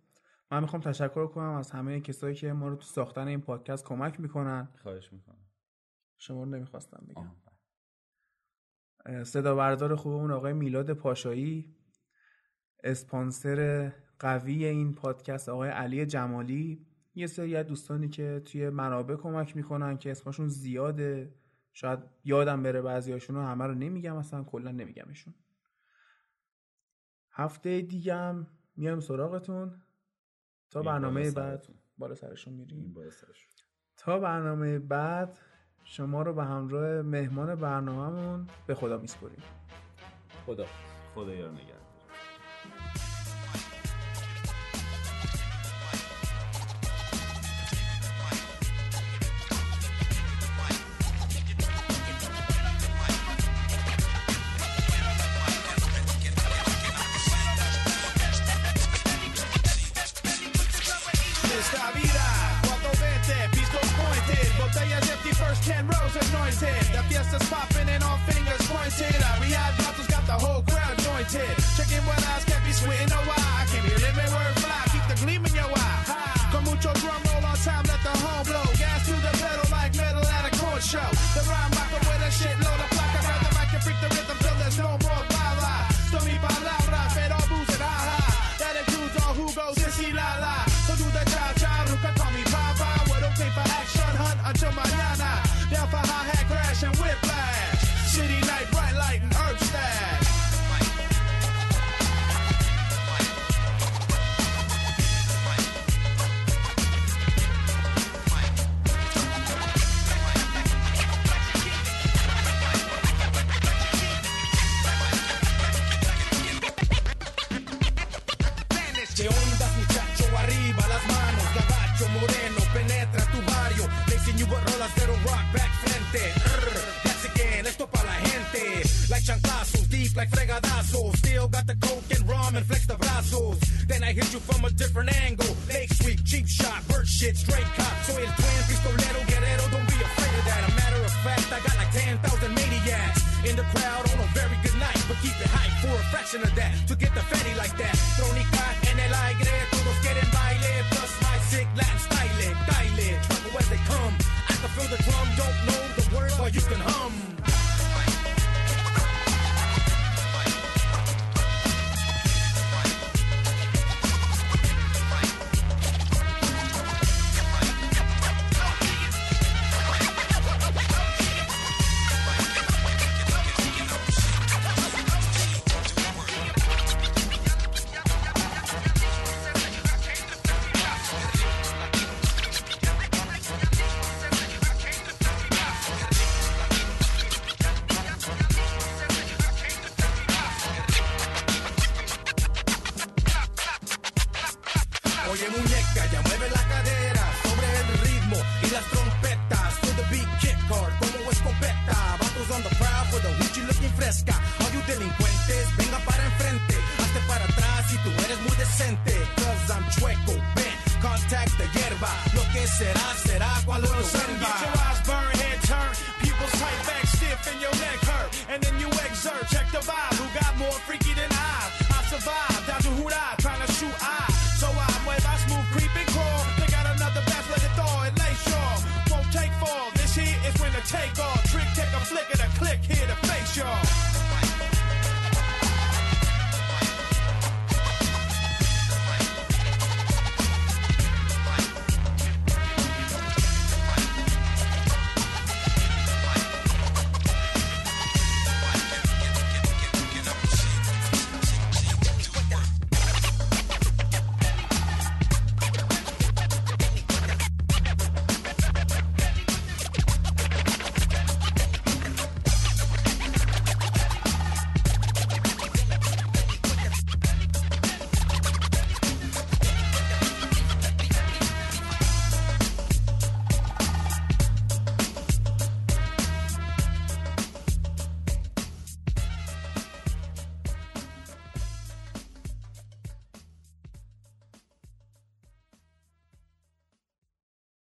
من می‌خوام تشکر کنم از همه کسایی که ما رو تو ساختن این پادکست کمک می‌کنن. خواهش می‌کنم. شما رو نمی‌خواستم بگم. بله. صدا بردار خوبمون آقای میلاد پاشایی اسپانسر قوی این پادکست آقای علی جمالی. یه سری از دوستانی که توی منابع کمک می‌کنن که اسمشون زیاده. شاید یادم بره بعضیاشونو رو همه رو نمیگم اصلا کلا نمیگمشون. هفته دیگه هم میام سراغتون. تا برنامه بعد. بالا سرشون میریم. بالا سرشون. تا برنامه بعد شما رو به همراه مهمان برنامهمون به خدا میسپریم خدا. خدا یار نگهدار.